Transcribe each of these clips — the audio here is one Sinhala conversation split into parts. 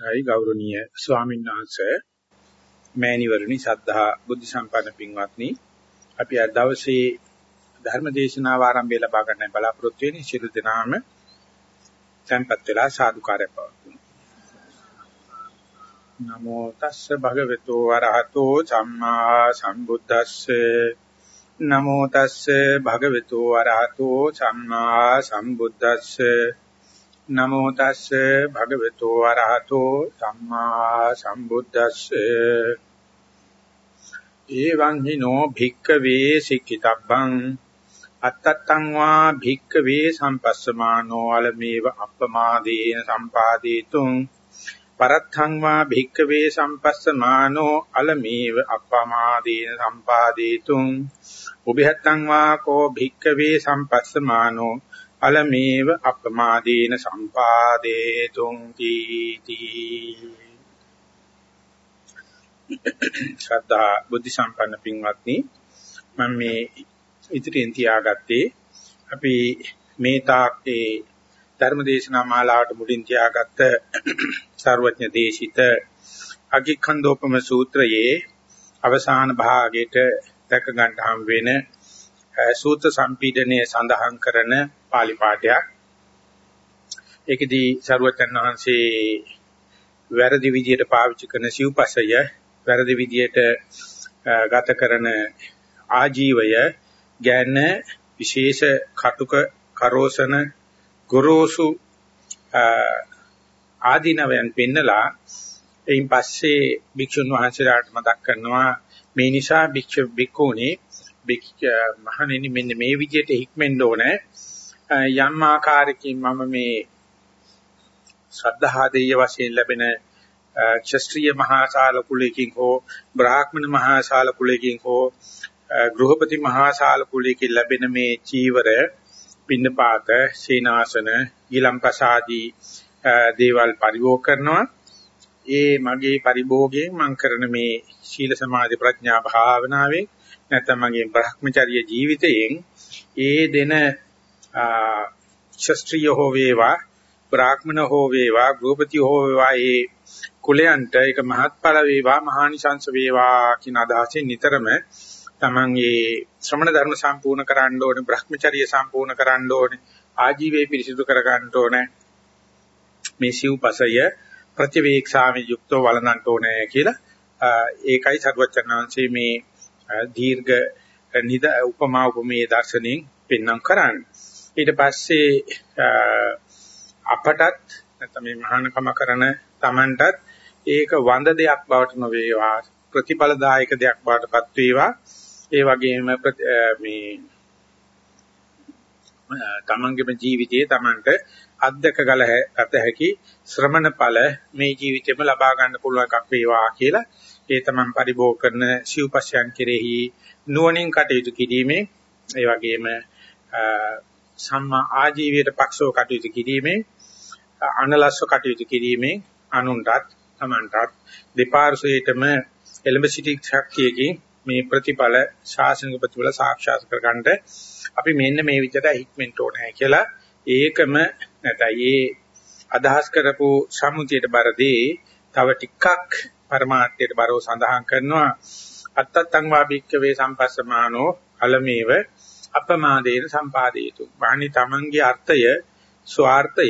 ගයි ගෞරවනීය ස්වාමීන් වහන්සේ. මෑණිවරණි සද්ධා බුද්ධ සම්පන්න පින්වත්නි අපි අද දවසේ ධර්ම දේශනාව ආරම්භය ලබා ගන්න බලාපොරොත්තු වෙන්නේ. ශිරු දිනාම tempත් වෙලා සාදුකාරය පවතුන නමෝ තස්ස භගවතු වරහතෝ සම්මා සම්බුද්දස්සේ. නමෝ තස්ස භගවතු වරහතෝ සම්මා සම්බුද්දස්සේ. නමෝ තස්සේ භගවතු වරහතෝ සම්මා සම්බුද්දස්සේ. එවං හිනෝ භික්කවේ සික්කිතබ්බං අත්තත්තං වා භික්කවේ සම්පස්සමානෝ අලමේව අප්පමාදේන සම්පාදේතුං. පරත්තං වා භික්කවේ සම්පස්සමානෝ අලමේව අප්පමාදේන සම්පාදේතුං. උභයත්තං වා කෝ භික්කවේ සම්පස්සමානෝ අලමේව අපමාදීන සම්පාදේතුං කීති ශ්‍රද්ධා බුද්ධ සම්පන්න පින්වත්නි මම මේ ඉදිරියෙන් තියාගත්තේ අපි මේ තාක්කේ ධර්මදේශනා මාලාවට මුලින් තියාගත්ත ਸਰවඥ දේශිත අගිඛන්දෝපම සූත්‍රයේ අවසාන භාගයට දැක ගන්න හම් වෙන සූත්‍ර සම්පීඩනයේ සඳහන් කරන pāli පාඨයක්. ඒකෙදී සරුවචන් වහන්සේ වැරදි විදියට පාවිච්චි කරන සිව්පසය වැරදි විදියට ගත කරන ආජීවය ගැන විශේෂ කටුක කරෝසන ගොරෝසු ආදීනවයන් පෙන්නලා එයින් පස්සේ භික්ෂුන් වහන්සේලාට මතක් කරනවා මේ නිසා භික්ෂු භික්ඛුනේ මහණෙනි මෙන්න මේ විදිහට හික්මෙන්න ඕනේ යම් ආකාරයකින් මම මේ ශ්‍රද්ධා දෙය වශයෙන් ලැබෙන ක්ෂත්‍රීය මහා ශාල කුලයකින් හෝ බ්‍රාහ්මණ මහා ශාල කුලයකින් හෝ ගෘහපති මහා ශාල කුලයකින් ලැබෙන මේ චීවර පින්නපාත සීනාසන ඊලම්පසාදී දේවල් පරිභෝග කරනවා. ඒ මගේ පරිභෝගයෙන් මම කරන මේ ශීල සමාධි ප්‍රඥා භාවනාවෙන් නැත්නම් මගේ බ්‍රහ්මචර්ය ජීවිතයෙන් ඒ දෙන ශාස්ත්‍රීය හෝ වේවා බ්‍රාහ්මණ හෝ වේවා ගෘහපති හෝ වේවා ඒ කුලයන්ට ඒක මහත්ඵල වේවා මහානිශංස වේවා කියන අදහසින් නිතරම තමන්ගේ ශ්‍රමණ ධර්ම සම්පූර්ණ කරන්න ඕනේ බ්‍රහ්මචර්ය සම්පූර්ණ කරන්න ඕනේ ආජීවයේ පිරිසිදු කර ගන්න ඕනේ මේ සිව්පසය ප්‍රතිවේක්ෂාමි යුක්තව වළඳන්න ඕනේ කියලා ඒකයි සර්වචනාංශයේ මේ දීර්ඝ නිද උපමා උපමේය දර්ශනෙන් පෙන්වන්න කරන්නේ. ඊට පස්සේ අපටත් නැත්නම් මේ මහානකම කරන Tamanටත් ඒක වඳ දෙයක් බවට නොවේවා ප්‍රතිඵලදායක දෙයක් බවටපත් වේවා. ඒ වගේම මේ තමන්ගේම ජීවිතයේ තමන්ට අද්දක ගල ගත හැකි ශ්‍රමණ ඵල මේ ජීවිතෙම ලබා ගන්න පුළුවන් එකක් වේවා කියලා ඒ තමන් පරිභෝග කරන සිව්පස්යන් කෙරෙහි නුවණින් කටයුතු කිරීමේ ඒ වගේම සම්මා ආජීවයට පක්ෂව කටයුතු කිරීමේ අනලස්ව කටයුතු කිරීමේ අනුන්ටත් තමන්ටත් දෙපාර්ශ්වයටම එළඹ සිටි ශක්තියකින් මේ ප්‍රතිඵල ශාසනික ප්‍රතිඵල සාක්ෂාත් කරගන්න අපි මෙන්න මේ විදිහට හික්මෙන්ට ඕනේ කියලා ඒකම නැතයි. ඒ අදහස් කරපු සමුතියට බරදී තව ටිකක් පරමාර්ථයට බරව සඳහන් කරනවා. අත්තත්තං වා භික්කවේ සම්පස්සමානෝ අලමේව අපමාදේන සම්පාදේතු. වහනි තමන්ගේ අර්ථය ස්වార్థය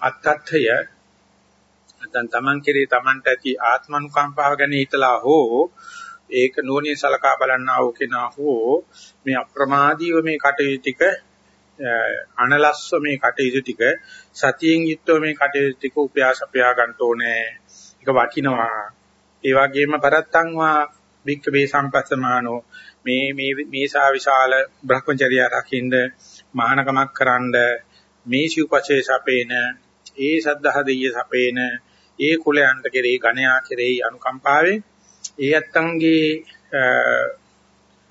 අත්තත්ථය නැත්නම් තමන් කෙරේ තමන්ට ඇති ආත්මනුකම්පාව ගැන හිතලා හෝ ඒක නෝනිය සලකා බලන්නා වූ කෙනා හෝ මේ අප්‍රමාදීව මේ කටයුතු ටික අනලස්ව මේ කටයුතු ටික සතියෙන් යුක්තව මේ කටයුතු ටික උපයාස අපයා ගන්න ඕනේ. ඒක වටිනවා. ඒ වගේම පරත්තං වා භික්කවේ සම්පස්සමානෝ. මේ මේ මේසා විශාල භ්‍රමචර්ය රකින්න මහානකමක් කරන්න මේ සිව්පසේ සපේන ඒ සද්ධා දෙය සපේන ඒ කුලයන්ට කෙරෙහි ගණයා කෙරෙහි අනුකම්පාවෙන් ඒ ඇත්තන්ගේ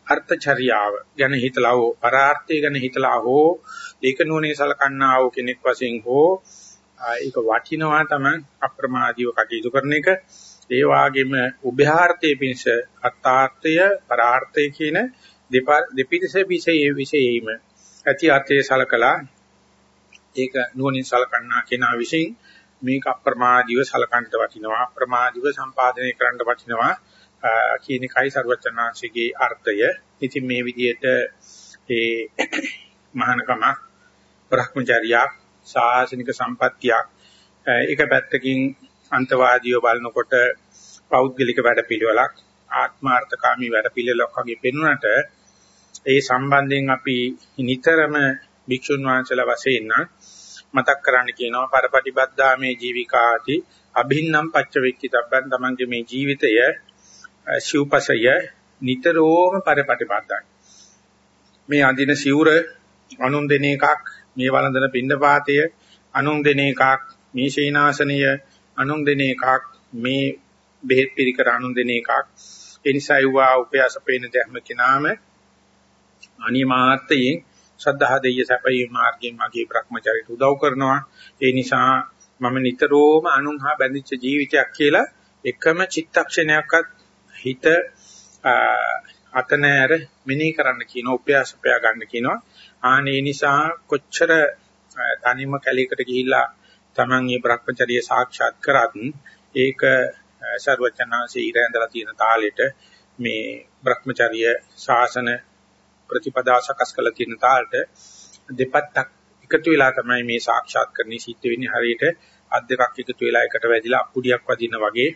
අර්ථචර්යාව ගැන හිතලා හෝ පරාර්ථය ගැන හිතලා හෝ ඒක නුවණේ සලකන්නා වූ කෙනෙක් වශයෙන් හෝ ඒක වටිනවා තමයි අප්‍රමාදීව කටයුතු කරන එක. ඒ වාගේම උභයාර්ථයේ පිණිස අත්තාර්ථය පරාර්ථය කියන දෙපිරිස විශේෂයේ විශේෂීම ඇති අර්ථයේ සලකලා ඒක නුවණින් සලකන්නා කෙනා විසින් මේක අප්‍රමාදීව සලකන්න වටිනවා අප්‍රමාදීව සම්පාදනය කරන්න වටිනවා කියන එකයි සරුවචනාංශිකේ අර්ථය. ඉතින් මේ විදිහට ඒ මහානකම බ්‍රහ්මචර්යයක් සාසනික සම්පත්තියක් එක පැත්තකින් අන්තවාදීව බලනකොට පෞද්ගලික වැඩපිළිවෙලක් ආත්මార్థකාමී වැඩපිළිවෙලක් වගේ පෙන්වනට ඒ සම්බන්ධයෙන් අපි නිතරම භික්ෂුන් වහන්සේලා වශයෙන් මතක් කරන්න කියනවා පරපටිබද්දාමේ ජීවිකාති අභින්නම් පච්චවෙක්කිතබ්බන් තමන්ගේ මේ ජීවිතය සිව්පසය නිතරම පරපටිබද්දයි මේ අඳින සිවුර අනුන් දෙන එකක් මේ වළඳන පින්නපාතය අනුන් දෙන එකක් මේ ශීනාසනය අනුන් දෙන එකක් මේ බෙහෙත් පිළිකර අනුන් දෙන එකක්. ඒ නිසා යුවා උපයාස පේන දෙයක්ම කිනාම අනිමාර්ථයෙන් ශ්‍රද්ධා දෙය සැපයි මාර්ගයෙන් මගේ Brahmacharයට උදව් කරනවා. ඒ නිසා මම නිතරම අනුන් හා බැඳිච්ච ජීවිතයක් කියලා එකම චිත්තක්ෂණයක්වත් හිත අත නෑර මෙනෙහි කරන්න කියන උපයාසපය ගන්න කියනවා. ආනේ නිසා කොච්චර තනිම කැලයකට ගිහිල්ලා Taman මේ Brahmacharya සාක්ෂාත් කරත් ඒක ਸਰවචනාංශේ ඉරැඳලා තියෙන තාලෙට මේ Brahmacharya ශාසන ප්‍රතිපදා සකස් කළ තියෙන තාලට දෙපත්තක් එකතු වෙලා තමයි මේ සාක්ෂාත් කරන්නේ. සිද්ධ වෙන්නේ හරියට අත් දෙකක් එකතු වෙලා එකට වැදිලා අපුඩියක් වදිනා වගේ.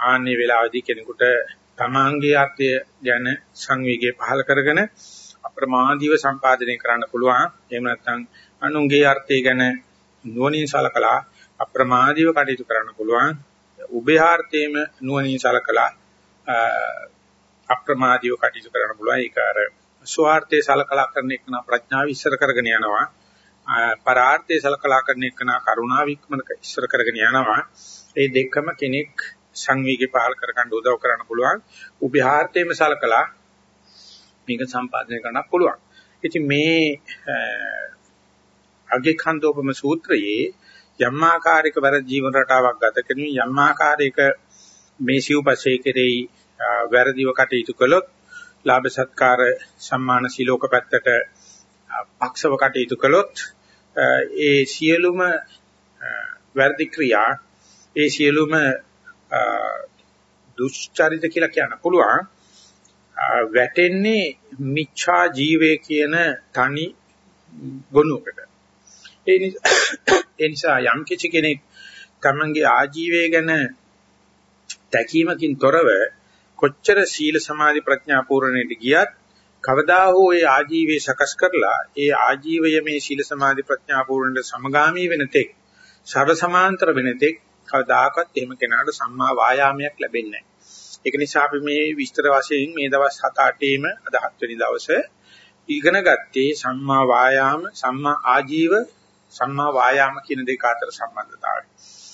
ආන්නේ වෙලාවේදී කෙනෙකුට තමාංගේ අර්ථය ගැන සංවේගය පහල කරගෙන අප්‍රමාදීව සම්පාදනය කරන්න පුළුවන්. එහෙම නැත්නම් අනුන්ගේ අර්ථය ගැන නුවණින් සලකලා අප්‍රමාදීව කටයුතු කරන්න පුළුවන්. උභයාර්ථයේම නුවණින් සලකලා අප්‍රමාදීව කටයුතු කරන්න පුළුවන්. ඒක අර ස්වార్థයේ සලකලා කරන එක නා ප්‍රඥාව ඉස්සර කරගෙන යනවා. පරාර්ථයේ සලකලා කරන එක නා කරුණාව ඉක්මනක ඉස්සර කරගෙන යනවා. ඒ දෙකම කෙනෙක් සංවේගය පහල කරගන්න උදව් කරන්න පුළුවන්. උභයාර්ථයේම සලකලා මේක සම්පාදනය කරන්න පුළුවන්. ඉතින් මේ අගේ ඛණ්ඩෝපම සූත්‍රයේ යම් ආකාරයක වැරදි ජීවන රටාවක් ගත කරමින් යම් ආකාරයක මේ සිව්පසේ කෙරෙහි වැරදිව කටයුතු කළොත් ලාභ සත්කාර සම්මාන සිලෝක පැත්තට පක්ෂව කටයුතු කළොත් ඒ සියලුම වැරදි ක්‍රියා ඒ සියලුම දුෂ්චරිත කියලා කියන්න පුළුවන්. වැටෙන්නේ මිච්ඡා ජීවේ කියන තනි ගුණයකට ඒ නිසා යම් කිසි කෙනෙක් තමන්ගේ ආජීවය ගැන තැකීමකින් තොරව කොච්චර සීල සමාධි ප්‍රඥා පූර්ණයට ගියත් කවදා හෝ ඒ ආජීවය සකස් කරලා ඒ ආජීවය මේ සීල සමාධි ප්‍රඥා පූර්ණයට සමගාමී වෙන තෙක් සර්ව සමාන්තර වෙන තෙක් කවදාකවත් එහෙම කෙනාට සම්මා වායාමයක් ලැබෙන්නේ නැහැ. ඒක නිසා අපි මේ විස්තර වශයෙන් මේ දවස් 7-8ේම අද 7 වෙනි දවසේ ඉගෙන ගත්තේ සම්මා වායාම සම්මා ආජීව සම්මා වායාම කියන දෙක අතර සම්බන්ධතාවය.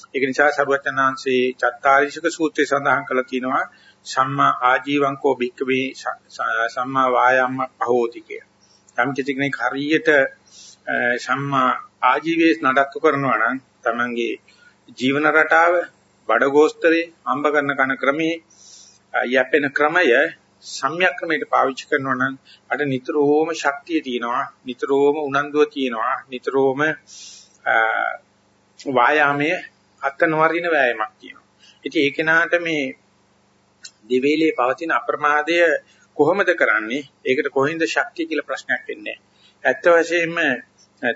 ඒක නිසා සරුවචනාංශේ චත්තාරීෂක සූත්‍රයේ සඳහන් කරලා තියෙනවා සම්මා ආජීවංකෝ භික්කවේ සම්මා වායාම පහෝති කිය. යම් කිසි කෙනෙක් හරියට සම්මා ආජීවයේ නඩත්තු කරනවා නම් තමන්ගේ ජීවන රටාව බඩගෝස්තරේ අම්බ කරන කන ක්‍රමයේ යැපෙන ක්‍රමය සම්‍යක් ක්‍රමයට පාවිච්චි කරනවා නම් අර නිතරම ශක්තිය තියෙනවා නිතරම උනන්දුව තියෙනවා නිතරම වායාමයේ අත්නවරින වෑයමක් තියෙනවා. ඉතින් ඒ කෙනාට මේ දෙවේලේ පවතින අප්‍රමාදය කොහොමද කරන්නේ? ඒකට කොහෙන්ද ශක්තිය කියලා ප්‍රශ්නයක් වෙන්නේ. ඇත්ත වශයෙන්ම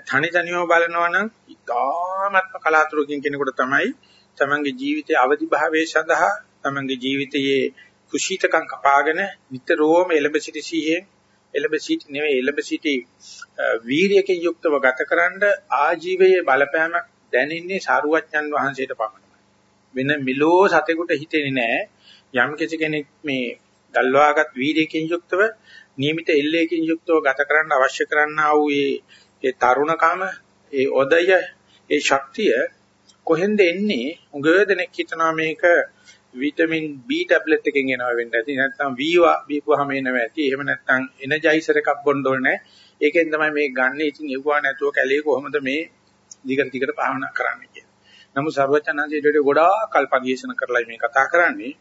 තනි තනියම බලනවා නම් ඉතාමත්ම කලාතුරකින් කෙනෙකුට තමයි තමන්ගේ ජීවිතයේ අවදි භාවයේ සඳහා තමන්ගේ ජීවිතයේ කුසීතකම් කපාගෙන නිතරම එළඹ සිටි සීයෙන් එළඹ සිටි නෙවෙයි එළඹ සිටි වීරියකින් යුක්තව ගතකරනද ආජීවයේ බලපෑමක් දැනෙන්නේ සාරුවච්චන් වහන්සේට පමණයි. වෙන මිලෝ සතෙකුට හිතෙන්නේ නැහැ. යම් කිසි කෙනෙක් මේ දල්වාගත් වීරියකින් යුක්තව නියමිත එල්ලයකින් යුක්තව ගත කරන්න අවශ්‍ය කරන්නා වූ ඒ තරුණකම ඒ ඔදය ඒ ශක්තිය කොහෙන්ද එන්නේ? උගව දෙනෙක් හිතනවා මේක විටමින් B ටැබ්ලට් එකකින් එනවා වෙන්න ඇති. නැත්නම් V බීපුවාම එනවා ඇති. එහෙම නැත්නම් එනර්ජයිසර් එකක් බොන්න ඕනේ. ඒකෙන් තමයි මේ ගන්න. ඉතින් එව්වා නැතුව කැලේ කොහොමද මේ දිගට දිගට භාවනා කරන්නේ කියලා. නමුත් සර්වචනන්දේට ගොඩාක් කල්පගීෂණ කරලා මේ කතා කරන්නේ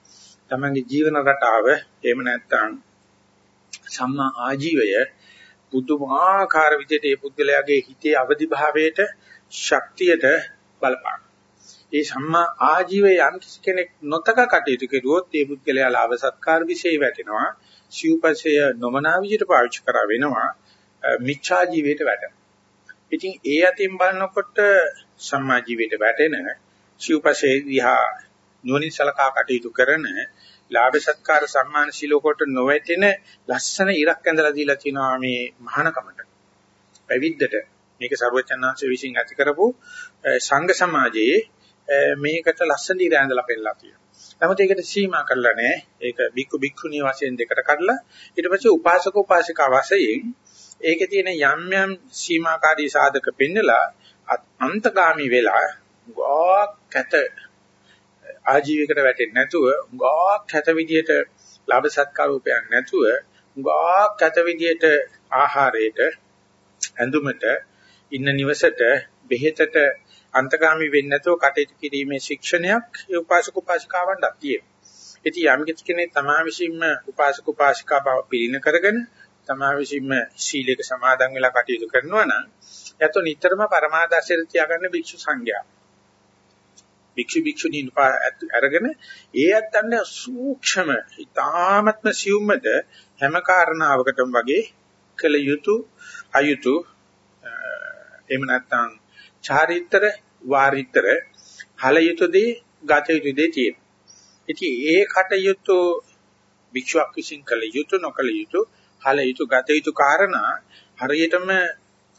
තමන්ගේ ජීවන රටාව එහෙම නැත්නම් සම්මා ආජීවය පුදුමාකාර විදිහට මේ පුද්ගලයාගේ හිතේ අවදි භාවයට ශක්තියට බලපාන. ඒ සම්මා ආජීවය යම් කෙනෙක් නොතක කටයුතු කෙරුවොත් ඒ පුද්ගලයා ලාභ සත්කාර විශේෂ වැටෙනවා. සිව්පසය නොමනා විදිහට පාවිච්චි කරා වෙනවා. මිච්ඡා ජීවිතයට වැටෙනවා. ඉතින් ඒ අතින් බලනකොට සම්මා ජීවිතයට වැටෙන සිව්පසයේ දිහා නුවණින් සලකා කටයුතු කරන ලාභ සත්කාර සම්මාන සිලෝකට නොවැටෙන ලස්සන ඉරක් ඇඳලා දීලා තිනවා මේ මහානකමට. පැවිද්දට මේක ਸਰවචන්නාංශ විසින් ඇති කරපු සංඝ සමාජයේ මේකට ලස්සන ඉර ඇඳලා පෙන්නලා තියෙනවා. නමුත් ඒකට සීමා කරලා නැහැ. ඒක බික්කු බික්කුණී වශයෙන් දෙකට කඩලා ඊට පස්සේ උපාසක උපාසිකා වශයෙන් ඒකේ තියෙන යම් යම් සීමාකාරී සාධක පෙන්නලා අන්තගාමි වෙලා ගා කැත ආජීවයකට වැටෙන්නේ නැතුව ගා කැත විදියට ලාභ සත්කාර උපයන්නේ නැතුව ගා කැත විදියට ආහාරයට ඇඳුමට ඉන්න නිවසට බෙහෙතට අන්තගාමි වෙන්නේ නැතුව කටයුතු කිරීමේ ශික්ෂණයක් ඒ උපාසක උපාසිකාවන්ට තියෙනවා. ඉතින් යම් කෙනෙක් තමා විසින්ම උපාසක උපාසිකා බව පිළින කරගෙන තමා විසින්ම සීලයක සමාදන් වෙලා කටයුතු කරනවා නම් එතකොට නිතරම පරමාදර්ශයට තියාගන්න භික්ෂු සංඝයා. භික්ෂු භික්ෂුණීන් අරගෙන ඒ ඇත්තන්ට සූක්ෂම ඊ타ත්ම සියුම්මද හැම කාරණාවකටම වගේ කළ යුතු අයුතු එහෙම නැත්නම් චාරිත්‍ර වාරිත්‍ර හල යුතු දේ ගත යුතු දේ තියෙනවා. ඉතින් ඒ කටයුතු භික්ෂුවක් විසින් කළ යුතු නොකළ යුතු හල යුතු ගත යුතු කාරණා හරියටම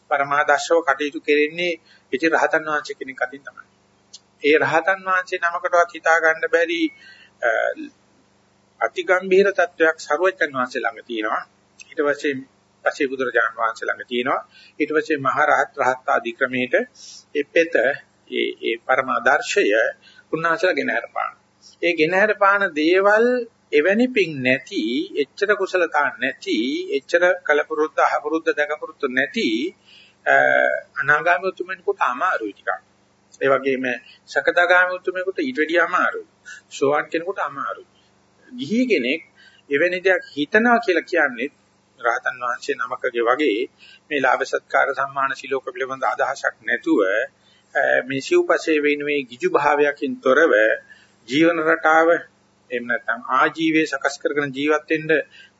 පරමාදර්ශව කටයුතු කෙරෙන්නේ ඉති රහතන් වහන්සේ කෙනෙක් අතින් තමයි. ඒ රහතන් වහන්සේ නමකටවත් හිතා ගන්න බැරි අතිගම්භීර තත්වයක් ਸਰවඥන් වහන්සේ ළඟ තියෙනවා. ඊට පස්සේ පස්සේ බුදුරජාණන් වහන්සේ ළඟ තියෙනවා. ඊට පස්සේ මහා රහත් රහත් ආදී ක්‍රමයට එපෙත ඒ ඒ පරමාදර්ශය උන්වහන්සේලා ගෙන හරපාන. ඒ ගෙන හරපාන දේවල් එවැනි පිං නැති, එච්චර කුසලතා නැති, එච්චර කලපුරුද්ද අහපුරුද්ද දකපුරුද්ද නැති අනාගාමී උතුමෙකුට අමාරුයි ටිකක්. ඒ වගේම සකදාගාමී උතුමෙකුට ඊට වැඩිය අමාරුයි. සෝවාන් කෙනෙකුට අමාරුයි. ගිහි කෙනෙක් එවැනි දෙයක් හිතනවා කියලා කියන්නේ රාතන් වහන්සේ නමකගේ වගේ මේ ලාභ සත්කාර සම්මාන සිලෝක පිළිබඳ අදහසක් නැතුව මේ සිව්පසේ වෙනුවේ ගිජු භාවයකින් තොරව ජීවන රටාව එහෙම නැත්නම් ආජීවයේ සකස් කරගෙන ජීවත් වෙන්න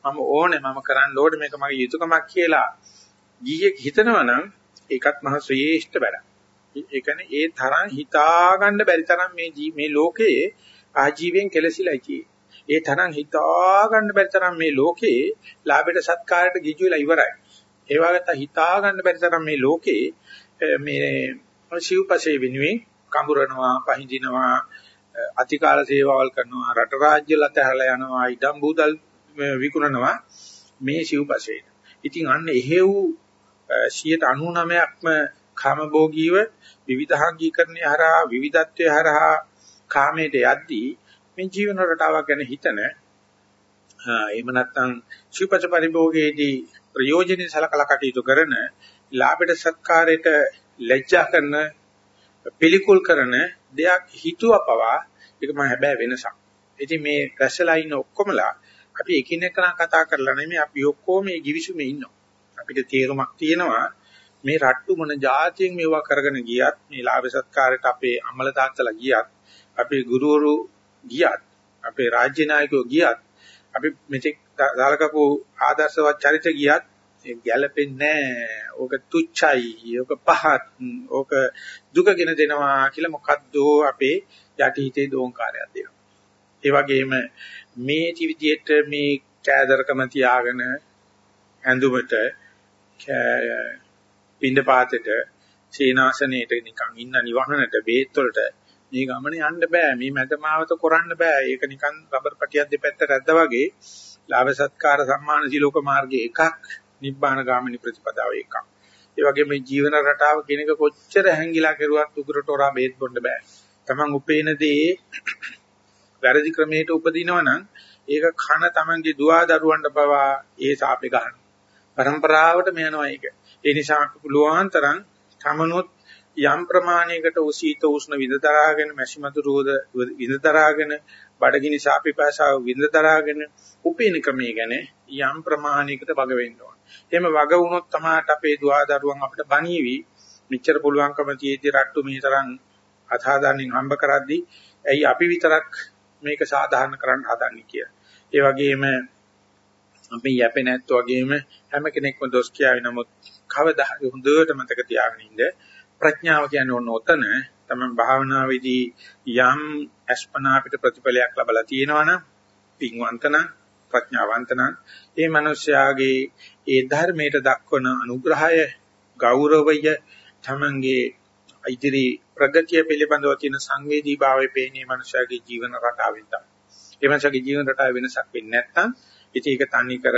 මම ඕනේ මම කරන්න ඕනේ මේක මගේ යුතුයකමක් කියලා ගියේ හිතනවා නම් ඒකත් මහ ශ්‍රේෂ්ඨ වැඩක්. ඒ කියන්නේ ඒ තරම් හිතා ගන්න බැරි තරම් මේ මේ ලෝකයේ ආජීවයෙන් කෙලසිලා ඉතියි. ඒ තරම් හිතා ගන්න බැරි තරම් මේ ලෝකේ ලාභයට සත්කාරයට ගිජු වෙලා ඉවරයි. ඒ වගේත් හිතා ගන්න බැරි තරම් මේ ලෝකේ මේ ශිවපසේ වෙනුවෙන් කඹරනවා, පහඳිනවා, අතිකාල සේවාවල් කරනවා, රට රාජ්‍ය ලතහැරලා යනවා, ඉඩම් බූදල් විකුණනවා මේ ශිවපසේ. ඉතින් අන්න එහෙව් 99%ක්ම කාමභෝගීව විවිධාංගීකරණය හරහා විවිධත්වය හරහා කාමයට යද්දී මේ ජීවන රටාවක් ගැන හිතන එහෙම නැත්නම් ශිවපච පරිභෝගයේදී ප්‍රයෝජනෙ සලකලා කටයුතු කරන ලාභයට සත්කාරයට ලැජ්ජා කරන පිළිකුල් කරන දෙයක් හිතුව පවා ඒක මම හැබැයි වෙනසක්. ඉතින් මේ රැස්ලා ඉන්න ඔක්කොමලා අපි එකිනෙකලා කතා කරලා නෙමෙයි අපි ඔක්කොම මේ givisුමේ ඉන්නවා. අපිට තේරුමක් තියෙනවා මේ රට්ටු මොන જાතියෙන් මේවා කරගෙන ගියත් මේ ලාභ සත්කාරයට අපේ අමල තාත්තලා ගියත් අපේ ගුරුවරු ගියත් අපේ රාජ්‍ය නායකයෝ ගියත් අපි මෙතෙක් දාලකපු ආදර්ශවත් චරිත ගියත් ඒ ගැළපෙන්නේ නැහැ. ඕක තුච්චයි, ඕක පහත්, ඕක දුකගෙන දෙනවා කියලා මොකද්ද අපේ යටිහිතේ දෝංකාරයක් දෙනවා. ඒ වගේම මේ ජීවිතයේට මේ කෑදරකම තියාගෙන ඇඳුමට පින්ඳ පාතේට සීනාසනයේට නිකන් ඉන්න නිවහනට බේත් වලට මේ ගමන යන්න බෑ. මේ මැදමාවත කරන්න බෑ. ඒක නිකන් රබර් පටියක් දෙපැත්තට ඇද්දා වගේ ලාභ සත්කාර සම්මාන සිලෝක මාර්ගයේ එකක් නිබ්බාන ගාමිනී ප්‍රතිපදාව එකක්. ඒ වගේ මේ ජීවන රටාව කෙනෙක් කොච්චර හැංගිලා කෙරුවත් උගුරට හොරා බේත් බොන්න බෑ. Taman උපේන දේ වැරදි ක්‍රමයකට උපදිනවනම් ඒක කන Tamanගේ දුවා දරුවන්ට පවා ඒ සාපේ ගන්න. પરම්පරාවට මෙයනවා ඒක. ඒ නිසා පුළුවන් තරම් තමනොත් යම් ප්‍රමාණයකට උසීත උෂ්ණ විඳ දරාගෙන මැසිමතු රෝද විඳ දරාගෙන බඩගිනි සාපිපාසාව විඳ දරාගෙන උපේන ක්‍රමයේ ගැන යම් ප්‍රමාණයකට වග වෙන්න ඕන. එහෙම වග වුණොත් තමයි අපේ දුආදරුවන් අපිට බණීවි. මෙච්චර පුළුවන්කම තියෙද්දි රට්ටු මේ තරම් අසාධාරණින් හම්බ කරද්දී ඇයි අපි විතරක් මේක සාධාරණ කරන්න හදන්නේ කියලා. ඒ වගේම අපි යැපේ නැත්තු වගේම හැම කෙනෙක්ම දොස් කියාවි නමුත් කවදා හරි හොඳට මතක තියාගෙන ඉන්න ප්‍රඥාව කියන්නේ ඕන ඔතන තමයි භාවනාවේදී යම් අස්පනා අපිට ප්‍රතිඵලයක් ලැබලා තියෙනවනම් පින්වන්තන ප්‍රඥාවන්තන ඒ මිනිස්යාගේ ඒ ධර්මයට දක්වන අනුග්‍රහය ගෞරවය තමන්ගේ ඉදිරි ප්‍රගතිය පිළිබඳව තියෙන සංවේදී භාවය පේන්නේ මනුෂයාගේ ජීවන රටාවෙන් තමයි. ඒ මනුෂයාගේ ජීවන රටාවේ වෙනසක් වෙන්නේ නැත්නම් ඉතින් ඒක තනි කර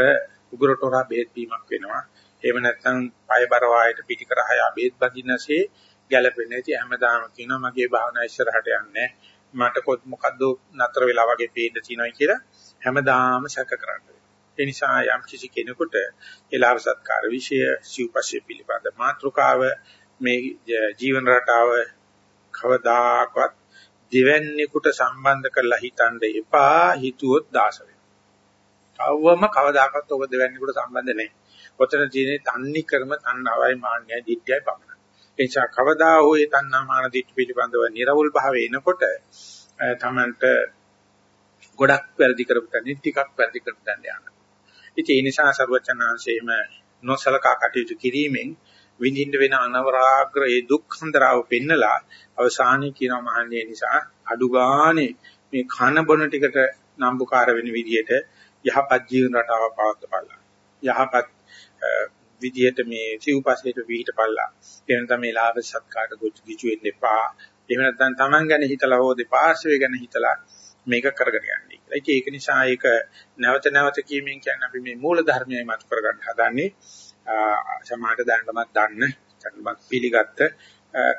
උගුරටෝරා බෙහෙත් බීමක් වෙනවා. එහෙම නැත්නම් පය බර වායට පිටි කර හය බෙහෙත් බඳින්නසේ ගැළපෙන්නේ. ඉතින් හැමදාම කියනවා මගේ භාවනා ඉස්සරහට යන්නේ මට මොකද්ද නතර වෙලා වගේ පේන්න තියෙනවා කියලා හැමදාම සැක කරන්නේ. ඒ නිසා යම් කිසි කෙනෙකුට ඒලාව සත්කාර વિશે සිව්පස්සේ පිළිබඳ මාතෘකාව මේ ජීවන රටාව කවදාකවත් දෙවැන්නේකට සම්බන්ධ කරලා හිතන්න එපා හිතුවොත් දාස කවවම කවදාකවත් ඔබ දෙවැන්නේකට සම්බන්ධ නැහැ. ඔතන තියෙන්නේ තන්නි ක්‍රම තණ්හාවයි මාන්නයයි දිට්ඨියයි පමණයි. ඒ නිසා කවදා හෝ ඒ තණ්හා මාන දිට්ඨි පිළිබඳව නිර්වුල් භාවය එනකොට තමන්ට ගොඩක් වැරදි කරපු තැනින් ටිකක් වැරදි කරපු තැන යනවා. ඉතින් ඒ නිසා සර්වචනාංශයේම නොසලකා කටයුතු කිරීමෙන් විඳින්න වෙන අනවරාග්‍ර ඒ දුක් හඳරාව පෙන්නලා අවසානයේ කියනවා මහන්නේ නිසා අඩු ගානේ මේ කන බොන ටිකට නම්බුකාර වෙන විදිහට යහපත් ජීවන රටාවක් පවත්වපළා. යහපත් විදිහට මේ සිව්පසේට විහිටපළා. එහෙම තමයි ලාභ සත්කාට ගිජු වෙන්න එපා. එහෙම නැත්නම් Taman ගැන හිතලා හෝ දෙපාර්ශ්වය ගැන හිතලා මේක කරගෙන යන්නේ කියලා. ඒක නිසා ඒක නැවත නැවත කියමින් කියන්නේ අපි මේ මූල ධර්මයයි මත කරගන්න හදන්නේ. සමාහට දැනටමත් දන්න, දැනටමත් පිළිගත්ත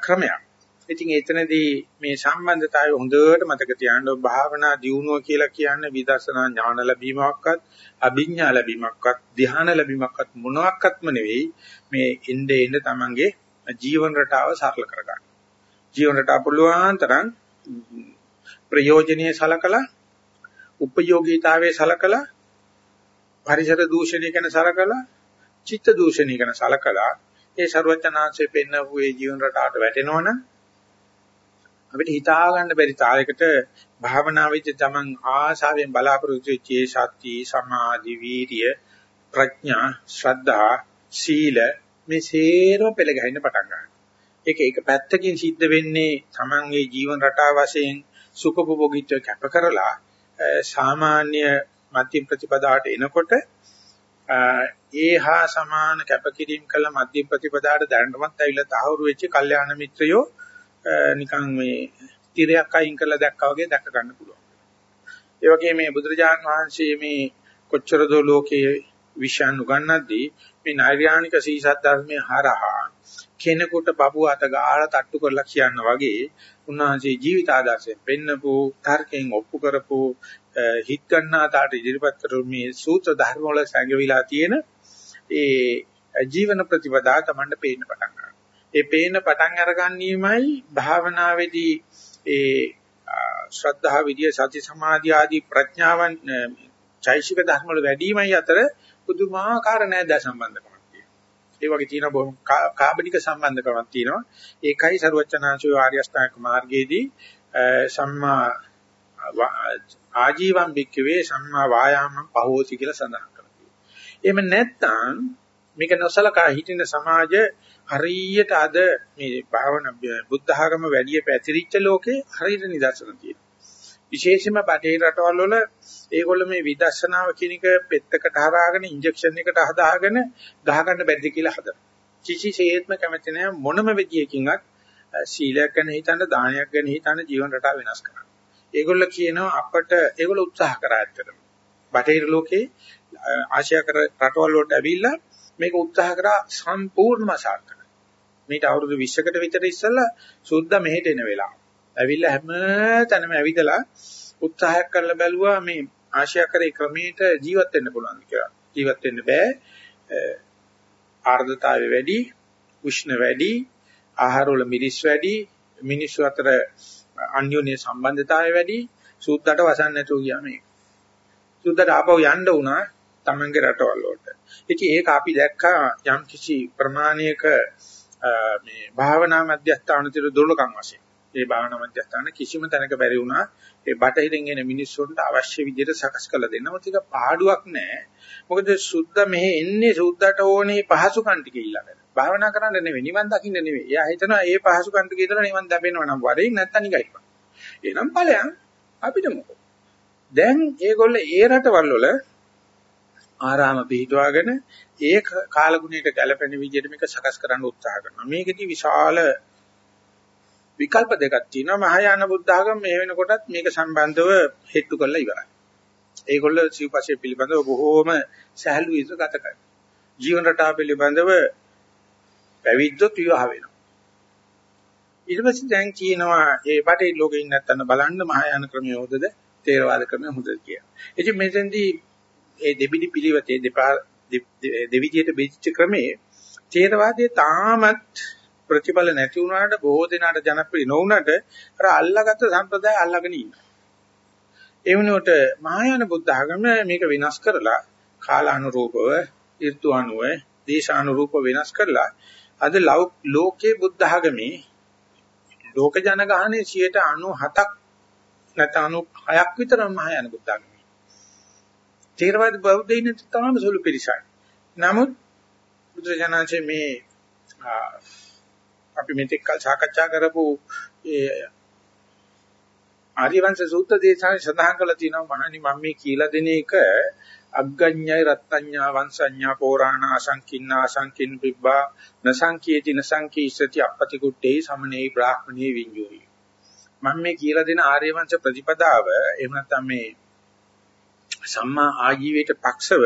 ක්‍රමයක්. ඉතින් එතනදී මේ සම්බන්ධතාවය හොඳට මතක තියාගන්න භාවනා දියුණුව කියලා කියන්නේ විදර්ශනා ඥාන ලැබීමක්වත් අභිඥා ලැබීමක්වත් ධ්‍යාන ලැබීමක්වත් මොනවාක්වත්ම නෙවෙයි මේ ඉnde ඉnde තමන්ගේ ජීවන රටාව සරල කරගන්න. ජීවන රටාව පුළුවන් තරම් ප්‍රයෝජනීය සලකලා උපයෝගීතාවයේ සලකලා පරිසර දූෂණය ගැන සලකලා චිත්ත දූෂණය ගැන සලකලා ඒ ਸਰවඥාන්සේ පෙන්නපු ඒ ජීවන රටාවට වැටෙනවනම් අපිට හිතා ගන්න බැරි තාලයකට භාවනාවේදී තමන් ආශාවෙන් බලාපොරොත්තු වෙච්ච ඒ සත්‍ය සමාධි වීර්ය ප්‍රඥා ශ්‍රද්ධා සීල මේ සේරම පෙළ ගැහෙන්න පටන් ගන්නවා. ඒක එක පැත්තකින් සිද්ධ වෙන්නේ තමන්ගේ ජීවන රටාව වශයෙන් සුඛභෝගීත්වය කැප කරලා සාමාන්‍ය මධ්‍යම ප්‍රතිපදාවට එනකොට ඒහා සමාන කැපකිරීම කළ මධ්‍යම ප්‍රතිපදාවට දැනටමත් ඇවිල්ලා තහවුරු වෙච්ච කල්යාණ මිත්‍රයෝ නිකන් මේ තිරයක් අයින් කරලා දැක්කා වගේ දැක ගන්න පුළුවන්. ඒ වගේ මේ බුදුරජාන් වහන්සේ මේ කොච්චර දෝ ලෝකයේ විෂයන් උගන්වද්දී මේ නෛර්යානික සීසත් ධර්මයේ හරහා කෙනෙකුට බබු අත ගාලා තට්ටු කරලා කියන වගේ උන්වහන්සේ ජීවිත ආදර්ශයෙන් පෙන්නපු තර්කයෙන් ඔප්පු කරපු හිත් ගන්නාතාට ඉදිරිපත් කරපු මේ සූත්‍ර ධර්ම වල සංගවිලා තියෙන ඒ ජීවන ප්‍රතිපදා තමන්ට පේන්න පටන් ගන්නවා. ඒ පේන පටන් අරගන්නීමයි භාවනාවේදී ඒ ශ්‍රද්ධා විද්‍ය සති සමාධි ආදී ප්‍රඥාවන් චෛසික ධර්ම වල වැඩිමයි අතර පුදුමාකාර නෑද සම්බන්ධකමක් තියෙනවා. ඒ වගේ තියෙන බොහොම කාබනික සම්බන්ධකමක් තියෙනවා. ඒකයි සරුවචනාංශය ආර්ය අෂ්ටාංග මාර්ගයේදී සම්මා ආජීවම් භික්කවේ සම්මා වායාමම් පහෝති කියලා සඳහන් කරනවා. එහෙම නැත්නම් මේක නොසලකා හිටින සමාජ හරියට අද මේ භාවන බුද්ධ ආගම වැඩි පැතිරිච්ච ලෝකේ හරියට නිදර්ශන තියෙනවා. විශේෂයෙන්ම බටහිර රටවල් වල ඒගොල්ලෝ මේ විදර්ශනාව කියන එක පෙත්තකට හරාගෙන ඉන්ජෙක්ෂන් එකට හදාගෙන ගහගන්න බැරිද කියලා හදනවා. කිසිසේත්ම කැමති නැහැ මොනම විදියකින්වත් සීලයක් ගැන හිතන්න දානයක් ගැන හිතන්න ජීවන රටාව වෙනස් කරන්න. ඒගොල්ලෝ කියනවා අපට ඒගොල්ලෝ උත්සාහ කරා ඇත්තටම. බටහිර ලෝකේ ආසියා කර රටවල් වලට ඇවිල්ලා මේක උත්සාහ කරා සම්පූර්ණම සාර්ථක. මේට අවුරුදු 20කට විතර ඉස්සෙල්ලා සුද්දා මෙහෙට එන වෙලාව. ඇවිල්ලා හැම තැනම ඇවිදලා උත්සාහයක් කරලා බැලුවා මේ ආශියා කරේ ක්‍රමයට ජීවත් වෙන්න පුළුවන් කියලා. ජීවත් වෙන්න බෑ. ආර්ද්‍රතාවය වැඩි, උෂ්ණ වැඩි, ආහාර වල මිරිස් වැඩි, මිනිස්සු අතර අන්‍යෝන්‍ය සම්බන්ධතාවය වැඩි, සුද්දාට වසන් නැතුව ගියා මේක. සුද්දාට ආපහු යන්න වුණා තමන්ගේ රටවල් වලට. ඉතින් ඒක අපි දැක්කා යම් කිසි ප්‍රමාණයක මේ භාවනා මධ්‍යස්ථාන තිර දුර්ලකම් වශයෙන්. ඒ භාවනා මධ්‍යස්ථාන කිසිම තැනක බැරි වුණා ඒ බටහිරින් එන මිනිස්සුන්ට අවශ්‍ය විදිහට සකස් කරලා දෙන්න. මොකද ඒක පාඩුවක් නෑ. මොකද සුද්ධ මෙහෙ එන්නේ සුද්ධට ඕනේ පහසුකම් ටික ඊළඟට. භාවනා කරන්න නෙවෙයි නිවන් දකින්න නෙවෙයි. එයා හිතනවා ඒ පහසුකම් ටික ඉදලා නිවන් දැපෙනවා නම් වරේ නැත්තම් නිකයිපා. එනම් ඵලයන් අපිට මොකද? දැන් ඒගොල්ලෝ ඒ රටවල් වල ආරාම පිහිටුවාගෙන ඒ කාලගුණයට ගැලපෙන විදිහට මේක සකස් කරන්න උත්සාහ කරනවා. මේකෙදි විශාල විකල්ප දෙකක් තියෙනවා. මහායාන බුද්ධ ආගම මේ වෙනකොටත් මේක සම්බන්ධව හෙට්ටු කරලා ඉවරයි. ඒගොල්ලෝ සිව්පස්සේ පිළිබඳව බොහෝම සහැල්ලු විදිහට ගත කරනවා. ජීවන රටාව පිළිබඳව පැවිද්දොත් විවාහ වෙනවා. ඊට පස්සේ දැන් කියනවා ඒ බටේ ලෝකෙ ඉන්න නැත්තන බලන්න මහායාන ක්‍රමය හොදද තේරවාද ක්‍රමය හොදද කියලා. ඉතින් මෙතෙන්දී ඒ දෙබිඩි පිළිවෙතේ දෙපා දෙවිදියට බෙදිච්ච ක්‍රමේ තේරවාදයේ තාමත් ප්‍රතිඵල නැති වුණාට බොහෝ දෙනාට ජනප්‍රිය නොවුණාට අර අල්ලාගත්ත සම්ප්‍රදාය අල්ලාගෙන ඉන්නවා. ඒ වුණොට මහායාන බුද්ධ ආගම මේක විනාශ කරලා කාලානුරූපව, ඍතු අනුව, දේශානුරූපව විනාශ කරලා අද ලෝකේ බුද්ධ ආගමේ ලෝක ජනගහනයේ 97ක් නැත්නම් 96ක් විතර මහායාන බුද්ධ ආගමේ. තේරවාද බෞද්ධයින් තාම සුළු පිරිසක්. නමුත් බුදුරජාණන්සේ මේ අපි මෙතෙක් කල් සාකච්ඡා කරපු ඒ ආදිවංශ සූත්‍ර දේශනාවේ සඳහන් කරලා තියෙනවා මහණනි මම මේ කියලා දෙන එක අග්ගඤ්ඤය රත්ත්‍ඤ්ඤා වංශඤ්ඤා පෝරාණ අසංකින්නා අසංකින් පිබ්බා නසංකීති නසංකීසති අපපති කුට්ටේ සමනේ බ්‍රාහ්මණී විඤ්ඤෝයි මම මේ කියලා දෙන ආර්ය වංශ ප්‍රතිපදාව එහෙම නැත්නම් මේ සම්මා ආජීවයට පක්ෂව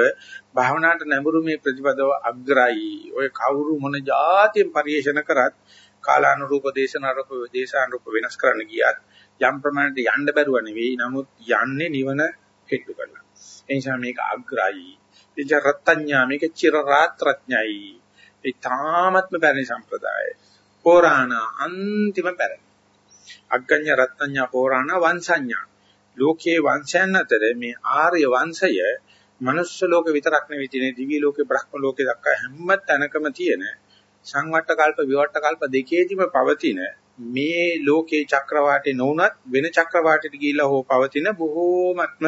භාවනාවට නැඹුරු මේ ප්‍රතිපදාව අග්‍රයි. ඔය කවුරු මොන જાතියෙන් පරිේශන කරත් කාලානුරූප දේශනාරූප දේශානුරූප වෙනස් කරන්න ගියත් යම් ප්‍රමාණයට යන්න බැරුව නෙවෙයි. නමුත් යන්නේ නිවන හෙට්ටු කරලා. ඒ නිසා මේක අග්‍රයි. එජ රත්ත්‍ඤ්ඤා මේක චිර රාත්‍රඥයි. ඒ තාමත්ම පැරණි සම්ප්‍රදාය. පෝරාණ අන්තිම පැරණි. අග්ගඤ්ඤ රත්ත්‍ඤ්ඤා පෝරාණ වංශඤ්ඤා. ලෝකයේ වංශයන් අතර මේ ආර්ය වංශය මනුස්ස ලෝක විතරක් නෙවෙයි තියෙන දිව්‍ය ලෝකේ බ්‍රහ්ම ලෝකේ දක්වා හැම තැනකම තියෙන සංවට්ට කල්ප විවට්ට කල්ප දෙකේදීම පවතින මේ ලෝකේ චක්‍රවාටේ නොඋනත් වෙන චක්‍රවාටෙට ගිහිලා හෝ පවතින බොහෝමත්ම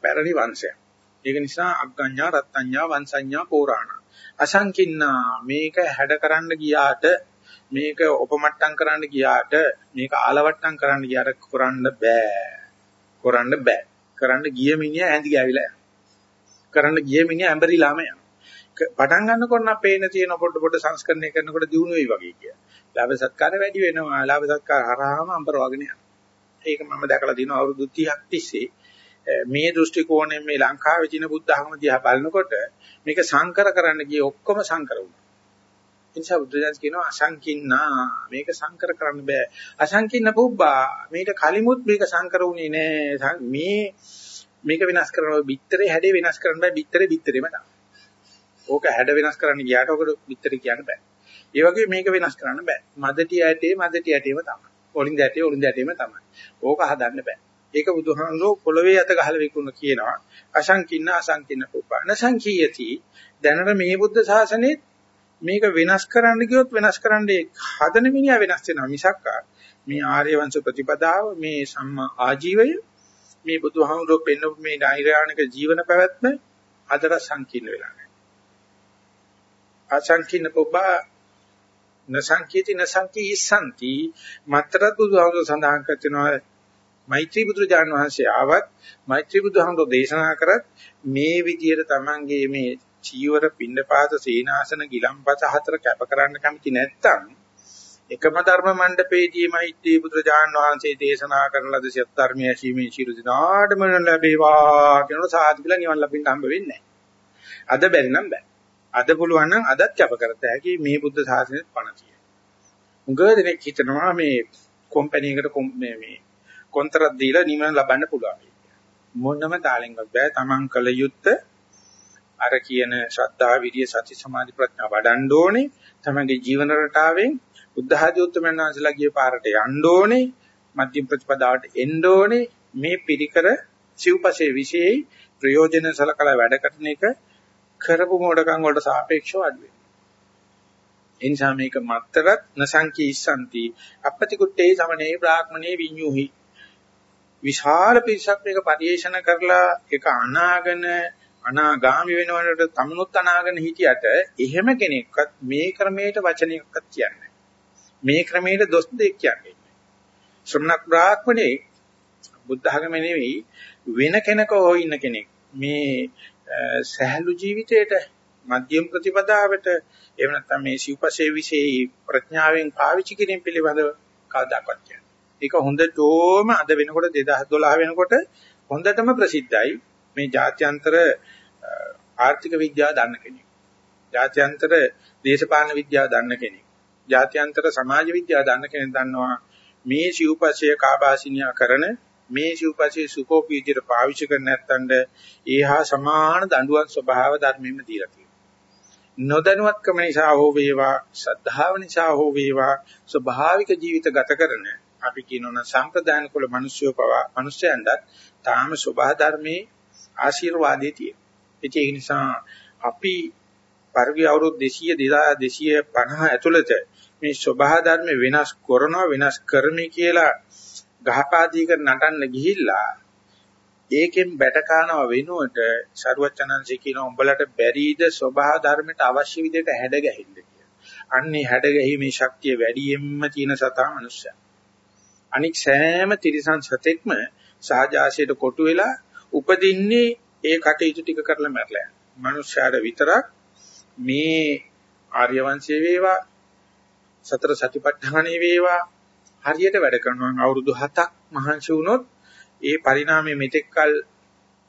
පැරණි වංශයක්. ඒක නිසා අග්ගඤ්ඤා රත්ත්‍ඤ්ඤා වංශඤ්ඤා පෝරාණ. අසංකින්නා මේක හැඩ කරන්න ගියාට මේක උපමට්ටම් කරන්න ගියාට මේක ආලවට්ටම් කරන්න ගියාට කරන්න බෑ. කරන්න බෑ. කරන්න ගිය මිනිහා ඇඳි ගෑවිලා යනවා. කරන්න ගිය මිනිහා ඇඹරිලාම යනවා. පටන් ගන්නකොට නම් පේන තියෙන පොඩ පොඩ සංස්කරණය කරනකොට දිනු වෙයි වගේ කිය. ලාභ සත්කාර වැඩි වෙනවා. ලාභ සත්කාර හරහාම අඹරවගෙන යනවා. ඒක මම දැකලා දිනු අවුරුදු 30ක් තිස්සේ මේ දෘෂ්ටි කෝණයෙන් මේ ලංකාවේ තියෙන බුද්ධ ධර්ම දිහා බලනකොට මේක සංකර කරන්න ගියේ ඔක්කොම සංකර වුණා. එනිසා බුදුදහම කියනවා අසංකින්නා මේක සංකර කරන්න බෑ. අසංකින්න පුබ්බා මේක කලිමුත් මේක සංකර වුණේ නෑ. මේ මේක විනාශ කරනවා බිත්තරේ හැඩේ විනාශ කරන්න බෑ. බිත්තරේ බිත්තරේම තමයි. ඕක හැඩ වෙනස් කරන්න ගියාට ඔකට බිත්තර කියන්න බෑ. ඒ වගේ මේක වෙනස් කරන්න බෑ. මදටි ඇටේ මදටි ඇටේම තමයි. ඔලින්ද ඇටේ ඔලින්ද ඇටේම තමයි. ඕක හදන්න බෑ. ඒක බුදුහාමුදුරෝ පොළවේ අත ගහලා විකුණන කියනවා. අසංකින්න අසංකින්න පුප්පා. නසංකීයති දැනට මේ බුද්ධ ශාසනයේ මේක වෙනස් කරන්න ගියොත් වෙනස් කරන්නේ හදන මිනිහා වෙනස් වෙනවා මිසක් මේ ආර්ය වංශ ප්‍රතිපදාව මේ සම්මා ආජීවය මේ බුදුහාමුදුරුවෝ පෙන්වපු මේ නෛර්යානික ජීවන පැවැත්ම අදට සංකීර්ණ වෙලා නැහැ. අසංකීර්ණ පුබ්බා නසංකීති නසංකී ඉස්සන්ති මතර බුදුහාමුදුරුවෝ සඳහන් කරනවා මෛත්‍රී බුදුරජාන් වහන්සේ ආවත් මෛත්‍රී බුදුහාමුදුරුවෝ දේශනා කරත් මේ විදියට Tamange මේ චීවර පින්නපාත සීනාසන ගිලම්පස හතර කැප කරන්න කැමති නැත්නම් එකම ධර්ම මණ්ඩපේදී මෛත්‍රී බුදුරජාණන් වහන්සේ දේශනා කරන ලද සත්‍ය ධර්මයේ ඇසීමේ ශිරු දිනාටම ලැබේවා කියනකොට සාදු කියලා නිවන් ලබන්න හම්බ වෙන්නේ අද බැරි නම් බෑ. අද පුළුවන් නම් අදත් කැප කරත හැකි මේ බුද්ධ ශාසනයේ පණ තියෙන. උඟ දෙනෙක් හිතනවා මේ කම්පැනි එකට මේ මේ කොන්ත්‍රාත් දීලා නිවන ලබන්න පුළුවන්. මොනම තාලෙන්වත් බෑ. Taman කල යුත්තේ අර කියන ශ්‍රද්ධා විරිය සති සමාධි ප්‍රඥා වඩන්න ඕනේ. තමගේ ජීවන රටාවෙන් බුද්ධ ආදී උත්තරමයන් වහන්සේලා ගිය පාරට යන්න ඕනේ. මධ්‍යම ප්‍රතිපදාවට එන්න ඕනේ. මේ පිරිකර සිව්පසේ විශේෂයි. ප්‍රයෝජන සලකලා වැඩ කරන එක කරපු මොඩකම් වලට සාපේක්ෂව අඩු එනිසා මේක මත්තරත් නසංකී ඉස්සන්ති. අපපතිකුට්ටේ සමනේ බ්‍රාහ්මණේ විඤ්ඤුහි. විශාල පිරිසක් මේක පරිේෂණ කරලා ඒක අනාගෙන අනාගාමි වෙනවට තමනුත් අනාගෙන හිටියට එහෙම කෙනෙක්වත් මේ ක්‍රමයට වචනයක්වත් කියන්නේ මේ ක්‍රමයට දොස් දෙයක් කියන්නේ ශ්‍රමණක් බ්‍රාහ්මණේ බුද්ධ ධර්මයේ නෙවෙයි වෙන කෙනක හෝ ඉන්න කෙනෙක් මේ සහැල්ලු ජීවිතයට මධ්‍යම ප්‍රතිපදාවට එහෙම නැත්නම් මේ සිව්පසේ විශේෂ ප්‍රඥාවෙන් පාවිච්චි කිරීම පිළිබඳව කවදාකවත් කියන්නේ. ඒක හොඳටම අද වෙනකොට 2012 වෙනකොට හොඳටම ප්‍රසිද්ධයි. මේ ජාත්‍යන්තර ආර්ථික විද්‍යාව දන්න කෙනෙක්. ජාත්‍යන්තර දේශපාලන විද්‍යාව දන්න කෙනෙක්. ජාත්‍යන්තර සමාජ විද්‍යාව දන්න කෙනෙක් දන්නවා මේ සිව්පසය කාබාසිනියා කරන මේ සිව්පසයේ සුකෝපී විදිහට පාවිච්චි කර නැත්නම් ඒහා සමාන දඬුවම් ස්වභාව ධර්මෙම දීලා තියෙනවා. නොදැනුවත්කම නිසා හෝ වේවා, ශ්‍රද්ධාව නිසා හෝ වේවා, ස්වභාවික ජීවිත ගත කරන අපි කියනවනම් සම්ප්‍රදාන කුල මිනිස්සුયો පවා මිනිස්යන්ට තාම ස්වභාව ධර්මයේ ආශිර්වාදයේ තියෙනවා. ඒ නිසා අපි පරිගි අවුරුදු 200 2250 ඇතුළත මේ ස්වභාව ධර්ම වෙනස් කරනවා වෙනස් කරමි කියලා ගහපාදී කර නටන්න ගිහිල්ලා ඒකෙන් බැට කනවා වෙනුවට සරුවචනන්සේ කියන උඹලට බැරිද ස්වභාව ධර්මයට අවශ්‍ය විදිහට හැඩ ගැහින්න කියලා. අන්නේ හැඩ ගැහිමේ ශක්තිය වැඩියෙන්ම තියෙන සතා මනුස්සයා. අනික් සෑම තිරිසන් සතෙක්ම සහජාසයට කොටු වෙලා උපදින්නේ ඒ කටයුතු ටික කරලා මැරලා යනවා. මනුස්සයාට විතරක් මේ ආර්ය වංශයේ වේවා සතර සතිපට්ඨානෙ වේවා හරියට වැඩ කරනවා අවුරුදු 7ක් මහන්සි වුණොත් ඒ පරිණාමය මෙතෙක්කල්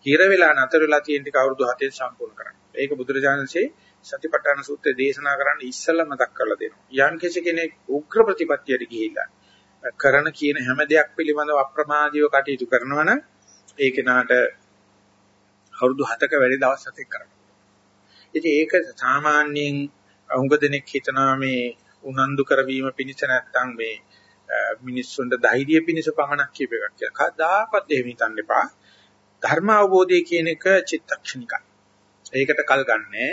හිර වෙලා නැතර වෙලා තියෙන ටික අවුරුදු 7ෙන් සම්පූර්ණ කරන්න. ඒක බුදුරජාණන්සේ සතිපට්ඨාන සූත්‍රයේ දේශනා කරන්න ඉස්සෙල්ලා මතක් කරලා දෙනවා. යම් කෙනෙක් උග්‍ර ප්‍රතිපත්තියට ගිහිල්ලා කරන කියන හැම දෙයක් පිළිබඳව අප්‍රමාදීව කටයුතු කරනවා නම් ඒ කෙනාට අවුරුදු 7ක වැඩි දවස් 7ක් කරන්න. ඉතින් ඒක සාමාන්‍යයෙන් උඟ දෙනෙක් හිතනවා මේ උනන්දු කරවීම පිණිස නැත්තම් මේ මිනිස්සුන්ට ධෛර්යය පිණිස පමණක් කියප එකක් කියලා. කවදාකවත් එහෙම හිතන්න එපා. ධර්ම අවබෝධය කියන එක චිත්තක්ෂණිකයි. ඒකට කල් ගන්නෑ.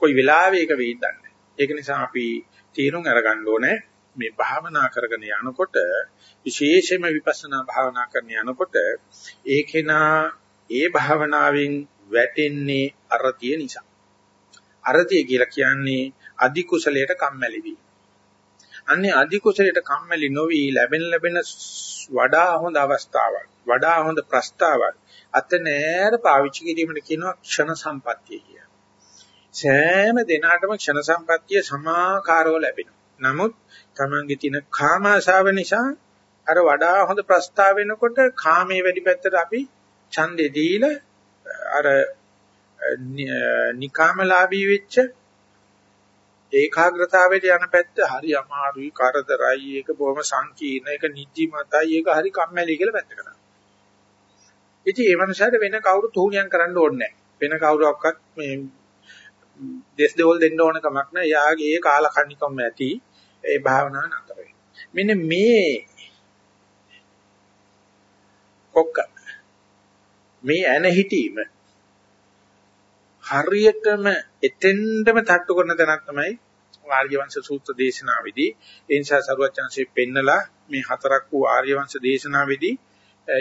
කොයි වෙලාවෙ ඒක වෙයිද දන්නේ. ඒක නිසා අපි තීරුම් අරගන්න ඕනේ මේ භාවනා කරගෙන යනකොට විශේෂයෙන්ම විපස්සනා භාවනා කරන යනකොට ඒකේනා ඒ භාවනාවෙන් වැටෙන්නේ අරතිය නිසා. අරතිය කියලා කියන්නේ අධි කුසලයට කම්මැලි වීම. අන්නේ අධි කුසලයට කම්මැලි නොවි ලැබෙන ලැබෙන වඩා හොඳ අවස්ථාවක් වඩා හොඳ ප්‍රස්තාවක් අත නෑර පාවිච්චි කිරීමට කියනවා ක්ෂණ සම්පත්තිය කිය. සෑම දිනාටම ක්ෂණ සම්පත්තිය සමාකාරව ලැබෙනවා. නමුත් Tamange තියෙන කාම ආශාව නිසා අර වඩා හොඳ ප්‍රස්තාව වෙනකොට කාමයේ වැඩි පැත්තට අපි ඡන්දේ දීලා අර නිකාමලාභී වෙච්ච ඒකාග්‍රතාවයට යන පැත්ත හරි අමාරුයි කරදරයි ඒක බොහොම සංකීර්ණ ඒක නිදිමතයි ඒක හරි කම්මැලි කියලා පැත්තකට. ඉතින් ඒ මනුස්සයාට වෙන කවුරු තුහුණියම් කරන්න ඕනේ වෙන කවුරුවක්වත් මේ දෙස් දෙවල් දෙන්න ඕන කමක් නැහැ. යාගේ ඒ කාලකන්නිකම ඇති ඒ භාවනාව නතර මෙන්න මේ කොක්ක මේ ඇන හිටීම හරියටම එතෙන්ටම තට්ටු කරන තැනක් තමයි ආර්ය වංශ සූත්‍ර දේශනාවේදී. ඒ නිසා සරුවචනසේ පෙන්නලා මේ හතරක් වූ ආර්ය වංශ දේශනාවේදී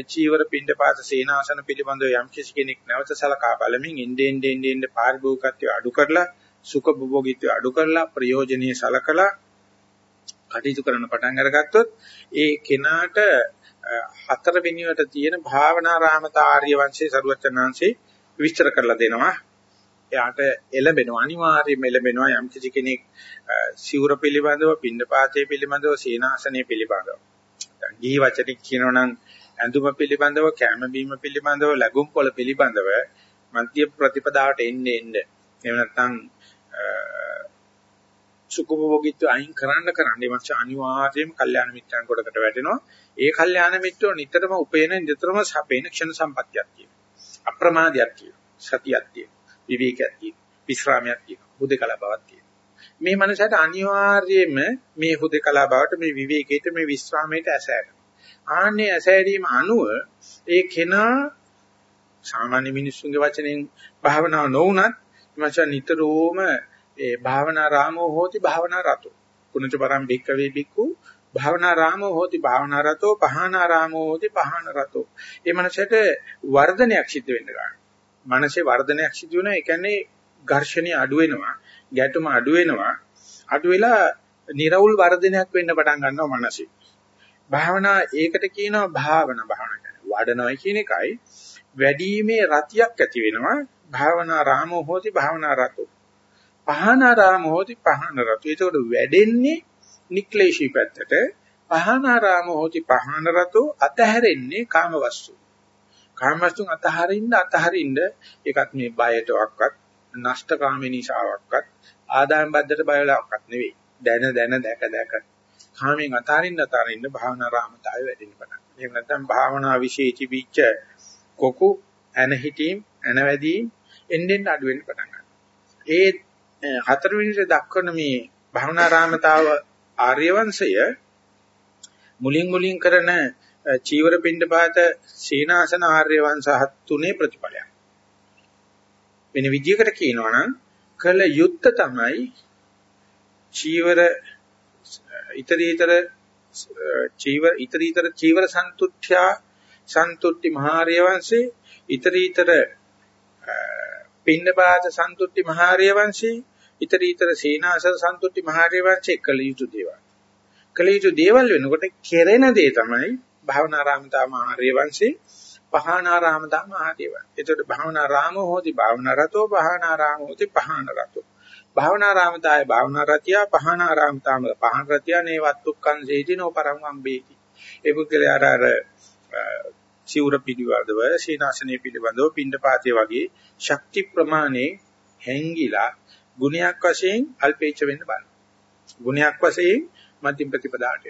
චීවර පිණ්ඩපාත සේනාසන පිළිබඳව යම් කිසි කෙනෙක් නැවත සලකා බලමින් ඉන්දෙන් ඉන්දෙන් ඉන්ද පාරිභෝගිකත්වය අඩු කරලා සුඛ භෝගීත්වය අඩු කරලා ප්‍රයෝජනීය සලකලා කටයුතු කරන්න පටන් අරගත්තොත් ඒ කෙනාට හතර වෙනිවට තියෙන භාවනා රාමතා ආර්ය වංශයේ සරුවචනාංශේ විස්තර කරලා දෙනවා. එයාට එළඹෙනවා අනිවාර්යයෙන්ම එළඹෙනවා යම් කිසි කෙනෙක් සිවුර පිළිබඳව පින්නපාතේ පිළිබඳව සීනාසනය පිළිබඳව. දැන් ගිහි වචනික කියනවනම් ඇඳුම පිළිබඳව කැම බීම පිළිබඳව ලැබුම් පොළ පිළිබඳව මන්ත්‍ය ප්‍රතිපදාවට එන්නේ එන්නේ. එහෙම නැත්නම් සුඛභෝගීත්ව අයින් කරන්න කරන්න මේ මාස අනිවාර්යයෙන්ම කල්යාණ මිත්‍රයන් කොටකට වැටෙනවා ඒ කල්යාණ මිත්‍රෝ නිතරම උපේන නිතරම සපේන ක්ෂණ සම්පත්තියක් තියෙනවා අප්‍රමාදයක් තියෙනවා සතියක් තියෙනවා විවේකයක් තියෙනවා. විශ්‍රාමයක් තියෙනවා. හුදකලා බවක් තියෙනවා. මේ මනසට අනිවාර්යයෙන්ම මේ හුදකලා බවට මේ විවේකයට මේ විශ්‍රාමයට ඇසෑරෙනවා. ආන්නේ ඇසෑරීම අනුව ඒ කෙනා සාමාන්‍ය මිනිස්සුන්ගේ වචනෙන් භාවනාව නොවුනත් මචං නිතරම ඒ භාවනා රාමෝ හෝති භාවනා රතෝ පුනච පරම් භික්කවේ භික්ඛු භාවනා රාමෝ හෝති භාවනා රතෝ පහනා රාමෝ හෝති පහන රතෝ. මේ මනසට වර්ධනයක් සිද්ධ වෙන්න ගන්නවා. මනසේ වර්ධනයක් සිදු වෙනවා. ඒ කියන්නේ ඝර්ෂණي අඩු වෙනවා. ගැටුම අඩු වෙනවා. අඩු වෙලා නිර්වුල් වර්ධනයක් වෙන්න පටන් ගන්නවා මනසේ. භාවනා ඒකට කියනවා භාවනා භාවනා කියන්නේ වඩනවයි කියන එකයි වැඩිීමේ රතියක් ඇති වෙනවා භාවනා රාමෝ හෝති භාවනා රතෝ පහනා රාමෝ හෝති පහන රතෝ. ඒකට වැඩෙන්නේ නික්ලේශී පැත්තට. පහනා රාමෝ හෝති පහන රතෝ අතහැරෙන්නේ කාමවස්තු. කාමවස්තුන් අතහරින්න අතහරින්න ඒකත් මේ බයටවත් නෂ්ටකාමී නිසාවක්වත් ආදායම් බද්දට බය වෙලාවක්වත් නෙවෙයි. දැන දැන දැක දැක. කාමෙන් අතාරින්න අතාරින්න භාවනා රාමතාවය වැඩෙන්න පටන් ගන්නවා. එහෙම නැත්නම් භාවනා විශේෂී පිච්ච කොකු ඇන හිටීම් ඇන වැඩිම් එන්නෙන් අඩු වෙන්න පටන් ගන්නවා. ඒ හතරවෙනිට දක්වන මේ භාවනා රාමතාව ආර්ය වංශය මුලින් මුලින් කරන චීවර පිණ්ඩපාත සීනාසන ආර්ය වංශ තුනේ ප්‍රතිඵලයක්. වෙන විදියකට කියනවා නම් කළ යුත්ත තමයි චීවර ඊතරීතර චීවර ඊතරීතර චීවර සන්තුට්ඨ්‍යා සන්තුට්ටි මහාර්ය වංශේ ඊතරීතර පින්නපාත සන්තුට්ටි මහාර්ය වංශේ ඊතරීතර සීනාසන සන්තුට්ටි මහාර්ය වංශේ කළ යුතු දේවල්. කළ යුතු දේවල් වෙනකොට කෙරෙන දේ තමයි භාවනාරාමතා මහාර්ය වංශේ පහනාරාමතා මහාර්ය වංශේ. ඒතකොට භාවනාරාමෝ හෝති භාවනාරතෝ භාවනාරාමෝ හෝති පහනරතෝ. භාවනාරාමතාය භාවනාරතිය පහනාරාමතාම පහනරතිය නේවත්තුක්කං සේතිනෝ පරං වම්බේති. ඒ පුද්ගලයාට අර සිවුර පිළිබඳව සීනාසනය පිළිබඳව පින්ඩපාතේ වගේ ශක්ති ප්‍රමාණේ හැංගිලා ගුණයක් වශයෙන් අල්පේච්ච වෙන්න බලන්න. ගුණයක් වශයෙන් මධ්‍යම ප්‍රතිපදාට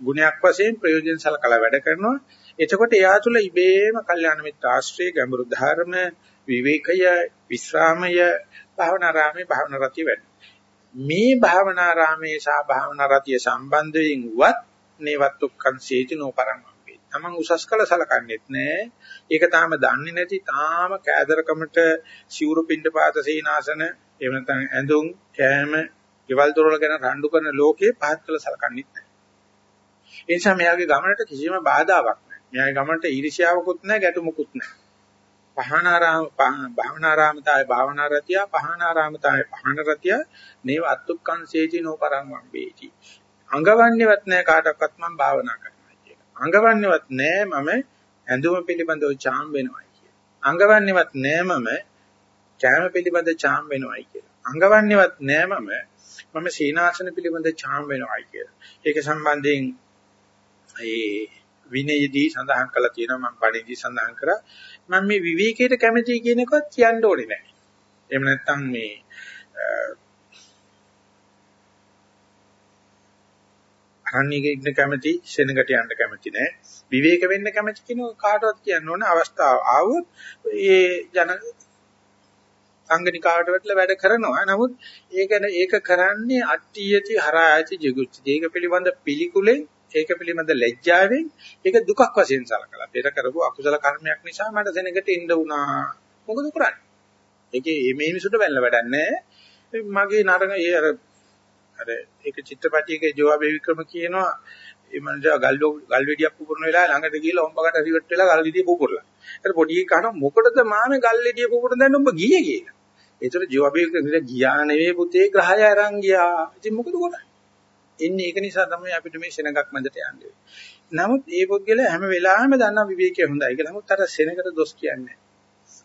ගුණයක් වශයෙන් ප්‍රයෝජන සලකලා වැඩ කරනවා. එතකොට එයා තුළ ඉබේම කල්යාණ මිත්‍ර ආශ්‍රය ගැඹුරු ධර්ම විවේකය විස්රාමය භාවනාරාමේ භාවනාරතිය වැඩ. මේ භාවනාරාමේ සහ භාවනාරතිය සම්බන්ධයෙන් වත් නේවත්තුක්කං සේති නොපරං වේ. Taman උසස් කළ සලකන්නේත් නැහැ. ඒක තාම දන්නේ නැති තාම කෑදරකමට සිවුරු පින්ඩ පාත සීනාසන එහෙම නැත්නම් ඇඳුම් කෑම ගෙවල් දොරවල් ගැන රණ්ඩු කරන ලෝකේ පහත් කළ සලකන්නේත් නැහැ. ඒ නිසා මෙයාගේ ගමනට කිසිම බාධාවක් නැහැ. මෙයාගේ ගමනට ඊර්ෂ්‍යාවකුත් නැහැ ගැටුමකුත් නැහැ. පහනාරාම භාවනාරාමතාය භාවනාරතිය පහනාරාමතාය පහනරතිය නේව අත්තුක්කං සේති නොපරං වම්බේති අඟවන්නේවත් නැහැ කාටවත් මම භාවනා කරනවා කියලා අඟවන්නේවත් නැහැ මම ඇඳුම පිළිබඳව චාම් වෙනවයි කියලා අඟවන්නේවත් නැහැ මම කැම පිළිබඳ චාම් වෙනවයි කියලා අඟවන්නේවත් නැහැ මම මම සීනාසන පිළිබඳ චාම් වෙනවයි කියලා ඒක සම්බන්ධයෙන් ඒ විනයදී සඳහන් කළා තියෙනවා මම පණිවිඩي සඳහන් කරා මම මේ විවේකයට කැමතියි කියන එකවත් කියන්න ඕනේ නැහැ. එහෙම නැත්නම් මේ අරණියක ඉන්න කැමති සෙනඟට යන්න කැමති නැහැ. විවේක වෙන්න කැමති කියන කාටවත් කියන්න ඕන අවස්ථාව ආවොත් ඒ ජන සංගණිකාවට වැටලා වැඩ කරනවා. නමුත් ඒක ඒක කරන්නේ අට්ටියති හරායති ජිගුච්චි. ඒක පිළිබඳ පිළිකුලෙන් ඒක පිළිබඳ ලැජ්ජාවෙන් ඒක දුකක් වශයෙන් සලකලා පෙර කරපු අකුසල කර්මයක් නිසා මට සෙනඟට ඉන්න වුණා. මොකද කරන්නේ? ඒකේ මේ මිනිසුන්ට වැල්ල වැඩක් නැහැ. මගේ නරක ඒ අර අර ඒක චිත්‍රපටයක ජෝවාබේ වික්‍රම කියනවා ඒ මනුස්සයා ගල් ගල් වෙඩියක් පුපුරන වෙලාවේ ළඟට ගිහලා හොම්බකට රිවර්ට් වෙලා ගල් ගෙඩිය පුපුරලා. ඊට පොඩි එකා කන මොකටද මාමේ ගල් ගෙඩිය පුපුරන දැන් ඔබ ගියේ කියලා. ඒතර ජෝවාබේ වික්‍රම ගියා නෙවෙයි පුතේ ග්‍රහය අරන් ගියා. ඉතින් මොකද කරන්නේ? එන්නේ ඒක නිසා තමයි අපිට මේ සෙනගක් මැදට යන්නේ. නමුත් මේ පුද්ගලයා හැම වෙලාවෙම දන්නා විවේකය හොඳයි කියලා. නමුත් අර සෙනගට දොස් කියන්නේ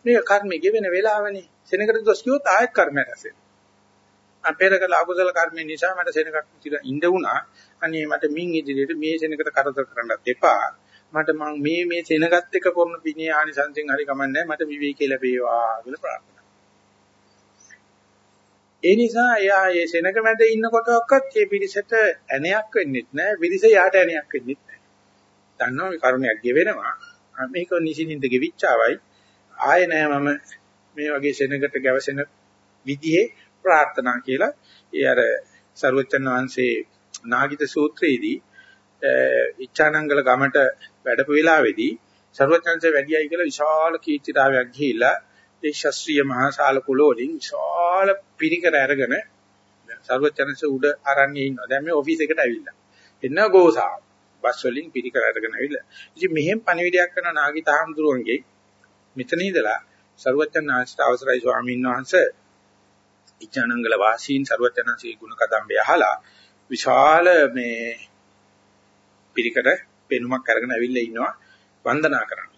මේක කර්මයේ ගෙවෙන වෙලාවනේ. සෙනගට දොස් කිව්වොත් ආයෙත් කර්මයක් රැස් වෙනවා. අපේර කළ අකුසල කර්ම නිසා මට සෙනගක් තියලා ඉඳ වුණා. අනේ මට මින් ඉදිරියට මේ සෙනගට කරදර කරන්නත් එපා. මට මං මේ මේ සෙනගත් එක්ක කරන පිණේ ආනිසංසෙන් හරි කමන්නේ මට විවේකී ලැබේවා කියලා ප්‍රාර්ථනා ඒ නිසා එයා මේ සෙනඟ මැද ඉන්නකොටවත් මේ පිරිසට ඇණයක් වෙන්නෙත් නැහැ. පිරිස යාට ඇණයක් වෙන්නෙත් නැහැ. දන්නවා මේ කරුණයක් ගෙවෙනවා. මේක නිසින්ින්ද ගෙවිච්චාවයි. ආයේ නෑ මම මේ වගේ සෙනඟට ගැවසෙන විදිහේ ප්‍රාර්ථනා කියලා ඒ අර සරුවචන් වහන්සේ නාගිත සූත්‍රයේදී ඉච්ඡානංගල ගමට වැඩපු වෙලාවේදී සරුවචන්සේ වැඩියයි කියලා විශාල කීර්තිතාවයක් ගිහිලා ඒ ශාස්ත්‍රීය මහා ශාල කුල වලින් විශාල පිරිකර අරගෙන සර්වචනසේ උඩ අරන්නේ ඉන්නවා. දැන් මේ ඔෆිස් එකට ඇවිල්ලා. එන්න ගෝසා. බස් වලින් පිටිකර අරගෙන ඇවිල්ලා. ඉතින් මෙහෙම පණිවිඩයක් කරන නාගිතාම්දුරුවන්ගේ මෙතන ඉඳලා සර්වචන් ආශ්‍රිත අවසරයි ස්වාමීන් වහන්සේ ඉච්ඡානංගල වාසීන් සර්වචනන්සේ ගුණ කදම්බය අහලා විශාල මේ පිරිකර පෙනුමක් අරගෙන ඇවිල්ලා ඉන්නවා වන්දනා කරන්න කියලා.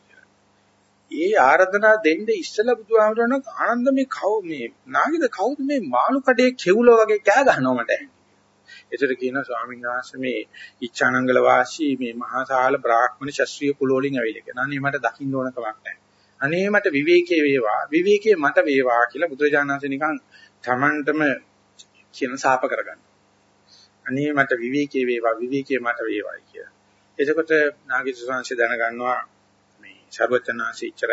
ඒ ආරාධනා දෙන්න ඉස්සලා බුදුහාමුදුරන ආනන්ද මේ කවු මේ නාගිද කවුද මේ මාළු කඩේ කෙවුලෝ වගේ කෑ ගහනවා මට ඇහෙන්නේ. ඒතර කියනවා ස්වාමීන් වහන්සේ මේ ඉච්ඡානංගල වාසී මේ මහාසාල බ්‍රාහ්මණ ශාස්ත්‍රීය කුල වලින් ඇවිල්ලා කියනවා. අනේ මට දකින්න ඕන කමක් නැහැ. අනේ මට විවේකයේ වේවා විවේකයේ මට වේවා කියලා බුදුරජාණන් වහන්සේ නිකන් Tamanටම කියන සාප කරගන්න. අනේ මට විවේකයේ වේවා විවේකයේ මට වේවායි කියලා. එතකොට නාගිසුසංශය දැනගන්නවා ਸਰවචනාසීචර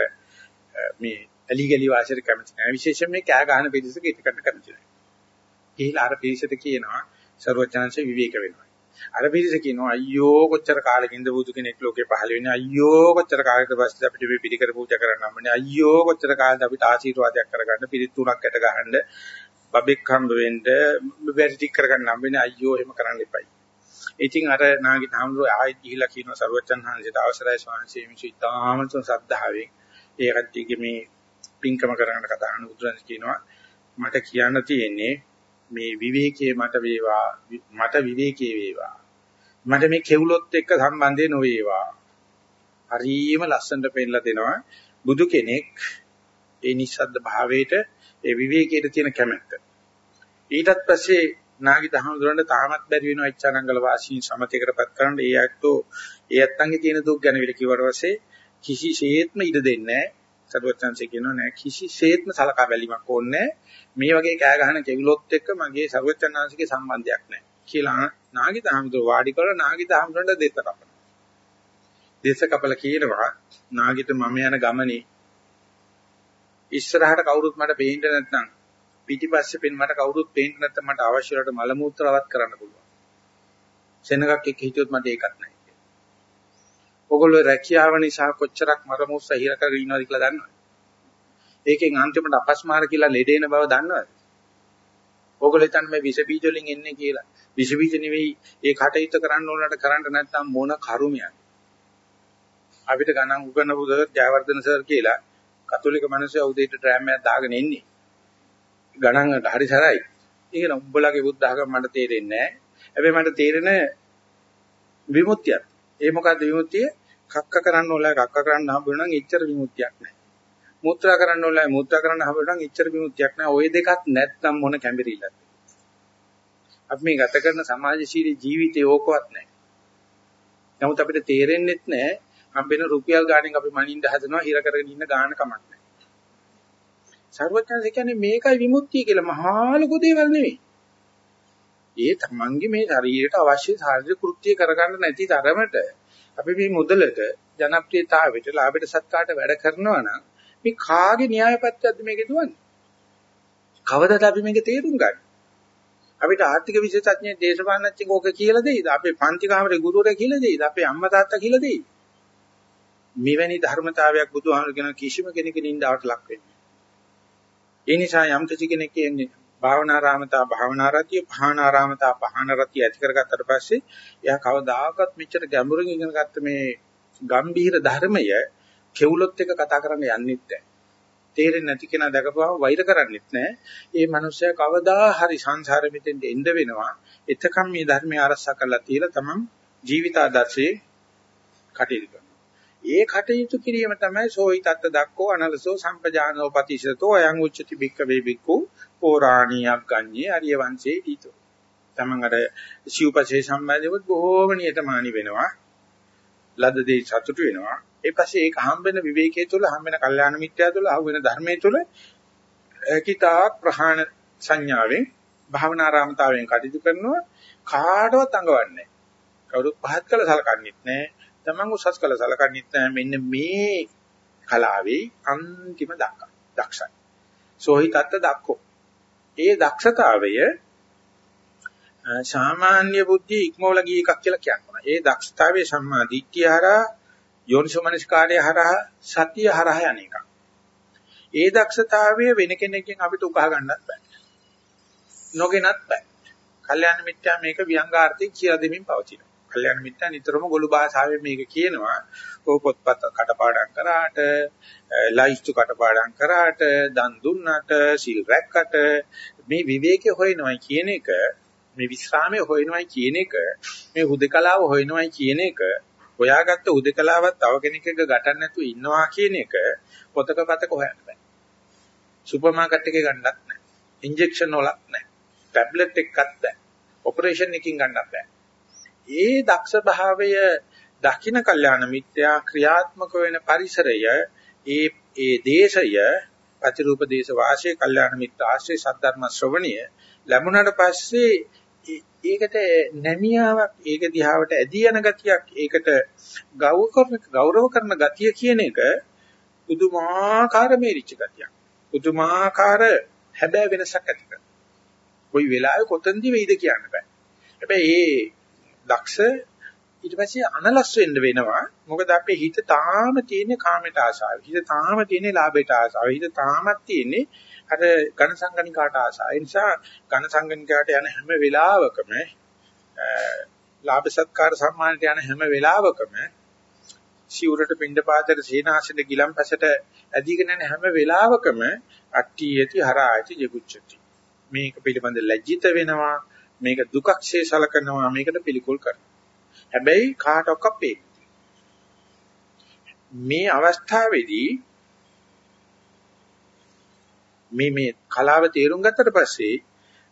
මේ ඇලිගලි වාසියට කැමති නැහැ. විශේෂයෙන් මේ කෑ ගහන පිළිසක ඉටකට කැමති නැහැ. ගිහිලා අර පිළිසෙට කියනවා ਸਰවචනාංශ විවේක වෙනවා. අර පිළිස කියනවා අයියෝ කොච්චර කාලෙකින්ද බුදු කෙනෙක් ලෝකේ පහළ වෙන්නේ අයියෝ කොච්චර කාලයකට පස්සේ අපිට මේ පිළිකර පූජා කරන්න හම්බනේ අයියෝ කොච්චර කාලෙද අපිට ආශිර්වාදයක් කරගන්න පිළිත් තුනක් ඇට ගහන්න බබෙක් හම්බ වෙන්න බැරි ටික කරගන්න හම්බ වෙන්නේ අයියෝ එහෙම කරන්න එපයි ඉතින් අර නාගි තාමරෝ ආයෙත් ගිහිලා කියනවා සරුවච්චන් හන්සේට අවසරයි ස්වාමීන් වහන්සේ ඉතාමත් සද්ධාවෙන් ඒ කට්ටියගේ මේ පින්කම කරගෙන කතා කරන උද්දරන් කියනවා මට කියන්න තියෙන්නේ මේ විවේකයේ මට වේවා මට විවේකයේ වේවා. මට මේ කෙවුලොත් එක්ක සම්බන්ධය නොවේවා. හරිම ලස්සනට පෙන්නලා දෙනවා බුදු කෙනෙක් ඒ නිස්සද්ද භාවයට ඒ විවේකයට තියෙන කැමැත්ත. ඊටත් පස්සේ නාගිත හඳුරන්න තාමත් බැරි වෙනවා ඉච්ඡානංගල වාසී සමතේකටපත් කරන්න. ඒ ඇත්තෝ ඒ ඇත්තන්ගේ තියෙන දුක් ගැන විල කිව්වට පස්සේ කිසිසේත්ම ඉඩ දෙන්නේ නැහැ. සරුවචන්සේ කියනවා නෑ කිසිසේත්ම සලකා බැලීමක් ඕනේ මේ වගේ කෑ ගහන කෙවිලොත් එක්ක මගේ සරුවචන්ාංශිකේ සම්බන්ධයක් නැහැ කියලා නාගිත හඳුර වාඩි කරලා නාගිත හඳුරන්න දෙත කපනවා. දෙස කපලා කියනවා නාගිත මම යන ගමනේ ඉස්සරහට කවුරුත් මට පේන්න නැත්නම් පිටිපස්සේ පෙන් මට කවුරුත් පේන්න නැත්නම් මට අවශ්‍ය වලට මල මූත්‍රාවත් කරන්න පුළුවන්. සෙනගක් එක්ක හිටියොත් මට ඒකත් නැහැ කියලා. ඔගොල්ලෝ රැකියාව නිසා කොච්චරක් මරමුස්ස හිර කරගෙන ඉනවද කියලා දන්නවද? ඒකෙන් අන්තිමට අපස්මාර කියලා ලෙඩේන බව දන්නවද? ඔගොල්ලෝ හිතන්නේ මේ විස බීජ වලින් එන්නේ කියලා. විස බීජ නෙවෙයි ඒ කටයුත්ත කරන්න ඕනකට කරන්න නැත්නම් මොන කරුමයක්. අපිට ගණන් උගන්වපු සර් ජයවර්ධන සර් කියලා කතෝලික මිනිස්සු උදේට ට්‍රෑම් එකක් දාගෙන ඉන්නේ. ගණන් හරි සරයි. ඒක නම් උඹලගේ බුද්ධ ආගම මට තේරෙන්නේ නැහැ. හැබැයි මට තේරෙන විමුක්තියක්. ඒ මොකද්ද විමුක්තිය? කක්ක කරන්න ඕන කක්ක කරන්න හම්බ වෙනවා නම් එච්චර විමුක්තියක් නැහැ. මුත්‍රා කරන්න ඕන මුත්‍රා කරන්න හම්බ වෙනවා නම් එච්චර විමුක්තියක් නැහැ. ওই දෙකක් නැත්නම් මොන කැඹිරිල්ලද? අපි මේ ගත කරන සමාජශීලී ජීවිතේ ඕකවත් නැහැ. නමුත් අපිට තේරෙන්නෙත් නැහැ හම්බෙන රුපියල් ගාණෙන් අපි මනින්න හදනවා හිර කරගෙන ඉන්න ගාණ කමක් නැහැ. සර්වඥාන්සේ කියන්නේ මේකයි විමුක්තිය කියලා මහා ලොකු දේවල් නෙවෙයි. ඒ තමන්ගේ මේ ශරීරයට අවශ්‍ය ශාරීරික කෘත්‍ය කරගන්න නැති තරමට අපි මේ මුදලට ජනප්‍රියතාවයට ලාභයට සත්කාරට වැඩ කරනවා නම් මේ කාගේ න්‍යායපත්‍යයක්ද මේකේ දුවන්නේ? කවදද අපි මේක තේරුම් ගන්නේ? අපිට ආර්ථික විශේෂඥයෙක් දේශපාලනඥයෙක් ඕක කියලා දෙයිද? අපේ පන්ති කාමරේ ගුරුවරයා කියලා දෙයිද? අපේ අම්මා තාත්තා කියලා දෙයිද? මෙවැනි ධර්මතාවයක් බුදුහාමුදුරු කියන කිසිම කෙනෙකුගේ නින්දාවට ලක් වෙන්නේ ඒ නිසා යම් කිසි කෙනෙක් කියන්නේ භාවනාරාමතා භාවනාරතිය පහනාරාමතා පහනරතිය ඇති කරගත්තට පස්සේ එයා කවදාකවත් මෙච්චර ගැඹුරින් ඉගෙන ගත්ත මේ ගම්භීර ධර්මය කෙවුලොත් එක කතා කරන්න යන්නෙත් නැහැ. තේරෙන්නේ නැති කෙනා දැකපුවම වෛර කරන්නෙත් නැහැ. ඒ මනුස්සයා කවදා හරි සංසාරෙ මෙතෙන්ට එන්න වෙනවා. එතකම් මේ ධර්මය අරසා කරලා තියලා තමන් ජීවිත ආදර්ශේ කටයුතු ඒ කටයුතු කිරීම තමයි සෝයිතත් දක්කෝ අනලසෝ සම්පජානෝ පතිශතෝ අයං උච්චති බික්ක වේ බික්කු පෝරාණියක් ගන්නේ අරිය වංශේ දීතෝ. තමන් අර සිව්පසේ සම්බන්ධව බොහෝම නියතමානි වෙනවා. ලද්ද දෙයි සතුටු වෙනවා. ඒ පස්සේ ඒක හම්බෙන විවේකයේ තුල හම්බෙන කල්යාණ මිත්‍යා තුල අහුවෙන ධර්මයේ තුල කිතාක් ප්‍රහාණ සංඥාවෙන් භාවනාරාමතාවයෙන් කටයුතු කරනවා කාටවත් අඟවන්නේ කවුරුත් පහත් කළ සලකන්නේත් නැහැ තමන් උසස් කළ සලකන්නේත් නැහැ මෙන්න මේ කලාවේ අන්තිම දක්ෂයි. සෝහිතත් දක්කෝ. ඒ දක්ෂතාවය සාමාන්‍ය බුද්ධි ඉක්මවල ගිය එකක් කියලා කියනවා. ඒ දක්ෂතාවයේ සම්මා දිට්ඨිය හරහා යෝනිසෝමනස්කාරය හරහා සතිය හරහා යන එකක්. ඒ දක්ෂතාවය වෙන කෙනෙක්ගෙන් අපිට උකහා ගන්නත් බෑ. නොගෙනත් බෑ. කල්යාණ මිත්‍යා මේක ව්‍යංගාර්ථයෙන් කියලා දෙමින් පවතිනවා. කල්යාණ මිත්‍යා නිතරම ගොළු භාෂාවෙන් මේක කියනවා. ඕ පොත්පත් කටපාඩම් කරාට, ලයිස්තු කටපාඩම් කරාට, දන් දුන්නට, සිල් රැක්කට මේ විවේකේ හොයනවයි කියන එක, මේ විස්රාමයේ හොයනවයි කියන එක, මේ හුදකලාව හොයනවයි කියන එක, හොයාගත්ත හුදකලාවත් තව කෙනෙක්ගේ ගටන්න නැතුව ඉන්නවා කියන එක පොතක පතක හොයන්න බෑ. සුපර් මාකට් එකේ ගන්නත් නැහැ. ඉන්ජෙක්ෂන් වලත් නැහැ. ටැබ්ලට් එකක්වත් නැහැ. ඔපරේෂන් එකකින් ගන්නත් බෑ. ඒ දක්ෂ භාවය දකින්න කල්යාණ මිත්‍යා ක්‍රියාත්මක වෙන පරිසරය ඒ ඒ දේශය අතිරූප දේශ වාසයේ කල්යාණ මිත්‍ර ආශ්‍රේ සද්ධර්ම ශ්‍රවණිය ලැබුණාට පස්සේ ඒකට නැමියාවක් ඒක දිහාවට ඇදී යන ගතියක් ඒකට ගෞරව කරන ගෞරව කරන ගතිය කියන එක පුදුමාකාර මේරිච්ච ගතියක්. පුදුමාකාර හැබෑ වෙනසක් ඇති කරනවා. කොයි වෙලාවෙ කොතනදි වෙයිද කියන්න බෑ. හැබැයි මේ දක්ෂ ඊට පස්සේ අනලස් වෙන්න වෙනවා. මොකද අපේ හිත තාම තියෙන කාමයට ආසාව. හිත තාම තියෙන ලාභයට ආසාව. හිත තාමත් තියෙන්නේ අර ඝන සංගණිකාට ආසාව. ඒ නිසා ඝන සංගණිකාට යන හැම වෙලාවකම ලාභ සත්කාර සම්මානට යන හැම වෙලාවකම සිවුරට පින්ඩ පාතට සීනාසෙට ගිලම්පසට ඇදීගෙන යන හැම වෙලාවකම අට්ටි යති හරායති ජිගුච්ඡති. මේක පිළිබඳ ලැජ්ජිත වෙනවා. මේක දුකක්ෂේ සලකනවා මේකට පිළිකුල් කරනවා හැබැයි කාටවත් මේ අවස්ථාවේදී මේ මේ කලාව තේරුම් ගත්තට පස්සේ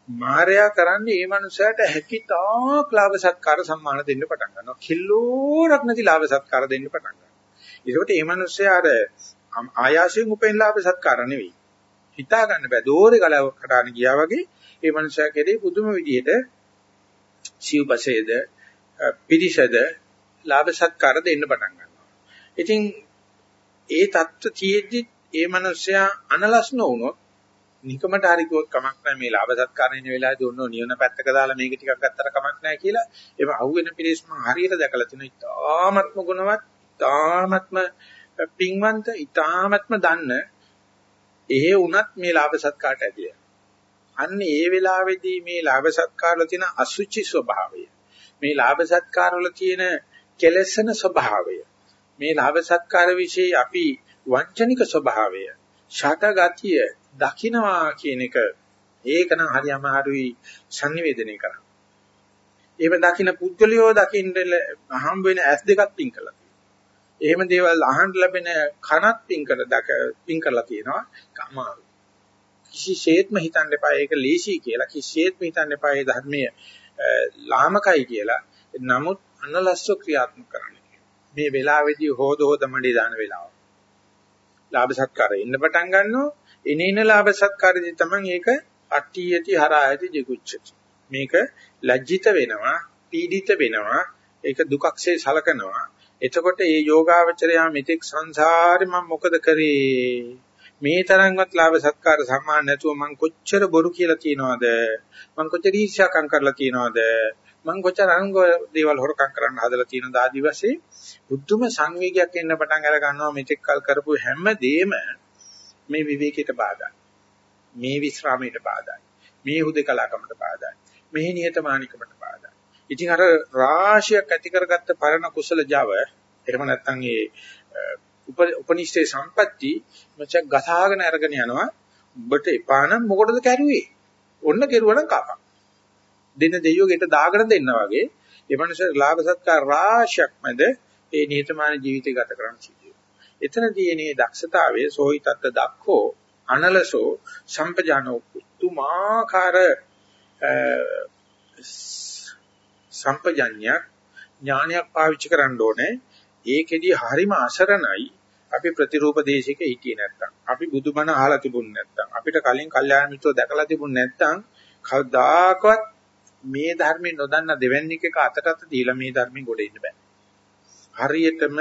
මායя කරන්නේ මේ මනුස්සයාට හැකිතාක් ලාභ සත්කාර සම්මාන දෙන්න පටන් ගන්නවා. කිල්ලෝරක් නැති ලාභ සත්කාර දෙන්න පටන් ගන්නවා. ඒකට මේ මනුස්සයා අර ආයාසයෙන් උපෙන් ලාභ සත්කාර නෙවෙයි. හිතා ගන්න බෑ. දෝරේ කලාව කඩාන ගියා වගේ ඒ මනුස්සයා කෙරේ පුදුම විදියට සිව්පසේද පිරිසද ලාභ සත්කාර දෙන්න පටන් ගන්නවා. ඉතින් ඒ தত্ত্ব තියෙද්දි ඒ මනුස්සයා අනලස්න වුණොත් නිකමට හරි කිව්වොත් කමක් නැහැ මේ ලාභ සත්කාරයන වෙලාවේදී ඔන්න නියන පැත්තක දාලා මේක ටිකක් ගත්තට කමක් නැහැ කියලා ඒ අහුවෙන පිරිස් මම හරියට දැකලා තිනු ඉතාමත්ම ගුණවත් ඉතාමත්ම පින්වන්ත ඉතාමත්ම දන්න එහෙ වුණත් මේ ලාභ සත්කාරට ඇදිලා අන්න ඒ වෙලාවේදී මේ ලාභ සත්කාරවල තියෙන අසුචි ස්වභාවය මේ ලාභ සත්කාර වල තියෙන කෙලෙසන ස්වභාවය මේ ලාභ සත්කාර વિશે අපි වංචනික ස්වභාවය ෂට ගතිය දකින්නවා කියන එක ඒක නම් හරි අමාරුයි sannivedanaya කරන්න. එහෙම දකින්න පුද්ගලියෝ දකින්න හම්බ වෙන ඇස් දෙකක් පින් කළා. එහෙම දේවල් අහන්න ලැබෙන කනක් පින් කර දක පින් කරලා තියෙනවා. අමාරු. කිසිසේත්ම හිතන්න එපා ඒක ලේසි කියලා. කිසිසේත්ම හිතන්න එපා මේ ධර්මයේ ලාමකයි කියලා. නමුත් අනලස්ව ක්‍රියාත්මක කරන්න. මේ වෙලාවේදී හොද හොද මඩේ දාන වෙලාව. ලාභ සත්කාරය ඉන්න පටන් ගන්නවා. එනේන ලාභ සත්කාරදී තමයි ඒක අට්ඨියති හරායති ජිගුච්ඡති. මේක ලැජ්ජිත වෙනවා, පීඩිත වෙනවා, ඒක දුකක්සේ සලකනවා. එතකොට මේ යෝගාවචරයා මෙතෙක් සංසාරේ මම මොකද කරේ? මේ තරම්වත් ලාභ සත්කාර සම්මාන නැතුව මං කොච්චර බොරු කියලා තියනවද මං කොච්චර ඊර්ෂ්‍යාකම් කරලා තියනවද මං කොච්චර අංග දේවල් හොරකම් කරන්න හදලා තියෙනද ආදි වශයෙන් බුද්ධම සංවේගයක් එන්න පටන් අර ගන්නවා මෙතෙක් කල් කරපු හැම දෙෙම මේ විවේකයට බාධායි. මේ විස්රාමයට බාධායි. මේ හුදකලාකමට බාධායි. මේ නිහතමානිකමට බාධායි. ඉතින් අර රාශියක් ඇති කරගත්ත පරණ කුසල Java එහෙම නැත්නම් ඒ උපනිෂ්ඨේ සම්පatti මච ගසාගෙන අරගෙන යනවා. ඔබට එපා නම් මොකටද කැරුවේ? ඔන්න කෙරුවා නම් කපා. දෙන දෙයියෝ ගෙට දාගෙන දෙන්නා වගේ ඒ මනුස්සය ලාභ සත්කාර රාශියක් මැද ඒ නිහතමානී ජීවිතය ගත කරන්න සිදු වෙනවා. එතනදී මේ දක්ෂතාවයේ සෝහිතත් දක්ඛෝ අනලසෝ සම්පජානෝ තුමාකාර සම්පජඤ්ඤයක් ඥානයක් පාවිච්චි කරන්න ඕනේ. ඒකෙදි හරිම අසරණයි. අපි ප්‍රතිරූප දේශයක හිටියේ නැත්තම් අපි බුදුබණ අහලා තිබුණ නැත්තම් අපිට කලින් කල්යාණ මිත්‍රෝ දැකලා තිබුණ නැත්තම් කවදාකවත් මේ ධර්මේ නොදන්න දෙවන්නේක අතට අත දීලා මේ ධර්මෙන් ගොඩ එන්න බෑ. හරියටම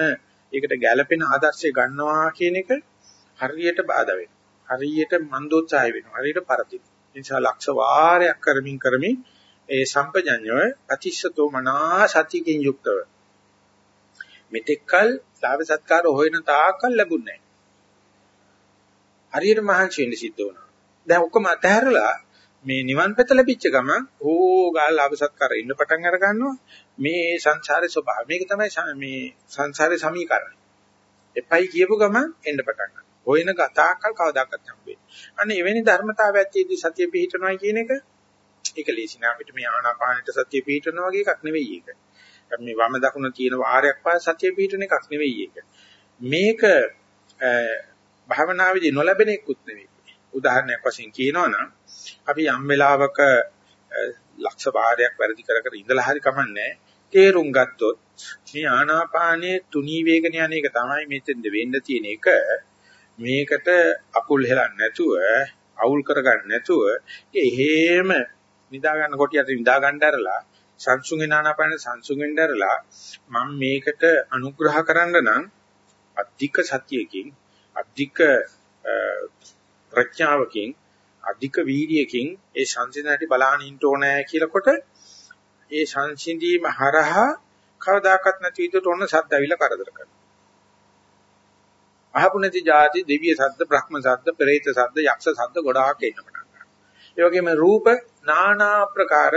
ඒකට ගැළපෙන ආදර්ශය ගන්නවා කියන එක හරියට බාධා වෙනවා. හරියට මන්දෝත්සාහය වෙනවා. හරියට පරදින. ඒ නිසා ලක්ෂ වාරයක් කරමින් කරමින් ඒ සම්පජඤ්ඤය අතිශතෝ මනා සතියකින් යුක්තව මෙතෙක්කල් ලාභ සත්කාර හොයන තාක්කල් ලැබුණේ නැහැ. හරියට මහන්සි වෙන්න සිද්ධ වුණා. දැන් ඔක්කොම අතහැරලා මේ නිවන් පෙත ලැබිච්ච ගමන් ඕ ගාල් ලාභ සත්කාර ඉන්න පටන් අර ගන්නවා. මේ සංසාරේ ස්වභාවය. මේක තමයි මේ සංසාරේ සමීකරණය. එපයි කියපු ගමන් එන්න පටන් ගන්නවා. හොයන ගතාකල් කවදාකවත් හම්බෙන්නේ අන්න එවැනි ධර්මතාවයක් තියෙද්දි සතිය පිහිටනවා කියන එක. ඒක ලේසි නෑ අපිට මේ ආනාපානෙට සතිය පිහිටනවා වගේ එකක් නෙවෙයි ඒක. මේ වම දකුණ තියෙන වාරයක් පාස සතිය පිහිටන එකක් නෙවෙයි ඒක. මේක භාවනාවේදී නොලැබෙන එකකුත් නෙවෙයි. උදාහරණයක් වශයෙන් කියනවනම් අපි යම් වෙලාවක ලක්ෂ වාරයක් වැඩි කර කර ඉඳලා හරි කමන්නේ තේරුම් ගත්තොත් මේ ආනාපානයේ තුනී වේගන යන එක තමයි මෙතෙන්ද වෙන්න තියෙන එක. මේකට අකුල් හෙලන්නේ නැතුව අවුල් කරගන්න නැතුව එහෙම නිදා ගන්න කොටියට නිදා ගන්න ඇරලා සංසුන්ගේ නානපාන සංසුන්ෙන් දැරලා මම මේකට අනුග්‍රහ කරන්න නම් අධික සතියකින් අධික ප්‍රඥාවකින් අධික වීර්යයකින් ඒ සංසිඳනටි බලහන් ඉන්න ඕනේ කියලාකොට ඒ සංසිඳීම හරහා කවදාකවත් නැති විදිහට ඔන්න සද්ද ඇවිල්ලා කරදර කරනවා. අහපු නැති જાති දෙවිය සද්ද, බ්‍රහ්ම සද්ද, പ്രേත සද්ද, යක්ෂ සද්ද ගොඩාක් එන්න පටන් ගන්නවා. ඒ වගේම රූප නානා ප්‍රකාර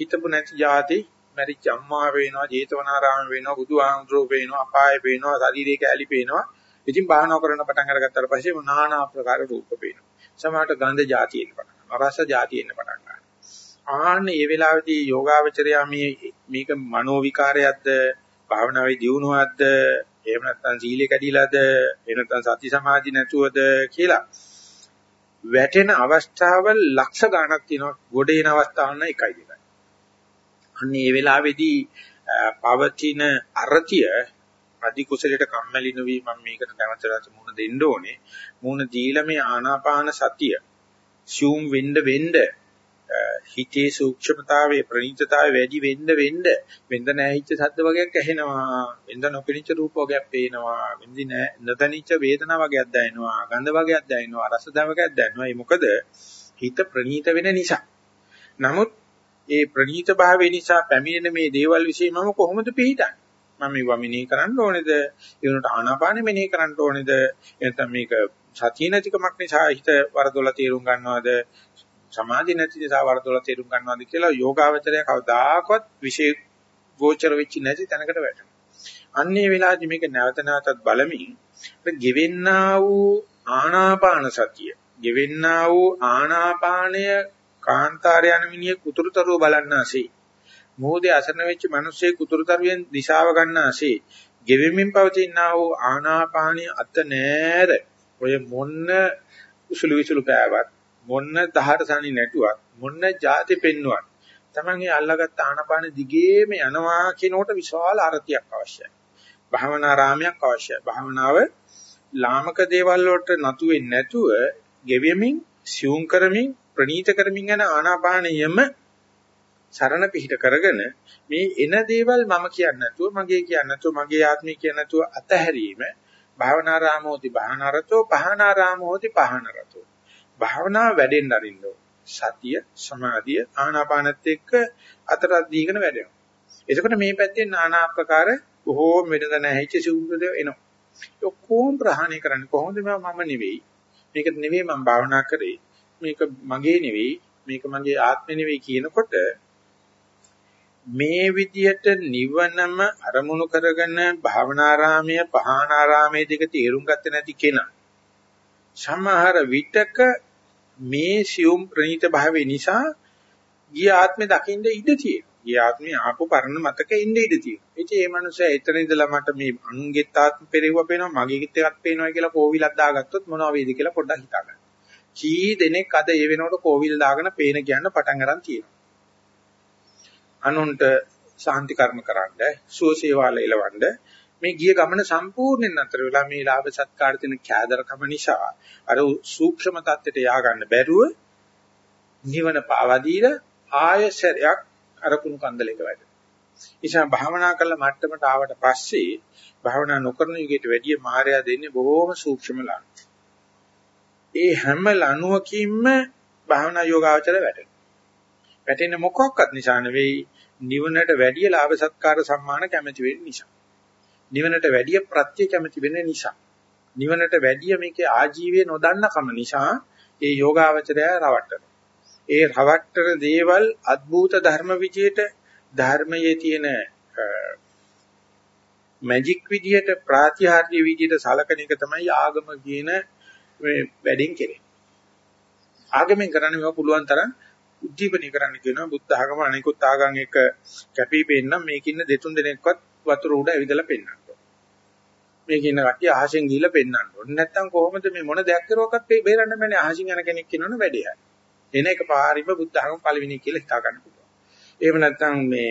හිතපු නැති જાති මැරිච්ච අම්මා වෙනවා, ජේතවනාරාම වෙනවා, බුදුහාමුදුරුවෝ වෙනවා, අපාය වෙනවා, ශරීරේ කැලි පේනවා. ඉතින් බාහනව කරන පටන් අරගත්තාට පස්සේ নানা ආකාර රූප පේනවා. සමහරට ගන්ධ જાති එන්න පටන් ගන්නවා. රස જાති එන්න පටන් ගන්නවා. ආන්න මේ වෙලාවේදී යෝගාවචරයා මේ මේක මනෝ විකාරයක්ද භාවනාවේ දියුණුවක්ද එහෙම නැත්නම් සීලය කැඩිලාද එහෙම නැත්නම් සති සමාධි නැතුවද කියලා වැටෙන අවස්ථාවල් ලක්ෂ ගණක් තියෙනවා ගොඩේන අවස්ථාන එකයි දෙක. අන්න මේ වෙලාවේදී පවතින අරතිය අධි කුසලයට කම්මැලි නොවි මම මේකට නැවතට මුණ දෙන්න ඕනේ. මුණ දීලා මේ ආනාපාන සතිය සියුම් වෙන්න වෙන්න හිතේ සූක්ෂමතාවයේ ප්‍රණීතතාවය වැඩි වෙන්න වෙන්න වෙන්ද නැහිච්ච සද්ද වගේක් ඇහෙනවා වෙන්ද නොපෙනිච්ච රූප වගේක් පේනවා වෙන්දි නැතනිච්ච වේදනා වගේක් දැනෙනවා ගන්ධ වගේක් දැනෙනවා රස වගේක් දැනෙනවා. ඒ මොකද? හිත ප්‍රණීත වෙන නිසා. නමුත් ඒ ප්‍රණීත භාවය නිසා පැමිණෙන මේ දේවල් વિશે මම කොහොමද පිළිටන්නේ මම මේවා මෙනෙහි කරන්න ඕනේද? ඒ උනට ආනාපානෙ මෙනෙහි කරන්න ඕනේද? එතන මේක සතිය නැතිකමක් නිසා හිත වරදොල තේරුම් ගන්නවද? සමාධිය නැති නිසා වරදොල තේරුම් ගන්නවාද කියලා යෝගාවචරය කවදාකවත් විශේෂ ගෝචර වෙච්ච නැති තැනකට වැටෙනවා. අන්නේ වෙලාවේදී මේක නැවත නැවතත් බලමින් ගෙවෙන්නා වූ ආනාපාන සතිය, ගෙවෙන්නා වූ ආනාපානය කාන්තාර යන මිනිහ කුතුරුතරුව බලන්නාසේ. මොහොතේ අසරණ වෙච්ච මිනිස්සේ කුතුරුතරුවෙන් දිශාව ගන්නාසේ. ගෙවෙමින් පවතිනා වූ ආනාපානිය අත නෑර ඔය මොන්න උසුළු විසුළු පෑවත් මොන්න දහට සනි නැටුවක් මොන්න જાති පෙන්නුවක් තමන්ගේ අල්ලගත් ආනපාන දිගේම යනවා කියනකොට විශාල අරතියක් අවශ්‍යයි. භාවනා රාමයක් අවශ්‍යයි. භාවනාව ලාමක දේවල් වලට නතු වෙන්නේ නැතුව ගෙවෙමින් සියුම් කරමින් ප්‍රනීත කරමින් යන ආනාපානයම සරණ පිහිට කරගෙන මේ එන දේවල් මම කියන්නේ නැතුව මගේ කියන්නේ නැතුව මගේ ආත්මය කියන්නේ නැතුව අතහැරීම භාවනාරාමෝති භාවනාරතෝ පහනාරාමෝති පහනරතෝ භාවනාව වැඩෙන්න අරින්න සතිය සමාධිය ආනාපානත් එක්ක අතරක් දීගෙන වැඩෙනවා. එතකොට මේ පැත්තේ নানা ආකාර බොහෝ මෙතන නැහිච්ච සුන්දර එනවා. ඔක්කොම ප්‍රහාණය කරන්න කොහොමද මම නෙවෙයි. මේක නෙවෙයි මම භාවනා කරේ. මේක මගේ නෙවෙයි. මේක මගේ ආත්මෙ නෙවෙයි කියනකොට මේ විදියට නිවනම අරමුණු කරගෙන භාවනාරාමය පහානාරාමයේ දෙක තේරුම් ගත්තේ නැති කෙනා සමහර විටක මේ සියුම් ප්‍රණීත භාවය නිසා ගිය ආත්මේ දකින්න ඉඩ තියෙනවා. ගිය ආත්මේ ආපු පරණ මතක ඉන්න ඉඩ තියෙනවා. ඉතින් මේ මනුස්සයා එතන ඉඳලා මට මේ අනුන්ගෙත් ආත්ම පෙරෙව්ව පේනවා, මගේත් එකක් පේනවා කියලා කෝවිලක් දාගත්තොත් මොනවා වේද කියලා පොඩ්ඩක් හිතා ගන්න. කී දෙනෙක් අද ඒ වෙනකොට කෝවිල් දාගෙන පේන කියන්න පටන් ගන්න තියෙනවා. අනුන්ට සාන්ති කර්ම කරන්න, සුවසේවාල එලවන්න මේ ගිය ගමන සම්පූර්ණයෙන් නතර වෙලා මේ ලාභ සත්කාර දෙන කෑදරකම නිසා අර සූක්ෂම தත්ත්වයට ය아가න්න බැරුව නිවන පාවා දීලා ආයසරයක් අර කුණු කන්දලයක වැඩ. ඉතින් භාවනා කළ මට්ටමට ආවට පස්සේ භාවනා නොකරන යුගයට වැඩිය මායя දෙන්නේ බොහොම සූක්ෂම ලක්ෂණ. ඒ හැම ලණුවකින්ම භාවනා යෝගාචර වැටෙනවා. වැටෙන්නේ මොකක්වත් නිසා නෙවෙයි නිවනට වැඩිය ලාභ සත්කාර සම්මාන කැමැති වෙන්න නිසා. නිවනට වැඩිය ප්‍රත්‍ය කැමති වෙන නිසා නිවනට වැඩිය මේකේ ආජීවයේ නොදන්න කම නිසා ඒ යෝගාවචරය රවට්ටන ඒ රවට්ටන දේවල් අద్భుත ධර්ම විජයට ධර්මයේ තියෙන මැජික් විදියට ප්‍රාතිහාර්ය විදියට සලකන එක තමයි ආගම කියන මේ වැඩෙන් කෙරෙන්නේ. ආගමෙන් කරන්නේ මේවා පුළුවන් තරම් උද්දීපනය කරන්න කියනවා බුද්ධ ආගම අනිකුත් ආගම් එක කැපී පෙන්නනම් මේකින්න දෙතුන් දෙනෙක්වත් වතුර උඩ ඇවිදලා පෙන්නන්න මේක ඉන්න කට්ටිය අහසෙන් ගිහිල්ලා පෙන්නන්න ඕනේ. නැත්තම් කොහොමද මේ මොන දෙයක් කරුවක්වත් බේරන්න බෑනේ අහසින් යන කෙනෙක් කියනවනේ වැඩේ හරි. එන එක පාරිම බුද්ධ ධර්ම පළවෙනි කියලා හිතා ගන්න පුළුවන්. එහෙම නැත්තම් මේ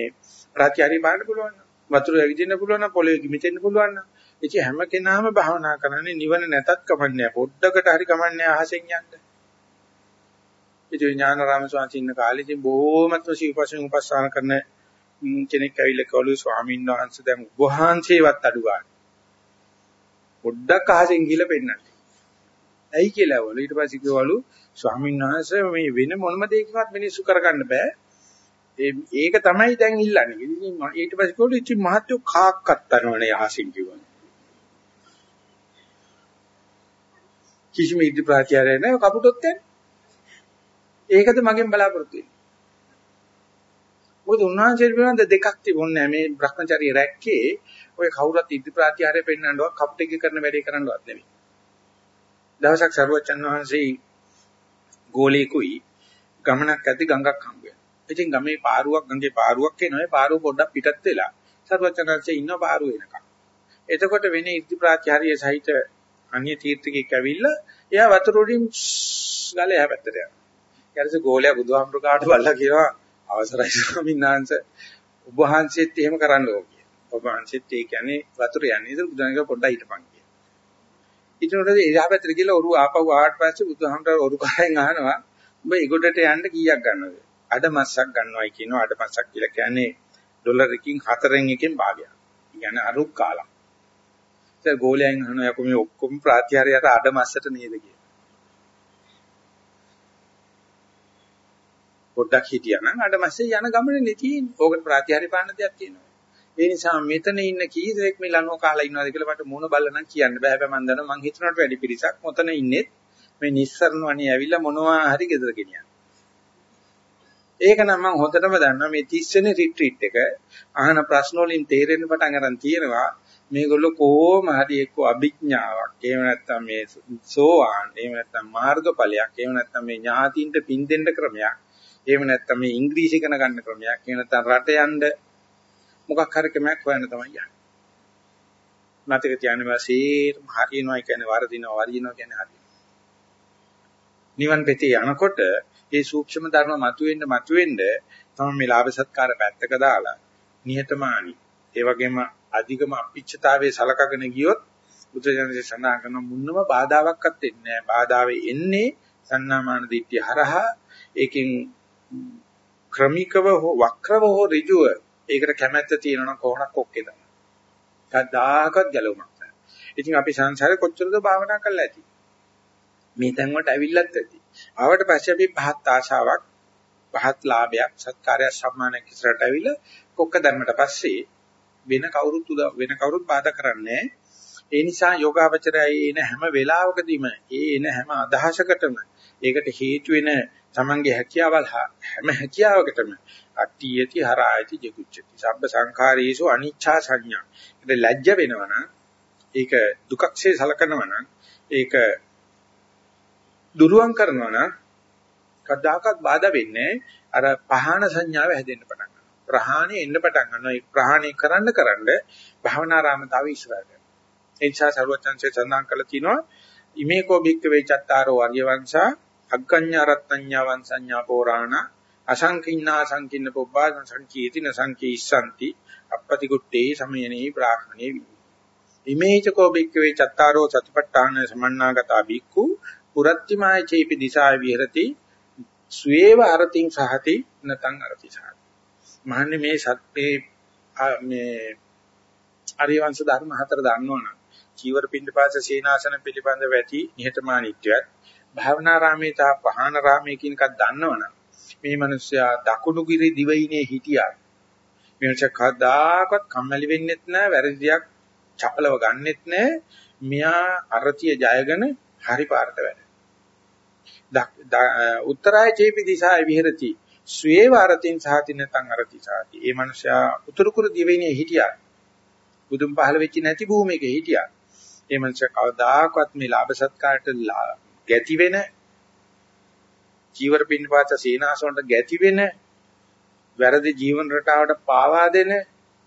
ප්‍රත්‍යහරි බලන්න පුළුවන්. වතුර ඇවිදින්න පුළුවන් නම් පොළවේ ගිමිතෙන්න පුළුවන් නම්. ඉතින් හැම කෙනාම භාවනා කරන්නේ නිවන නැතත් කමන්නේ පොඩ්ඩකට හරි කමන්නේ අහසෙන් යන්න. ඉතින් ඥානාරාම ස්වාමීන් ඉන්න කාලේ ඉතින් බොහොමත්ම සිව්පසෙන් උපස්ථාන කරන කෙනෙක් ඇවිල්ලා කවලු ස්වාමීන් වහන්සේ දැන් වහන්සේවත් අඩු ගන්න. පොඩ්ඩක් අහසෙන් ගිහලා පෙන්නන්න. ඇයි කියලා වල ඊට පස්සේ කිව්වලු ස්වාමීන් වහන්සේ මේ වෙන මොනම දෙයකවත් මිනිස්සු කරගන්න බෑ. ඒක තමයි දැන් ඉල්ලන්නේ. ඉතින් ඊට පස්සේ කිව්වලු ඉතින් මහත්යෝ කාක්කත් තනවනේ අහසින් කිව්වා. කිසිම ඉදි ප්‍රාතිහාරය නැහැ කපුටොත් යන්නේ. ඒකද මගෙන් බලාපොරොත්තු වෙන්නේ. මොකද උන්වහන්සේ පිළිබඳ දෙකක් තිබුණේ මේ Brahmacharya රැක්කේ ඔය කවුරුත් ඉදි ප්‍රාතිහාරය පෙන්වන්නවත් කප්ටෙක් කරන වැඩේ කරන්නවත් නෙවෙයි. දවසක් සරුවචන් වහන්සේ ගෝලීකුයි ගමනක් ඇති ගඟක් හම්බ වෙනවා. ඉතින් ගමේ පාරුවක් ගඟේ පාරුවක් එනවා. ඒ පාරුව පොඩ්ඩක් පිටත් වෙලා සරුවචන් වහන්සේ ඉන්න පාරුව එනකම්. එතකොට වෙන්නේ ඉදි ප්‍රාතිහාරය සහිත අන්‍ය තීර්ථකෙක් ඇවිල්ලා එයා වතුර උඩින් ගාලේ එහා පැත්තට යනවා. ඊට පස්සේ ගෝලයා බුදුහාමුදුර කාට බලලා කියනවා අවසරයි ස්වාමීන් වහන්සේ ඔබ වහන්සේත් එහෙම කරන්න ඕක. ඔබ වහන්සේත් ඒ කියන්නේ වතුර යන්නේ ඉතින් බුදුහාමුදුර පොඩ්ඩක් හිටපන් කියලා. ඊට පස්සේ එහා පැත්තට ගිහලා ඔරු ආපහු ආවට පස්සේ බුදුහාමුදුර ඔරු කරෙන් අහනවා ඔබ ඉගොඩට යන්න කීයක් ගන්නවද? අඩමස්සක් ගන්නවයි කියනවා අඩමස්සක් කියලා කියන්නේ ඩොලරකින් 4න් එකෙන් භාගයක්. කියන්නේ අරුක් කාලා. ඒ ගෝලයන් අහනවා යකෝ මේ ඔක්කොම ප්‍රාතිහාරයට අඩමස්සට නේද කියලා. පොඩ්ඩක් හිටියානම් අඩමස්සේ යන ගමනේ නේ තියෙන්නේ. ඕකට ප්‍රාතිහාර්ය පාන්න දෙයක් තියෙනවා. ඒ නිසා මෙතන ඉන්න කී දෙනෙක් මේ ලනෝ කාලා ඉන්නවද කියලා මට මොන බලලා නම් කියන්න බෑ. හැබැයි මම දන්නවා මං හිතනට වැඩි පිරිසක් මොතන ඉන්නේ මේ නිස්සරණ වණේ ඇවිල්ලා මොනවා හරි ගෙදර ගෙනියන්න. ඒක නම් මම හොඳටම දන්නවා මේ 30 වෙනි රිට්‍රීට් එක අහන ප්‍රශ්න වලින් තේරෙන්න පටන් ගන්න තියෙනවා මේගොල්ලෝ කොහොම හරි එක්ක අභිඥාවක් එහෙම නැත්නම් මේ සෝවාන් එහෙම නැත්නම් මාර්ගඵලයක් එහෙම නැත්නම් මේ ඥාතින්ට පින් දෙන්න ක්‍රමයක් එහෙම නැත්නම් මේ ඉංග්‍රීසි ඉගෙන ගන්න ක්‍රමයක් එහෙම නැත්නම් රට යන්න මොකක් හරි ක්‍රමයක් හොයන්න තමයි යන්නේ. මතක තියාගන්න වාසීරම හරියනවා කියන්නේ වරදිනවා වරිනවා කියන්නේ හරියනවා. නිවන් පෙතේ යනකොට මේ සූක්ෂම ධර්ම මතුවෙන්න මතුවෙන්න තමයි මේ ලාභ සත්කාර පැත්තක දාලා නිහතමානී ඒ වගේම අධිකම අපිච්චතාවයේ සලකගෙන ගියොත් බුදුජානකේ සඳහන් කරන මුන්නම බාධාවක්වත් එන්නේ නැහැ. බාධාවේ එන්නේ සන්නාමාන දිට්ඨිය හරහා ඒකෙන් ක්‍රමිකව හෝ වක්‍රව හෝ ඍජුව ඒකට කැමැත්ත තියෙනවා නම් කොහොමද කොක්කේ තමයි. කවදාකවත් ගැලවුමක් නැහැ. ඉතින් අපි සංසාරේ කොච්චරද භාවනා කරලා ඇති. මේ තැන් වලට ඇවිල්ලත් ඇති. ආවට පස්සේ අපි පහත් ආශාවක්, පහත් ලාභයක්, සත්කාරයක්, සම්මානයක් ඉස්සරහට ඇවිල්ලා කොක්ක දැම්මට පස්සේ වෙන කවුරුත් වෙන කවුරුත් බාධා කරන්නේ ඒ නිසා යෝගාවචරයයි එන හැම වෙලාවකදීම ඒ එන හැම අදහසකටම ඒකට හේතු වෙන තමන්ගේ හැකියාවල් හැම හැකියාවකටම අට්ඨියති හරායති ජිකුච්චති සබ්බ සංඛාරේසු අනිච්ඡා සංඥා. ඒක ලැජ්ජ වෙනවනම් ඒක දුකක්සේ සලකනවනම් ඒක දුරුවන් කරනවනම් කද්දාකත් බාධා වෙන්නේ අර පහන සංඥාව හැදෙන්න පටන් ගන්නවා. ප්‍රහාණය එන්න පටන් ගන්නවා ඒ ප්‍රහාණය කරන්න කරන්න භවනාරාමතාව ඉස්සරහට ඒ නිසා සරුවචන්සේ සඳහන් කළා තියෙනවා ඉමේකෝ භික්කවේ චත්තාරෝ වර්ය වංශා අග්ගඤ්ඤා රත්ත්‍ඤ්ඤා වංශඤ්ඤා පෝරාණ අසංකින්නා සංකින්න පොබ්බා සංකීති නසංකීස්සanti අපපති කුට්ටේ සමයනේ බ්‍රාහ්මණේ වි. ඉමේචකෝ බික්කවේ චත්තාරෝ සතිපට්ඨාන සමන්නාගතා බික්ඛු පුරත්තිමාය චේපි දිසාය විහෙරති සුවේව අරතින් සහති නතං අරති සහති. මහන්නේ මේ සත්‍යේ මේ ආර්යවංශ ධර්ම හතර දන්නවනම් චීවර පින්ඩපාත සේනාසන පිළිබඳ වැටි නිහතමානීත්වයත් භාවනාරාමේ තා පහානරාමේ කියන එකක් දන්නවනම් මේ මිනිස්සයා දකුණුගිරි දිවයිනේ හිටියා. මේ මිනිස්සයා කවදාකවත් කම්මැලි වෙන්නෙත් නැහැ, වැරදියක් චපලව ගන්නෙත් නැහැ. මෙයා අරතිය ජයගෙන හරි පාරට වැඩ. උත්තරාය චේපි දිසාය විහෙරති ස්වේව අරතින් සහති නැතන් අරති සහති. ඒ මනුස්සයා උතුරු කුරු දිවෙණියේ හිටියා. බුදුන් පහළ වෙච්ච නැති භූමියක හිටියා. ඒ මනුස්සයා කවදාකවත් මේ ලාභ සත්කාරට ගැති වෙන චීවර පින්නපාත සීනාසොන්ට ගැති වෙන වැරදි ජීවන රටාවට පාවා දෙන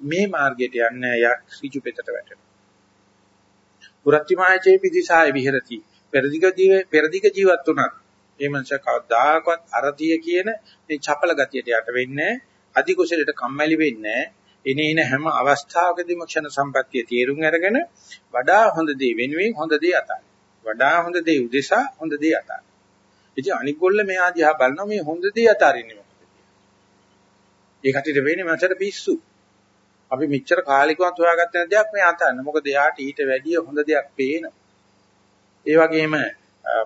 මේ මාර්ගයට යන්නේ යක් ඍජු පෙතට වැටෙනවා. පුරත්තිමායචේ පිදිසාය විහෙරති. පෙරදිග ජීව පෙරදිග ජීවත් උනත් මේ මනුෂ්‍ය කවදාකවත් අරතිය කියන මේ චපල ගතියට යට වෙන්නේ අධි කුසලයට කම්මැලි වෙන්නේ එනේන හැම අවස්ථාවකදීම ක්ෂණ සම්පත්තිය තේරුම් අරගෙන වඩා හොඳ දේ වෙනුවෙන් හොඳ දේ අතයි. වඩා හොඳ දේ උදෙසා හොඳ දේ අතයි. ඉතින් අනික් ගොල්ල මෙහා දිහා බලනවා මේ හොඳ දේ අතාරින්නේ මොකද කියලා. ඒ කටියට වෙන්නේ මනසට පිස්සු. අපි මෙච්චර කාලිකවත් හොයාගත්ත නැ දෙයක් මේ අතන්න. මොකද එයාට ඊට වැඩිය හොඳ දෙයක් පේනවා. ඒ වගේම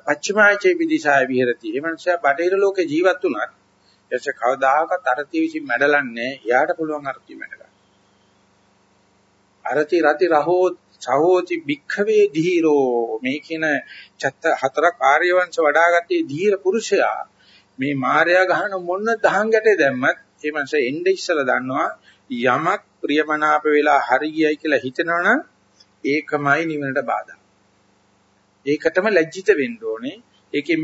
පච්චමාචේ විදිසාය විහෙරති. ඒ මනුස්සයා බටහිර ලෝකේ ජීවත් වුණත් එයාට කවදාකවත් අරති විසින් මැඩලන්නේ එයාට පුළුවන් අරති මැඩ ගන්න. අරති රති රහෝ සහෝති භික්ඛවේ ධීරෝ මේ කියන චත්ත හතරක් ආර්ය වංශ වඩාගත්තේ ධීර පුරුෂයා මේ මායя ගහන මොන දහං ගැටේ දැම්මත් ඒ මනුස්සයා එnde ඉස්සලා දන්නවා යමක් ප්‍රියමනාප වෙලා හරි ගියයි කියලා හිතනවනම් ඒකමයි නිවනට බාධා. ඒකටම ලැජ්ජිත වෙන්න ඕනේ. ඒකෙන්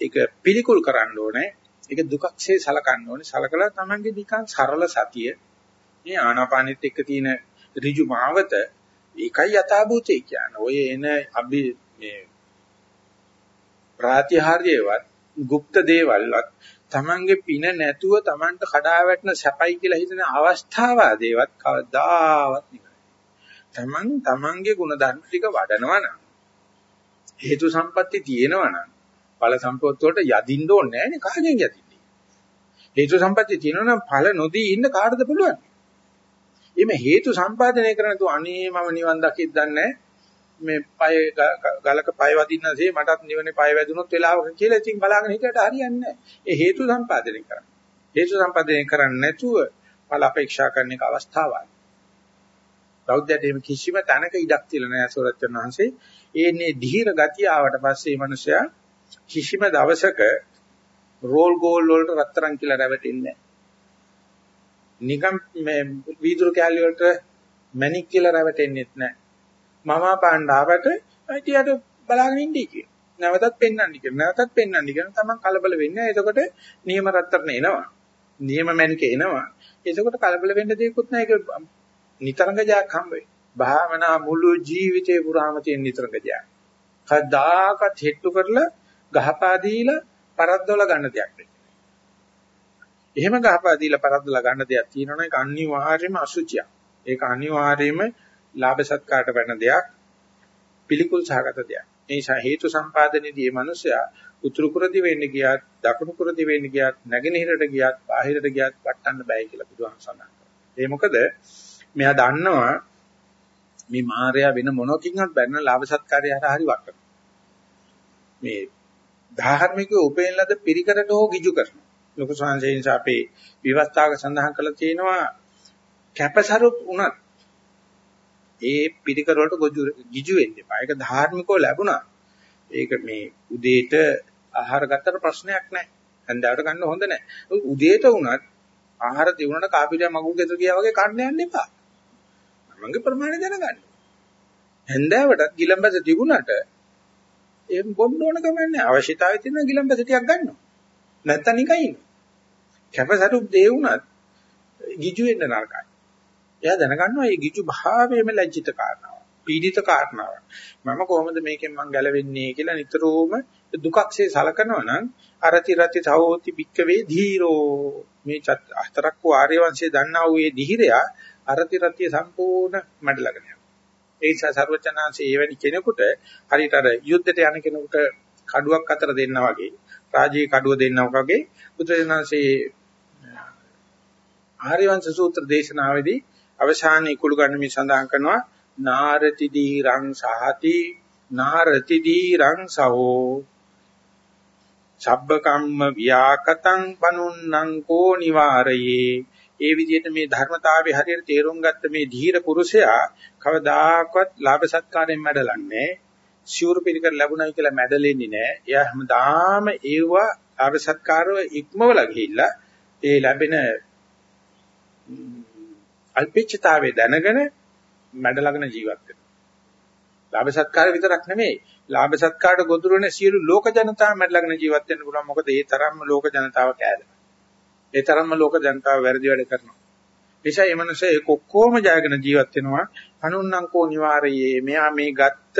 ඒක පිළිකුල් කරන්න ඕනේ. ඒක දුකක්සේ සලකන්න ඕනේ. සලකලා Tamange නිකන් සරල සතිය මේ ආනාපානෙත් එක්ක තියෙන ඍජු මාවත ඒකයි යථාභූතේ කියන්නේ. ඔය එන අභි මේ ප්‍රාතිහාර්යේවත් গুপ্ত දේවල්වත් Tamange පින නැතුව Tamanට කඩා වැටෙන සැපයි කියලා හිතන අවස්ථාවාදේවත් කවදාවත් නෙවෙයි. Taman Tamange ಗುಣධර්ම ටික වඩනවා නම් හේතු සම්පatti තියෙනවා නම් ඵල සම්පත් වලට යදින්න ඕනේ නැහැනේ කාගෙන් යදින්නේ. හේතු සම්පatti තියෙනවා නම් ඵල නොදී ඉන්න කාටද පුළුවන්? එimhe හේතු සම්පාදනය කරන තු අනේ මම නිවන් දකිද්ද නැහැ. මේ පය ගලක පය වදින්නසේ මටත් නිවනේ පය වැදුනොත් වෙලාවක කියලා ඉතින් බලාගෙන හිටියට හරියන්නේ නැහැ. ඒ හේතු සම්පාදනය කරන්න. හේතු සම්පාදනය කරන්නේ නැතුව ඵල අපේක්ෂා කරන එක අවස්ථාවක්. බෞද්ධයට එහෙම කිසිම තැනක ඉඩක් තියලා නැහැ සෝරච්චන් වහන්සේ. ඒන්නේ ධීර ගතිය ආවට පස්සේ මේ මිනිසයා කිසිම දවසක රෝල් ගෝල් වලට රත්තරන් කියලා රැවටෙන්නේ නැහැ. නිකම් මේ වීදුරු කැලිය වලට මැණික් කියලා රැවටෙන්නේත් නැහැ. මම පාණ්ඩාවට හිටියට බලාගෙන ඉන්නයි කියන. නැවතත් පෙන්වන්න කියන. නැවතත් පෙන්වන්න කියන. තමන් කලබල වෙන්නේ. එතකොට නියම රත්තරන් එනවා. නියම මැණික එනවා. එතකොට කලබල වෙන්න දෙයක්වත් නැහැ. ඒක නිතරංග ජයක් හම්බ වෙයි. භාවනා මුළු ජීවිතේ පුරාම තියෙන නිතරංග ජයක්. කවදාකවත් හෙට්ටු කරලා ගහපා දීලා පරද්දවල ගන්න දෙයක් නෙවෙයි. එහෙම ගහපා දීලා පරද්දලා ගන්න දෙයක් තියෙනවනේ ඒක අනිවාර්යයෙන්ම අසුචියක්. ඒක අනිවාර්යයෙන්ම ලාභ සත්කාරට වෙන දෙයක්. පිළිකුල් සහගත දෙයක්. ඒ නිසා හේතු සම්පාදනයේදී මේ මිනිසයා උතුරු කුරදි වෙන්න ගියත්, දකුණු කුරදි වෙන්න ගියත්, නැගෙනහිරට ගියත්, බාහිරට ගියත් වටන්න බෑ කියලා බුදුහාම සඳහන් කරනවා. ඒ මොකද මෙයා දන්නවා මේ මායя වෙන මොනකින්වත් බැන්න ලාභ සත්කාරය හරහා හරි වටන. මේ ධාර්මිකව උපේන ලද පිරිකරට හෝ ගිජු කරනවා. ලොකු සංසයෙන් අපේ විවස්ථාවක සඳහන් කරලා තියෙනවා කැපසරුප් උනත් ඒ පිරිකර වලට ගිජු වෙන්න එපා. ඒක ධාර්මිකව ලැබුණා. ඒක මේ උදේට ආහාර ගත්තට ප්‍රශ්නයක් නැහැ. හන්දාවට ගන්න හොඳ නැහැ. උදේට උනත් ආහාර දිනුනට කාපිරිය මගුල් ගෙදර ගියා වගේ කන්න යන්න එපා. මගේ ප්‍රමාණය දැනගන්න. හන්දාවටත් ගිලම්බස තිබුණාට ඒ බොන්න ඕන කමන්නේ අවශ්‍යතාවය තියෙන ගිලම්බස ටිකක් ගන්නවා. නැත්තම් නිකන් ඉන්න. කැපසරුප් දේ වුණත් ගිජු වෙන්න නරකයි. එයා දැනගන්නවා මේ ගිජු භාවයේම ලැජ්ජිත කාරණාවක්. පීඩිත කාරණාවක්. මම කොහොමද මේකෙන් මං ගැලවෙන්නේ කියලා නිතරම දුකක්සේ සලකනවා නම් අරති රති තවෝති බික්කවේ ධීරෝ මේ හතරක් වූ ආර්ය වංශයේ දන්නා වූ මේ ධීරයා අරති රති සම්පූර්ණ මඩලගෙන යනවා. ඒ නිසා ਸਰවචනාංශයේ එවැනි කෙනෙකුට හරියට අර යුද්ධයට යන කෙනෙකුට කඩුවක් අතර දෙන්නා වගේ රාජී කඩුව දෙන්නා වගේ බුදුරජාණන්සේ ආර්යවංශ සූත්‍ර දේශනාවේදී අවසානයේ කුළු ගන්න මේ සඳහන් කරනවා නාරති දීරං සහති නාරති දීරං සහෝ සබ්බ කම්ම ව්‍යාකතං බනුන්නං කෝ නිවාරයේ ඒ විදිහට මේ ධර්මතාවය හරියට තේරුම් ගත්ත මේ ධීර පුරුෂයා කවදාකවත් ලාභ සත්කාරයෙන් මැඩලන්නේ සිවුරු පිළිකර ලැබුණයි කියලා මැඩලෙන්නේ නැහැ. එයා හැමදාම ඒව ආව සත්කාරව ඉක්මවලා ගිහිල්ලා ඒ ලැබෙන අල්පිච්චතාවය දැනගෙන මැඩලගෙන ජීවත් වෙනවා. ලාභ සත්කාර විතරක් නෙමෙයි. ලාභ සත්කාරට ගොදුරු වෙන සියලු ලෝක ජනතාව මැඩලගෙන ජීවත් වෙන්න පුළුවන්. මොකද ඒ තරම්ම ලෝක ජනතාව කෑදලා. ඒ තරම්ම ලෝක ජනතාව වැරදි වැඩ කරනවා. නිසා මේ මනුස්සය ඒක ඔක්කොම ජයගෙන ජීවත් වෙනවා. අනුන්නංකෝ නිවාරයේ මෙයා මේ ගත්ත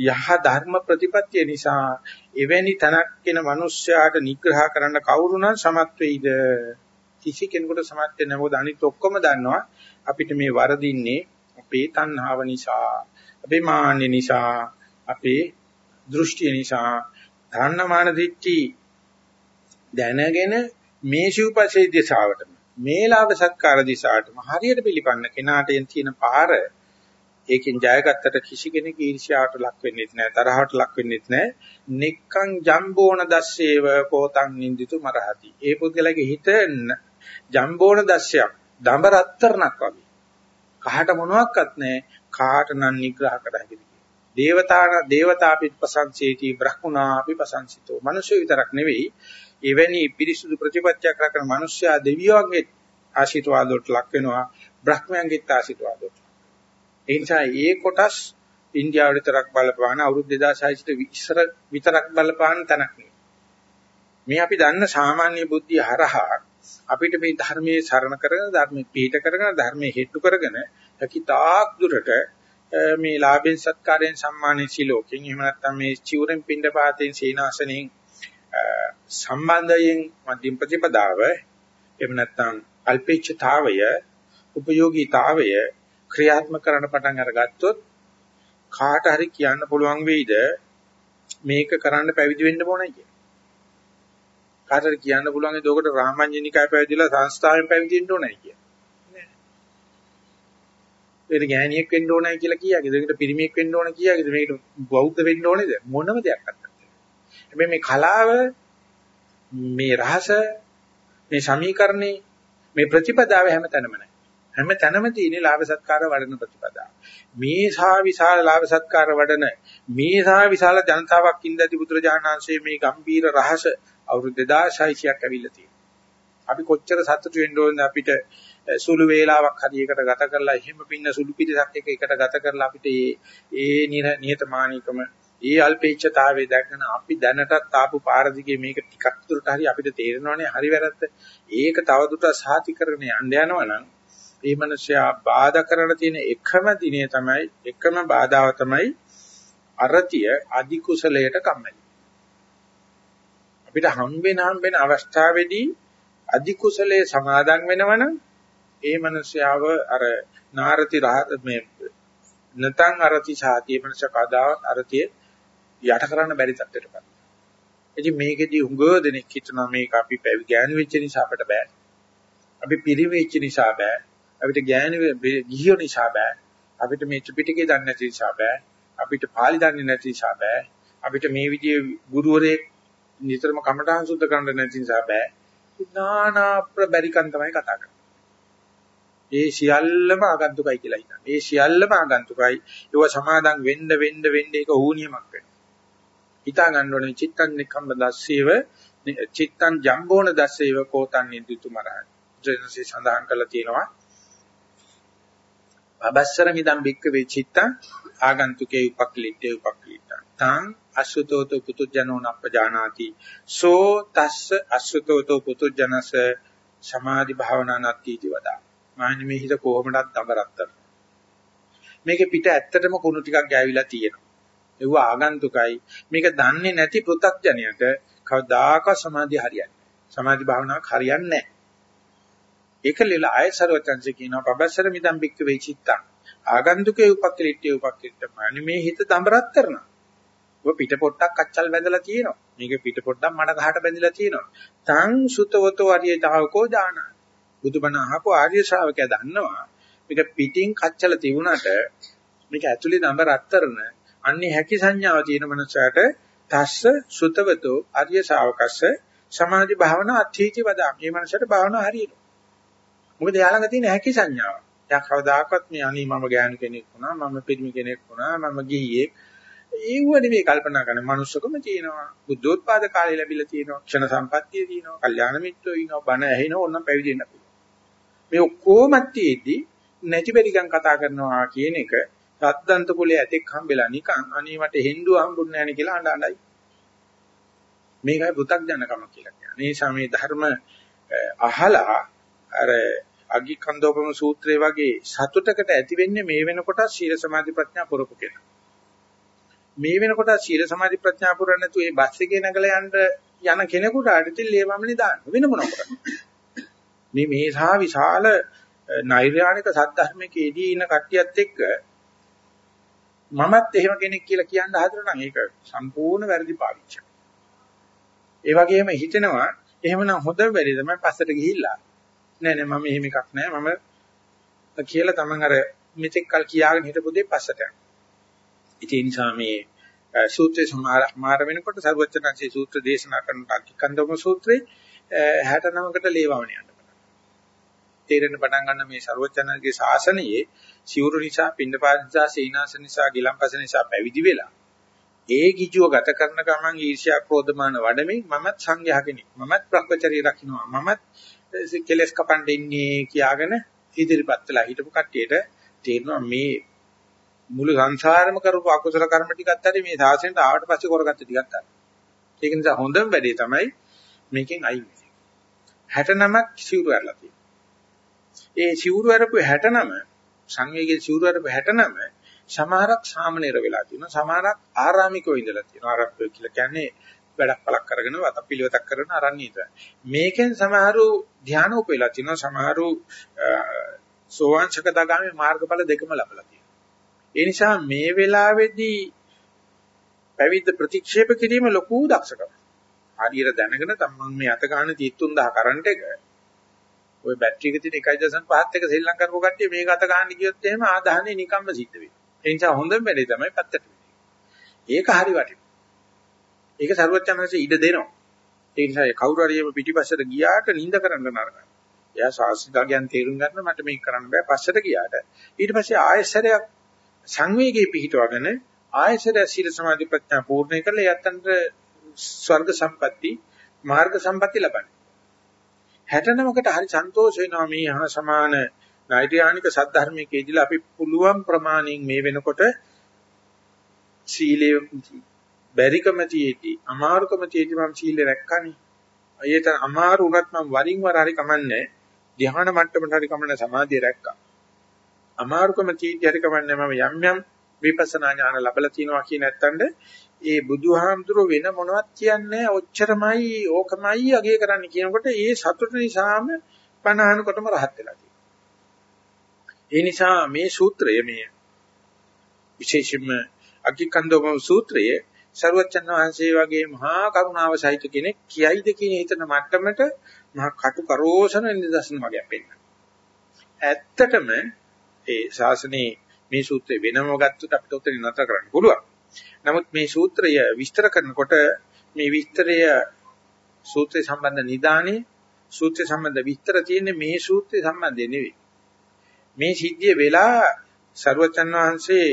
යහ ධර්ම ප්‍රතිපත්තිය නිසා එවැනි තනක් වෙන මිනිස්යාට නිග්‍රහ කරන්න කවුරු නම් සමත් වෙයිද කිසි කෙනෙකුට සමත් වෙන්නේ නැහැ මොකද අනිත් ඔක්කොම දන්නවා අපිට මේ වරදින්නේ අපේ තණ්හාව නිසා අපේ මාන්න නිසා අපේ දෘෂ්ටිය නිසා ධර්ණමාන දිට්ඨි දැනගෙන මේ ශිවපසේ දිශාවටම මේ ලාභ සත්කාර දිශාවටම හරියට පිළිපන්න කෙනාට තියෙන පාර ඒකෙන් ජයගත්තට කිසි කෙනෙක් ඊර්ෂ්‍යාවට ලක් වෙන්නේ නැහැ තරහවට ලක් වෙන්නේ නැහැ නික්කං ජම්බෝන දස්සේව කෝතං නින්දිතු මරහති. ඒ පුද්ගලගේ හිත ජම්බෝන දස්සයක් දඹ රත්තරණක් වගේ. කහට මොනවත් නැහැ කාට නම් නිග්‍රහ කර හැකිද දේවතාන දේවතාපි ප්‍රසංසේති බ්‍රහ්මුණාපි ප්‍රසංසිතෝ. මිනිස්සු විතරක් නෙවෙයි එවැනි පිරිසුදු ප්‍රතිපත්තියක් රැකන මිනිස්සයා දෙවියන්ගේ ආශිර්වාද වලට ලක් වෙනවා බ්‍රහ්මයන්ගේ ආශිර්වාද වලට ඒ නිසා ඒ කොටස් ඉන්දියාව විතරක් බලපාන අවුරුදු 2600 ට ඉස්සර විතරක් බලපාන තැනක් නෙවෙයි. මේ අපි දන්න සාමාන්‍ය බුද්ධිය හරහා අපිට මේ ධර්මයේ සරණ කරගෙන ධර්මයේ පිහිට කරගෙන ධර්මයේ හේතු කරගෙන හැකිතාක් දුරට මේ ලාභෙන් සත්කාරයෙන් සම්මානෙන් සිලෝකෙන් එහෙම නැත්නම් මේ චිවරෙන් පින්ඩපාතෙන් සීනාසනෙන් සම්බන්ධයෙන් මධ්‍යම ප්‍රතිපදාව එහෙම නැත්නම් අල්පේච්ඡතාවය උපයෝගීතාවය ක්‍රියාත්මක කරන පටන් අරගත්තොත් කාට හරි කියන්න පුළුවන් වෙයිද මේක කරන්න පැවිදි වෙන්න ඕනයි කියලා. කාටද කියන්න පුළුවන් ඒ දොකට රාමඤ්ඤනිකය පැවිදිලා සංස්ථාවෙන් පැවිදි වෙන්න ඕනයි කියලා. ඒකට ගෑණියෙක් වෙන්න ඕනයි කියලා කියාගේද? ඒකට පිරිමියෙක් වෙන්න ඕන කියාගේද? මේකට බෞද්ධ වෙන්න ඕනේද? මොනම දෙයක් නැහැ. හැබැයි මේ කලාව මේ රහස මේ සමීකරණේ මේ ප්‍රතිපදාව හැම තැනම නැහැ. හැම තැනම තියෙන ලාභ සත්කාර වඩන ප්‍රතිපදාව. මේ සා විශාල ලාභ සත්කාර වඩන මේ සා විශාල ජනතාවක් ඉඳදී බුදුරජාණන් වහන්සේ මේ ගම්බීර රහස අවුරුදු 2600ක් ඇවිල්ලා තියෙනවා. අපි කොච්චර සතුටු වෙන්න ඕනද අපිට සුළු වේලාවක් හරි එකට ගත කරලා එහෙම පින්න සුළු පිටසක් එක එකට ගත කරලා අපිට ඒ ඒ නිහතමානීකම ඒ අල්පේච්ඡතාවය දැක්කන අපි දැනටත් ආපු පාර දිගේ මේක ටිකක් දුරට හරි අපිට තේරෙනවනේ හරි වැරද්ද. ඒක තවදුරටත් සාති කරගෙන යන්න යනවනම් මේ මිනිස්සයා බාධා කරන තියෙන එකම දිනේ තමයි එකම බාධාව තමයි අරතිය අධි කුසලයට කම්මැලි. අපිට හම්බෙන හම්බෙන අවස්ථාවේදී අධි කුසලයේ සමාදන් වෙනවනම් ඒ මිනිස්යාව අර නාරති මේ නැතන් අරති සාතිය මනස කදාවත් අරතිය යට කරන්න බැරි තත්ත්වයකටපත්. ඉතින් මේකෙදී උඟ දෙනෙක් හිතනවා මේක අපි පැවි ගෑනු වෙච්ච නිසා අපිට බෑ. අපි පිරිවෙච්ච නිසා බෑ. අපිට ගෑනු ගිහියෝ නිසා බෑ. අපිට මේ ත්‍රිපිටකය දන්නේ නැති නිසා බෑ. අපිට පාලි දන්නේ නැති නිසා බෑ. අපිට මේ විදිහේ ගුරුවරයෙක් නිතරම කමඨාන් සුද්ධ කරන්න නැති නිසා බෑ. නානා ප්‍රබරිකන් තමයි කතා කරන්නේ. ඒ සියල්ලම ආගන්තුකයි කියලා හිතන්නේ. ඒ සියල්ලම ආගන්තුකයි. ඒව සමාදන් වෙන්න වෙන්න වෙන්න ඒක ඌනියමක් වෙනවා. හිතා ගන්න ඕනේ චිත්තං නිකම්ම දස්සේව චිත්තං ජම්බෝන දස්සේව කෝතං නිදිතු මරහයි. ජනසී සඳහන් කරලා තියෙනවා. අබස්සර මිදම් බික්ක වේ චිත්තං ආගන්තුකේ උපක්ලිටේ උපක්ලිටං. තං අසුතෝතෝ පුතුජනෝ නප්පජානාති. සෝ තස්ස අසුතෝතෝ පුතුජනස සමාධි භාවනා නත්ති වදා. මාන්නේ මේ හිත කොහොමදත් අමරත්තර. මේකේ පිට ඇත්තටම කුණු ටිකක් ගෑවිලා තියෙනවා. ඒව ආගන්තුකයි. මේක දන්නේ නැති පෘථග්ජනයට කවදාකවත් සමාධිය හරියන්නේ නැහැ. සමාධි භාවනාවක් හරියන්නේ නැහැ. ඒකලෙල ආයසරවතන්සේ කියනවා පබස්සර මිදම් බික්ක වේචිත්තං. ආගන්තුකේ උපක්‍රීට්ඨේ උපක්‍රීට්ඨ මාන්නේ මේ හිත දඹරත් කරනවා. ඔය පිට පොට්ටක් අච්චල් බැඳලා තියෙනවා. මේක පිට පොට්ටක් මඩ ගහට බැඳලා තියෙනවා. තං සුතවතෝ අරිය දහවකෝ දානා. බුදුබණ අහපු ආර්ය ශ්‍රාවකයා දන්නවා මේක පිටින් කච්චල තිබුණාට මේක ඇතුලේ නඹ රත්තරන අන්නේ හැකි සංඥාව තියෙන මනසට තස්ස සුතවතෝ ආර්ය ශ්‍රාවකස්ස සමාධි භාවනා අත්‍යීති වදා මේ මනසට භාවනා හරියනවා මොකද යාළඟ තියෙන හැකි සංඥාව යා කවදාකවත් මේ අනී මම ගෑනු කෙනෙක් වුණා මම පිරිමි කෙනෙක් වුණා මම ගිහියෙක් ඒව නෙමෙයි කල්පනා කරන මනුස්සකම තියෙනවා. බුද්ධෝත්පාද කාලේ ලැබිලා තියෙනවා. ක්ෂණ සම්පත්තිය තියෙනවා. කල්යාණ මිත්‍රයෝ ඉන්නවා. බණ ඇහෙනවා. ඕනම් පැවිදි වෙන්න පුළුවන්. මේ ඔක්කොමත් තියෙද්දි නැති බැරිකම් කතා කරනවා කියන එක සද්දන්ත කුලයේ ඇතෙක් හම්බෙලා නිකන් අනේ මට හෙන්දුව හම්බුන්නේ නැහැ නේ කියලා අඬ අඬයි. මේකයි පෘථග්ජනකම කියලා කියන්නේ. මේ සමේ ධර්ම අහලා අර අගිකන්දෝපම සූත්‍රයේ වගේ සතුටකට ඇති වෙන්නේ මේ වෙනකොට සීල සමාධි ප්‍රඥා පුරපු කෙනා. මේ වෙනකොට සීල සමාධි ප්‍රඥා පුරන්නේ නැතු ඒ බස් එකේ නැගලා යන්න යන කෙනෙකුට අඩිතිල් ලේවමනේ දාන්න වෙන මොනවා කරන්නේ. මේ මේ සහ විශාල නෛර්යානික සත්‍යධර්මකේදී ඉන්න කට්ටියත් එක්ක මමත් එහෙම කෙනෙක් කියලා කියන්න හදනවා නම් ඒක සම්පූර්ණ වැරදි පාවිච්චියක්. ඒ වගේම හිතෙනවා එහෙමනම් හොඳ වෙරි තමයි පස්සට ගිහිල්ලා. නෑ නෑ මම එහෙම එකක් නෑ මම කියලා තමන් අර මෙතෙක් කල් කියාගෙන හිටපු දේ පස්සට යනවා. ඒ නිසා මේ සූත්‍රේ සමාර වෙනකොට සර්වචනංශී සූත්‍ර දේශනා කරන අකිකන්දම සූත්‍රේ 69කට ලේවවණ යනවා. තේරෙන්න පටන් ගන්න මේ ਸਰවඥාගේ ශාසනයේ සිවුරු නිසා, පින්නපාත නිසා, සීනාස නිසා, ගිලම්පස නිසා පැවිදි වෙලා ඒ කිචුව ගත කරන ගමන් ඊර්ෂ්‍යා ක්‍රෝධමාන වඩමින් මමත් සංඝයා කෙනෙක්. මමත් භ්‍රමචර්ය රකින්නවා. මමත් කෙලස් කපන්න ඉන්නේ කියාගෙන ඉදිරිපත් වෙලා හිටපු කට්ටියට තේරෙනවා මේ මුළු සංසාරෙම කරපු අකුසල කර්ම ටිකත් හරි මේ සාසනයට ආවට පස්සේ කරගත්ත ටිකත් හරි. ඒක නිසා හොඳම වැඩේ තමයි මේකෙන් අයින් වෙන්නේ. 69ක් සිවුරු ඇරලා තියෙනවා. ඒ සිවුරු අරපු 69 සංවේගයේ සිවුරු අරපු 69 සමහරක් සාමනීර වෙලා තියෙනවා. සමහරක් ආරාමිකව ඉඳලා තියෙනවා. ආරම්භය කියලා කියන්නේ වැඩක් පලක් කරගෙන වතපිලිවෙතක් කරන අරණියද මේකෙන් සමහරු ධානය උපෙලා තියෙනවා. සමහරු සෝවාන්සක දගාමේ මාර්ගඵල දෙකම ලබලා තියෙනවා. ඒ නිසා මේ වෙලාවේදී පැවිද්ද ප්‍රතික්ෂේප කිරීම ලොකු දක්ෂකමක් හරියට දැනගෙන තමන් මේ අත ගන්න 33000 කරන්ට් එක ওই බැටරි එක තියෙන 1.5ත් එක සෙල්ලම් කරපුව කට්ටිය මේක අත ගන්න ගියොත් එහෙම ආදාහනේ නිකම්ම සිද්ධ වෙනවා. ඒ නිසා හොඳම වැඩේ තමයි පැත්තට ඒක හරි වටිනවා. ඒක ਸਰවඥාන්සේ ඉඩ දෙනවා. ඒ නිසා කවුරු හරි එම පිටිපස්සට ගියාට නිඳ කරන්න නරකයි. එයා සාස්ත්‍රිකයන් තේරුම් ගන්න මට මේක කරන්න බෑ පස්සට ගියාට. ඊට පස්සේ ආයසරයක් සංවේගී පිහිටවගෙන ආයසරය සීල සමාධි ප්‍රඥා පූර්ණේ කරලා යත්තන්ට ස්වර්ග සම්පatti මාර්ග සම්පatti ලබන්නේ. 69කට හරි සන්තෝෂ වෙනවා මේ හා සමාන නෛර්යානික සද්ධර්මයේදීලා අපි පුළුවන් ප්‍රමාණයෙන් මේ වෙනකොට සීලය බැරිකම තියේදී අමාරුකම තියේදී මම සීලය රැක්කනේ. අයියට අමාරු වුණත් මම වරින් වර හරි කමන්නේ ධ්‍යාන මට්ටමට හරි කමන්නේ සමාධිය රැක්කා. අමාරුකම තියේදී හරි කමන්නේ මම යම් යම් විපස්සනා ඥාන ලැබලා තිනවා කියන නැත්තඳ ඒ බුදුහාමුදුරුව වෙන මොනවත් කියන්නේ ඔච්චරමයි ඕකමයි අගේ කරන්න කියනකොට ඒ සතුට නිසාම පණහනකොටම රහත් වෙලා තියෙනවා. ඒ නිසා මේ සූත්‍රය මේ විශේෂයෙන්ම අකිකන්දෝම සූත්‍රයේ ਸਰවචන් වහන්සේ වගේ මහා කරුණාව සහිත කෙනෙක් කියයිද කියන හිතන මට්ටමට මහා කටු කරෝසන නිදර්ශන වගේ පෙන්නනවා. ඇත්තටම ඒ ශාසනයේ මේ සූත්‍රය වෙනම ගත්තොත් අපිට උත්තර නතර කරන්න පුළුවන්. නමුත් මේ සූත්‍රය විස්තර කරනකොට මේ විස්තරය සූත්‍රය සම්බන්ධ නිදානේ සූත්‍රය සම්බන්ධ විස්තර තියෙන්නේ මේ සූත්‍රය සම්බන්ධයෙන් නෙවෙයි. මේ සිද්ධිය වෙලා ਸਰවචන් වහන්සේ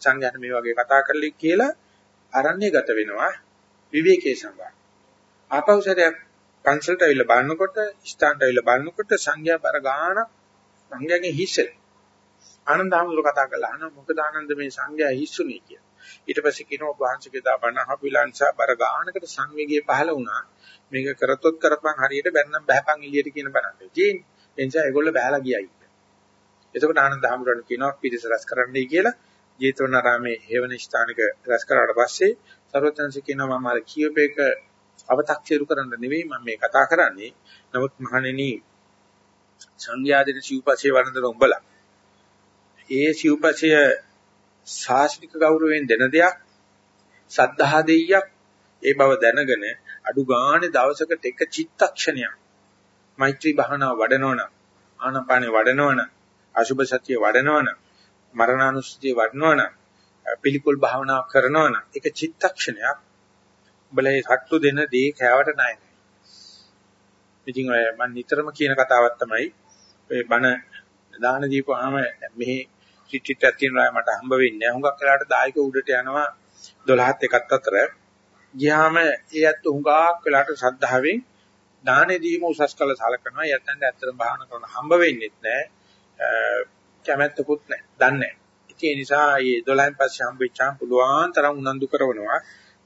සංඝයාට මේ වගේ කතා කරලි කියලා අරණ්‍ය ගත වෙනවා විවේකයේ සඳහා. ආපෞසරයක් පන්සලට ඇවිල්ලා බලනකොට ස්ථානට ඇවිල්ලා බලනකොට සංඝයා බර ගාන සංඝයාගේ හිස්සේ ආනන්ද හැමෝම කතා කරලා අහනවා මොකද ආනන්ද මේ සංඝයා හිස්සුනේ කියලා. ඊට පස්සේ කියනවා වහන්සේගේ දා බණ අහපු විලාංශා බර ගානකට සංවේගය පහළ වුණා. මේක කරතොත් කරපන් හරියට බැන්නම් බහපන් එළියට කියන බණක්. තියෙන්නේ. ඒ නිසා ඒගොල්ලෝ බහැලා ගියයි. එතකොට ආනන්ද හැමෝටම කියනවා පිරිස රැස් කරන්නයි කියලා. ජේතවනාරාමේ හේවන ස්ථානික රැස් කරාට පස්සේ සර්වඥාන්ස කියනවා මම අර කියූපේක අව탁සිරු කරන්න නෙවෙයි මම මේ කතා කරන්නේ. නමුත් මහණෙනි සංඝයාදින සිව්පස්සේ වරඳන උඹලා ඒ සිව්පසය ශාස්ත්‍රික ගෞරවයෙන් දෙන දෙයක් සද්ධා දෙයියක්. ඒ බව දැනගෙන අඩු ගානේ දවසකට එක චිත්තක්ෂණයක්. මෛත්‍රී භාවනාව වඩනවනම් ආනාපානෙ වඩනවනම් අසුභ සතිය වඩනවනම් මරණානුස්සතිය වඩනවනම් පිළිකුල් භාවනාව කරනවනම් එක චිත්තක්ෂණයක්. බලේ සට්ටු දෙන දේ කෑවට නැහැ. ඉතින් ඔය මම නිතරම කියන කතාවක් තමයි ඔය බණ දාන දීපුවාම මෙහි ටිටිටක් තියෙනවා මට හම්බ වෙන්නේ නැහැ. හුඟක් වෙලාවට දායක උඩට යනවා 12ත් එකත් අතර ගියාම ඒ ඇත්ත හුඟක් වෙලාට ශ්‍රද්ධාවෙන් දානෙ දීම උසස් කළ සලකනවා. යත්තන්ට ඇත්තටම භාවනා කරන හම්බ වෙන්නේ නැහැ. කැමැත්තකුත් නැහැ. දන්නේ නැහැ. ඒ නිසා මේ 12න් පස්සේ හම්බෙච්චාම පුළුවන් තරම් උනන්දු කරනවා.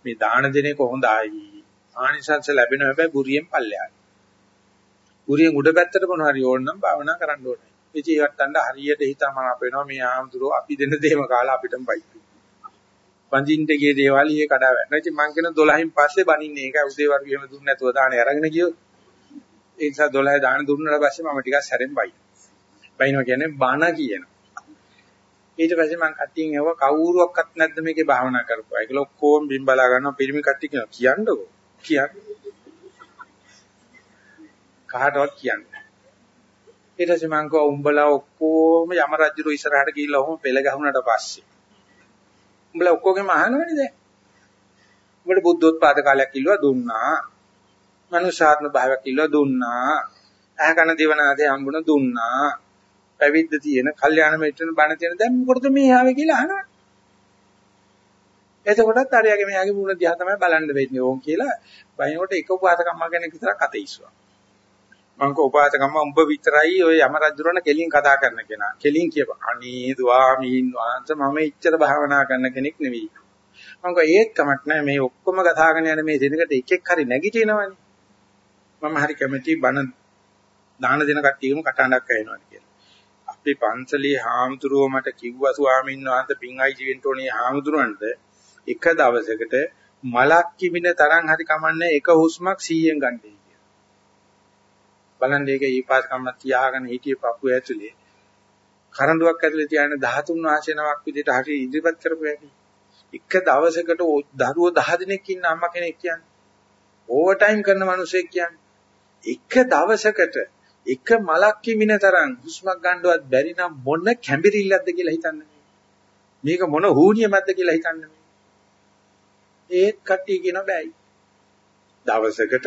මේ දාන දෙන එක හොඳයි. ආනිසංස ලැබෙනවා හැබැයි බුරියෙන් පල්ලෙහාට. බුරියෙන් උඩ පැත්තට මොනවා හරි ඕන නම් භාවනා කරන්න ඕනේ. ඉතින් ඒකට තණ්ඩ හරියට හිතම අපේනවා මේ ආම්තුරෝ අපි දෙන දේම කාලා අපිටම බයිතු. වඳින්න ගිය දේවල් ඊයේ කඩා වැටෙනවා. ඉතින් මං කියන 12න් පස්සේ බනින්නේ ඒකයි උදේ වර්ග එහෙම දුන්නේ නැතුව දානේ අරගෙන ගියොත්. ඒ නිසා 12 දාන දුන්නාට පස්සේ මම ටිකක් සැරෙන් බයි. බයිනවා කියන්නේ බන කියනවා. ඊට පස්සේ මං කට්ටියෙන් ඇහුවා කවුරුවක්වත් නැද්ද මේකේ භාවනා කරපුවා. ඒකල ඔක්කොම බිම් බලා ගන්නවා පිරිමි කට්ටිය කියනවා කියන්නකෝ. කියන්න. කාටවත් කියන්නේ. ඊට පස්සේ මං කව උඹලා ඔක්කොම යම රජුරු ඉස්සරහට ගිහිල්ලා ඔහොම පෙළ ගහුණාට පස්සේ. උඹලා ඔක්කොගෙම අහනවනේ දැන්. උඹට බුද්ධෝත්පාද කාලයක් ඉල්ලුවා දුන්නා. මනුෂ්‍යාත්ම භාවයක් ඉල්ලුවා දුන්නා. ඇහකන දිවනාදේ හම්බුණ දුන්නා. පැවිද්ද තියෙන, කල්යාණ මිත්‍රන බණ තියෙන දැන් මොකටද මේ ආවේ කියලා අහනවා. එතකොටත් අරයාගේ මෙයාගේ මුණ දිහා තමයි බලන්න වෙන්නේ ඕන් කියලා බයිනකොට එක උපාසකම්ම කෙනෙක් විතරක් අත ඉස්සුවා. මං කෝ උපාසකම්ම උඹ විතරයි ඔය යම රජුරණ කෙලින් කතා කරන කෙනා. කෙලින් කියප. අනේ ස්වාමීන් වහන්සේ මම ඉච්ඡර භාවනා කරන කෙනෙක් නෙවෙයි. මං කෝ ඒත් කමක් නැහැ මේ ඔක්කොම කතාගෙන යන මේ දිනකට එක එක හරි නැගිටිනවනේ. මම හරි කැමති බණ දාන දෙන කට්ටියම කටහඬක් ඇහෙනවා කියලා. අපේ පන්සලේ හාමුදුරුවෝ මට කිව්වා ස්වාමීන් වහන්සේ පින් අයිති වෙන්න ඕනේ හාමුදුරුවන්ට එක දවසකට මලක් කිමින තරම් හරි කමන්නේ එක හුස්මක් 100ෙන් ගන්නයි කියලා. බලන්න ඒක ඊපාස් කම්ම තියාගෙන හිටියේ පපුව ඇතුලේ. කරඬුවක් ඇතුලේ තියාගෙන 13 වාසනාවක් විදිහට හරි ඉදිරිපත් කරපු හැටි. එක දවසකට දරුවෝ 10 දෙනෙක් ඉන්න අම්මා කෙනෙක් කියන්නේ. ඕවර් ටයිම් කරන මිනිසෙක් කියන්නේ. එක දවසකට එක මලක් කිමින තරම් හුස්මක් ගන්නවත් බැරි නම් මොන කැඹිරිල්ලක්ද කියලා හිතන්නේ. මේක මොන හූනියමක්ද කියලා හිතන්නේ. ඒත් කට්ටිය කියන බෑයි. දවසකට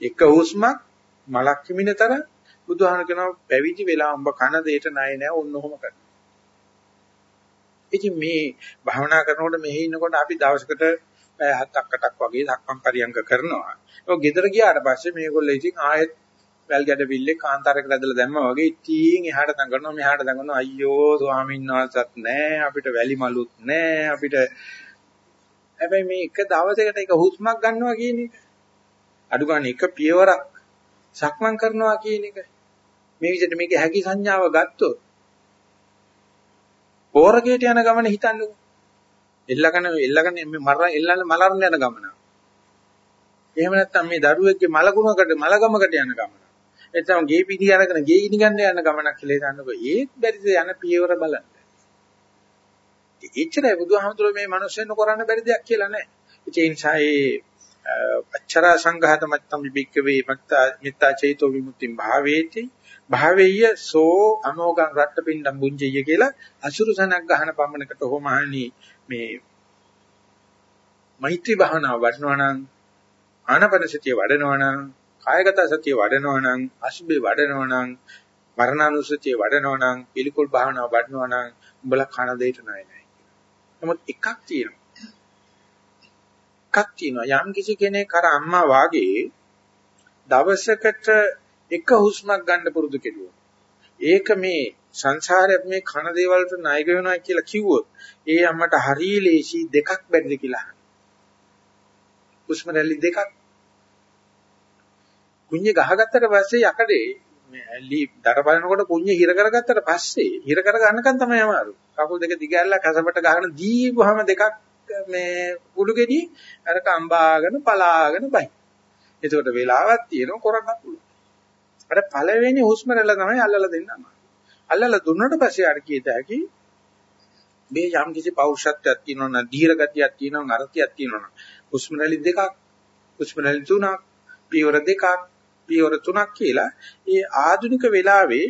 එක හුස්මක් මලක් කිමින තරම් බුදුහාම කියනවා පැවිදි වෙලා උඹ කන දෙයට ණය නෑ ඔන්න ඔහොම කරනවා. ඉතින් මේ භාවනා කරනකොට මෙහි ඉන්නකොට අපි දවසකට පැය 7ක් 8ක් වගේ ධක්මං පරියංග කරනවා. ඒක ගෙදර ගියාට පස්සේ මේගොල්ලෝ ඉතින් ආයෙත් වැල් ගැඩවිල්ලේ කාන්තාරයකට ඇදලා දැම්මා වගේ ඉතින් එහාට දඟනවා මෙහාට දඟනවා අයියෝ ස්වාමීන් වහන්සේත් නැහැ අපිට වැලි මලුත් නැහැ අපිට හැබැයි මේ එක දවසකට එක හුස්මක් ගන්නවා කියන එක අඩු ගන්න එක පියවරක් සක්මන් කරනවා කියන එක. මේ විදිහට මේකේ හැකි සංඥාව ගත්තොත් පෝරකේට යන ගමන හිතන්නකෝ එල්ලගෙන එල්ලගෙන මේ මර එල්ලන්න මලරන්න යන ගමන. එහෙම නැත්නම් මේ දරුවෙක්ගේ මලකුණකට මලගමකට යන ගමන. එතන ගේ පිටි අරගෙන ගේ ඉනි ගන්න යන ගමනක් කියලා හිතන්නකෝ. ඒත් බැරිද යන පියවර බලන්න. එච්චරයි බුදුහාමුදුරුවෝ මේ මිනිස්සුන් කරන්න බැරි දෙයක් කියලා නෑ. ඒ නිසා ඒ අච්චර සංඝාත මත්තම් විබික්කවේ මත්තා මිත්තා චේතෝ විමුක්තිම් භාවේති භාවෙය්‍ය සෝ අනෝගං රට්ටපින්ඩම් බුඤ්ජය කියලා අසුරුසනක් ගහන පමණකට හොමහනි මේ මෛත්‍රී භාවනාව වඩනවා නම් ආනපනසතිය වඩනවා නම් කායගත සතිය වඩනවා නම් අසුබේ වඩනවා නම් මරණානුසතිය වඩනවා නම් පිළිකුල් භාවනාව වඩනවා නම් උඹලා කන දෙයට නෑ නෑ නමුත් එකක් තියෙනවා. එකක් තියෙනවා යම් කිසි කෙනෙක් අර අම්මා වාගේ දවසකට එක හුස්මක් ගන්න පුරුදු කෙරුවොත් ඒක මේ සංසාරයේ මේ කන දේවල් වලට ණයක වෙනවා කියලා කිව්වොත් ඒ අම්මට හරිය ලේසි දෙකක් බැරිද කියලා. හුස්ම රැලි දෙකක් කුඤ්ඤ ගහගත්තට පස්සේ යකඩේ මේ ඇලි දර බලනකොට කුඤ්ඤ හිර කරගත්තට පස්සේ හිර කර ගන්නකන් තමයි අමාරු. කකුල් දෙක දිගැල්ලා කසපට ගහන දීපුවම දෙකක් මේ කුඩු ගෙඩි අර කම්බාගෙන පලාගෙන බයි. එතකොට වෙලාවක් තියෙනවා කරන්න පුළුවන්. අර පළවෙනි හුස්ම රැල්ල තමයි අල්ලලා දෙන්න අමාරු. අල්ලලා දුන්නට පස්සේ අර කීත හැකි මේ යම් කිසි පෞරුෂත්වයක් තියෙනවා නම් ධීර ගතියක් තියෙනවා නම් අරතියක් තියෙනවා නම් හුස්ම රැලි දෙකක් හුස්ම රැලි තුනක් පියවර දෙකක් පියවර තුනක් කියලා ඒ ආධුනික වෙලාවේ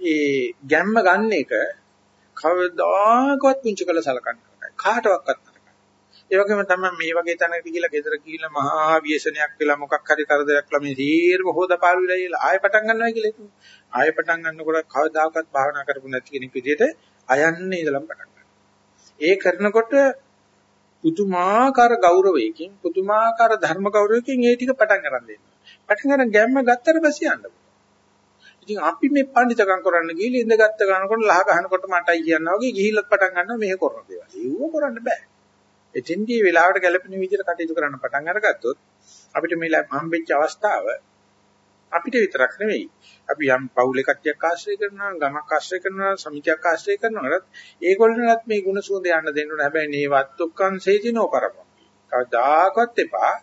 ඒ ගැම්ම ගන්න එක කවදාකවත් පුංචි කළ සලකන්න කාටවත් නැහැ. ඒ වගේම තමයි මේ වගේ තැනකට ගිහිල්ලා ගෙදර ගිහිල්ලා මහා ව්‍යසනයක් වෙලා මොකක් හරි කරදරයක් ළමයි තීරම හොදපාරු වෙලා ඉලා ආයෙ පටන් ගන්නවා කියලා හිතුවා. ආයෙ පටන් ගන්නකොට කවදාකවත් භාවනා කරපු නැති කෙනෙක් විදිහට අයන්නේ ඉඳලම පටන් ගන්නවා. ඒ කරනකොට පුදුමාකාර ගෞරවයකින් පුදුමාකාර ධර්ම ගෞරවයකින් ඒ ටික පටන් ගන්න දෙනවා. පටන් ගන්න ගැම්ම ගත්තට පස්සේ යන්න. ඉතින් අපි මේ පඬිතකම් කරන්න ගිහලා ඉඳගත්ත ගන්නකොට ලහ ගහනකොට මටයි කියනවා වගේ ගිහිල්ලත් පටන් ගන්නවා මෙහෙ කරන දේවල්. ඒව කරන්න බෑ. එතෙන්දී වෙලාවට ගැළපෙන විදිහට කටයුතු කරන්න පටන් අරගත්තොත් අපිට මේ හම්බෙච්ච අවස්ථාව අපිට විතරක් නෙවෙයි. අපි යම් පවුලේ කට්ටියක් ආශ්‍රය කරනවා, ගමක් ආශ්‍රය කරනවා, සමිතියක් ආශ්‍රය කරනවාට ඒගොල්ලන්වත් මේ ගුණ සුවඳ යන්න දෙන්න ඕන. හැබැයි මේ වත්තුක්කං සේජිනෝ කරපො. කවදාකවත් එපා.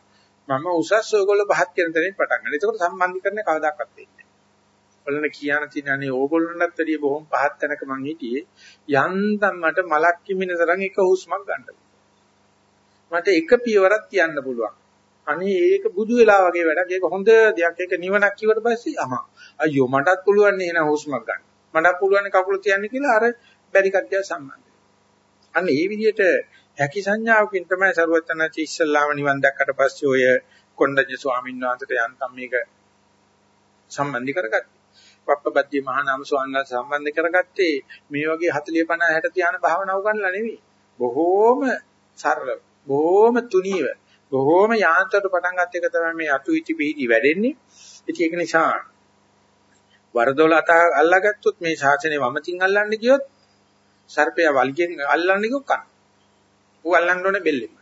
මම උසස් ඔයගොල්ලෝ පහත් කියන තැනින් පටන් ගන්න. ඒකට සම්බන්ධීකරණය කවදාකවත් වෙන්නේ නැහැ. ඔයගොල්ලෝ කියන්න තියෙනනේ ඕගොල්ලන්ටත් වැඩිය බොහොම පහත් තැනක මං හිටියේ. යන්තම් මට මලක් කිමින තරම් එක හුස්මක් ගන්න. මට එක පියවරක් තියන්න පුළුවන්. අනේ ඒක බුදු වෙලා වගේ වැඩක්. ඒක හොඳ දෙයක්. ඒක නිවනක් කිව්වට පස්සේ අමා. අයියෝ මටත් පුළුවන් නේ එන හුස්මක් ගන්න. මටත් පුළුවන් කකුල තියන්න කියලා අර බැරි කට්ටිය සම්බන්ධ අන්න ඒ විදිහට හැකි සංඥාවකින් තමයි සරුවචනාචි ඉස්සල්ලාම නිවන් දැක්කට පස්සේ ඔය කොණ්ඩඤ්ඤ ස්වාමීන් වහන්සේට යන්තම් මේක සම්බන්ධ කරගත්තේ. වප්පබද්දී මහා නාම ස්වාමීන් වහන්සේ සම්බන්ධ කරගත්තේ මේ වගේ 40 50 60 ධානය භාවනාව ගන්නලා නෙවෙයි. බොහෝම සරල, බොහෝම තුනීව බොහෝම යාන්ත්‍රයට පටන් ගන්න එක තමයි මේ අතු ඉති පිහිදි වැඩෙන්නේ. ඉතින් ඒක නිසා වරදොල අත අල්ලාගත්තොත් මේ ශාසනය වමතින් අල්ලන්න ගියොත් සර්පයා වල්ගෙන් අල්ලන්න ගියොත් කන. ඌ අල්ලන්න ඕනේ බෙල්ලෙම.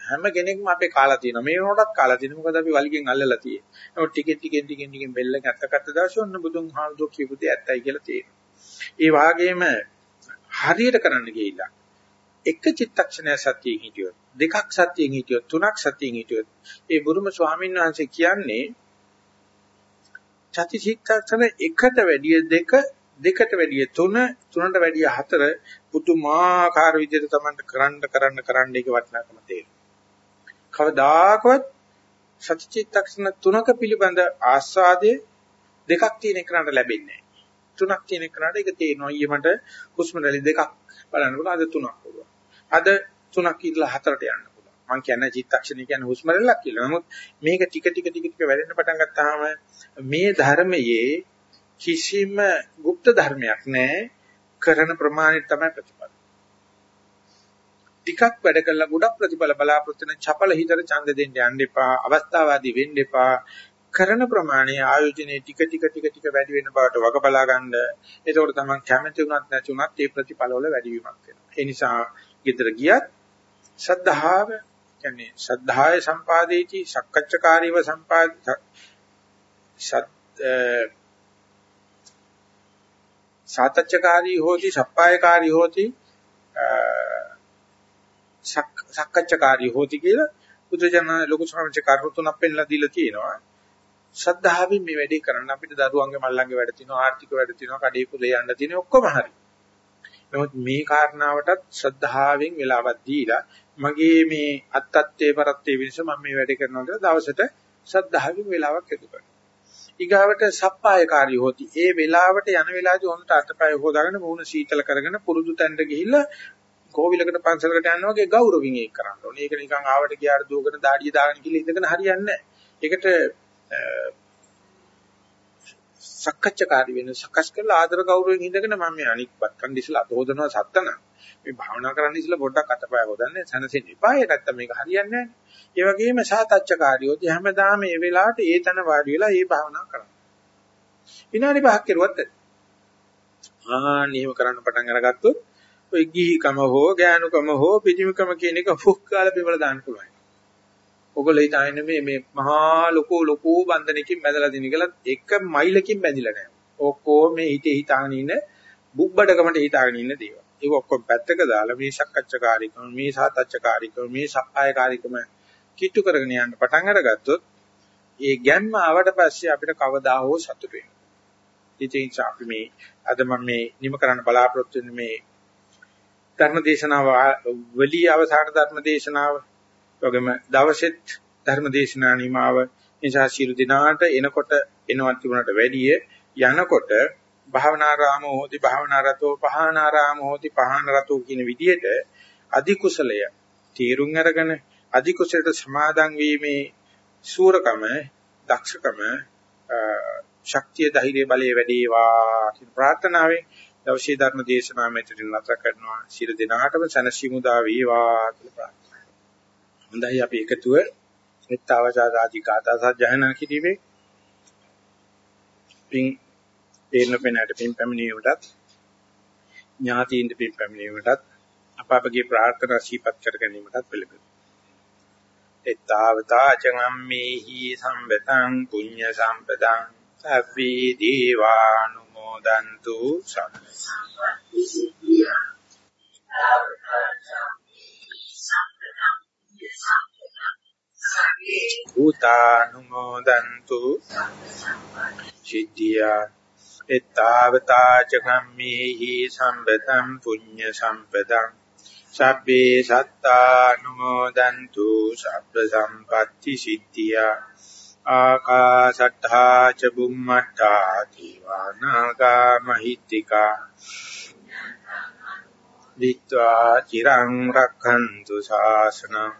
හැම කෙනෙක්ම අපේ කාලා තියෙනවා. මේ වෙනකොටත් කාලා තියෙනවා. මොකද අපි වල්ගෙන් අල්ලලා තියෙන්නේ. නමුත් ටිකෙන් ටිකෙන් ටිකෙන් ටිකෙන් බෙල්ල ගැත්තකට දවසේ ඔන්න බුදුන් හාමුදුරුවෝ කියපු දේ ඇත්තයි කියලා තියෙනවා. ඒ වාගේම හරියට කරන්න ගිහිල්ලා එක චිත්තක්ෂණය සතියෙන් හිටියොත් දෙකක් සතියෙන් හිටියොත් තුනක් සතියෙන් හිටියොත් ඒ බුරුම ස්වාමීන් වහන්සේ කියන්නේ චති චිත්තක්ෂණ එකට වැඩිය දෙක දෙකට වැඩිය තුන තුනට වැඩිය හතර පුදුමාකාර විදිහට තමයි කරන්න කරන්න කරන්න ඒක වටිනාකම තේරෙනවා. කවදාකවත් සති චිත්තක්ෂණ තුනක පිළිබඳ ආස්වාදයේ දෙකක් තියෙන එකනට ලැබෙන්නේ නැහැ. තුනක් තියෙන එකනට ඒක තේරෙනවා. ඊයේ මට හුස්ම රැලි දෙකක් බලනකොට අද තුනක් වුණා. අද තුනක් ඉඳලා හතරට යන්න පුළුවන්. මම කියන්නේ චිත්තක්ෂණය කියන්නේ හුස්ම රැල්ලක් කියලා. නමුත් මේක ටික ටික ටික ටික වැඩෙන්න පටන් ගත්තාම මේ ධර්මයේ කිසිම গুপ্ত ධර්මයක් නැහැ. කරන ප්‍රමාණය තමයි ප්‍රතිඵල. ටිකක් වැඩ කළා ගොඩක් ප්‍රතිඵල බලාපොරොත්තු වෙන චපල හිතට ඡන්ද දෙන්න යන්න එපා. අවස්ථාවාදී වෙන්න එපා. කරන ප්‍රමාණය ආයෝජනයේ ටික ටික ටික ටික වැඩි වෙන බවට වග බලා ගන්න. එතකොට තමයි කැමැති වුණත් නැති වුණත් මේ ප්‍රතිඵල වල වැඩි වීමක් වෙනවා. ඒ නිසා ගෙදර ගියත් ශද්ධාව කියන්නේ ශද්ධාය සම්පාදේති සක්කච්ඡකාරීව සම්පාද සාතච්ඡකාරී හෝති සප්පායකාරී හෝති සක්කච්ඡකාරී හෝති කියලා බුදුජන ලොකු සමච්ච කරුණු තුනක් පෙන්නලා දීලා තියෙනවා. ශද්ධාවෙන් මේ වැඩේ කරන්න අපිට දරුවන්ගේ මල්ලන්ගේ වැඩ තියෙනවා ආර්ථික වැඩ තියෙනවා කඩේ කුලේ යන්න තියෙනවා ඔක්කොම හරි. නමුත් මේ කාරණාවටත් ශ්‍රද්ධාවෙන් වෙලාවක් දීලා මගේ මේ අත්තත්තේ පරත්තේ විශ්ස මම මේ වැඩ කරනවා කියලා දවසට ශ්‍රද්ධාවෙන් වෙලාවක් හදු කරනවා. ඊගාවට සප්පායකාරී හොති. ඒ වෙලාවට යන වෙලාවදී හොඳට අතපය හොදාගෙන මුහුණ සීතල කරගෙන පුරුදු තැනට ගිහිල්ලා කෝවිලකට පන්සලකට යනවා වගේ ගෞරවයෙන් ඒක කරන්න ඕනේ. ඒක නිකන් ආවට ගියාට දුවගෙන දාඩිය දාගෙන ගිහලා ඉඳගෙන හරියන්නේ නැහැ. ඒකට සක්කච්ඡාකාරී වෙන සකස් කරලා ආදර ගෞරවයෙන් ඉඳගෙන මම මේ අනික්පත් කන් ඉස්සලා අතෝදනවා සත්තන. මේ භාවනා කරන්න ඉස්සලා පොඩ්ඩක් අතපය හොදන්නේ සනසෙන්න එපා. ඒ නැත්තම් මේක හරියන්නේ නැහැ. ඒ වගේම සාතච්ඡාකාරියෝත් හැමදාම මේ වෙලාවට ඒ තන වාඩි වෙලා මේ භාවනා කරන්න විනාඩි 5ක් කරුවත් ආ නියම කරන්න පටන් අරගත්තොත් ඔය ගිහිකම හෝ ගෑනුකම හෝ පිටිමිකම කියන එක ෆුක් කාලා බිමල දාන්න පුළුවන්. ඔගොල්ලෝ හිතන්නේ මේ මේ මහා ලොකු ලොකු බන්ධනකින් බැඳලා දින කියලා එක මයිලකින් බැඳිලා නැහැ. ඔක්කොම මේ හිතේ හිතාගෙන ඉන්න බුබ්බඩකමට හිතාගෙන ඉන්න දේවල්. ඒක ඔක්කොම පැත්තක දාලා මේ සක්කච්ඡාකාරීකම, මේ සාතච්ඡාකාරීකම, මේ සප්පායකාරීකම කිට්ටු කරගෙන යන්න පටන් අරගත්තොත් ඒ ගැම්ම ආවට පස්සේ අපිට කවදා හෝ සතුට වෙනවා. ඉතින් අපි මේ අද මම මේ නිම කරන්න බලාපොරොත්තු වෙන්නේ මේ ධර්ම දේශනාව වලී අවසාන ධර්ම දේශනාව වගේම දවසෙත් ධර්ම දේශනා නිමාව නිසා සියලු දිනාට එනකොට එනවත් තිබුණාට වැඩිය යනකොට භාවනාරාමෝ හෝති භාවනාරතෝ පහනාරාමෝ හෝති පහනරතෝ කියන විදිහට අධි කුසලය තීරුම් අරගෙන අධි කුසලයට සමාදන් වීමේ සූරකම දක්ෂකම ශක්තිය ධෛර්ය බලය වැඩි වේවා කියන ප්‍රාර්ථනාවෙන් දවසේ ධර්ම දේශනාව මෙතන නතර කරනවා. සියලු දෙනාටම සනසිමුදා වේවා කියලා ප්‍රාර්ථනා කරනවා. හොඳයි අපි එකතුව මෙත්තවචාරාදී කාථා සජ්ජහනා කිරීමේ පින් තේරෙන පෙනට පින් පැමිණීමටත් ඥාතීන්ට පින් පැමිණීමටත් අප අපගේ ප්‍රාර්ථනා සීපත් කර ගැනීමටත් පිළිගන්නවා. එත්තාවතා චගම්මේහි සම්බතං පුඤ්ඤ සම්පදං සබ්බී දීවානුමෝදන්තු සම්ප භූතානුමෝදන්තු සිද්ධියා එත්තාවතා චගම්මේහි සම්බතං පුඤ්ඤ සම්පදං සබ්බේ සත්තානුමෝදන්තු සබ්බ සම්පatti සිද්ධියා ආකාශට්ඨා ච බුම්මට්ඨා දීවානාගා මහිත්‍තිකා විත්වා චිරං රක්ඛන්තු ශාසනං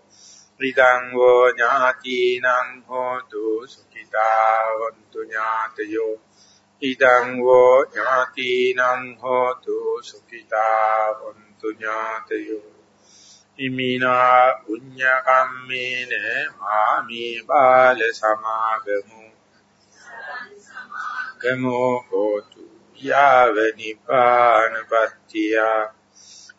ඉදං හෝ ඥාතිනං හෝතු සුඛිතා හොන්තු ඥාතයෝ. ඉදං හෝ ඥාතිනං හෝතු සුඛිතා හොන්තු හොන්තු ඥාතයෝ. ඉමිනා පුඤ්ඤ කම්මේන මාමේ බාල සමාගමු. ගමෝ හෝතු යාව නිපානපත්තිය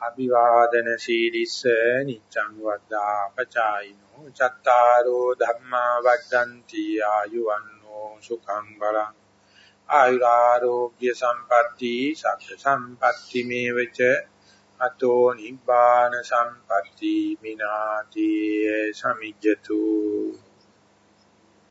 අභිවාදන සීලිස්ස නිච්ඡං වද්දා පචායිනෝ චත්තාරෝ ධම්මා වද්දන්ති ආයුවන්නෝ සුඛං බලං ආයුරාෝග්‍ය සම්පatti සබ්බ සම්පatti මේවච අතෝ නිබ්බාන සම්පatti මිනාති සමිජ්ජතු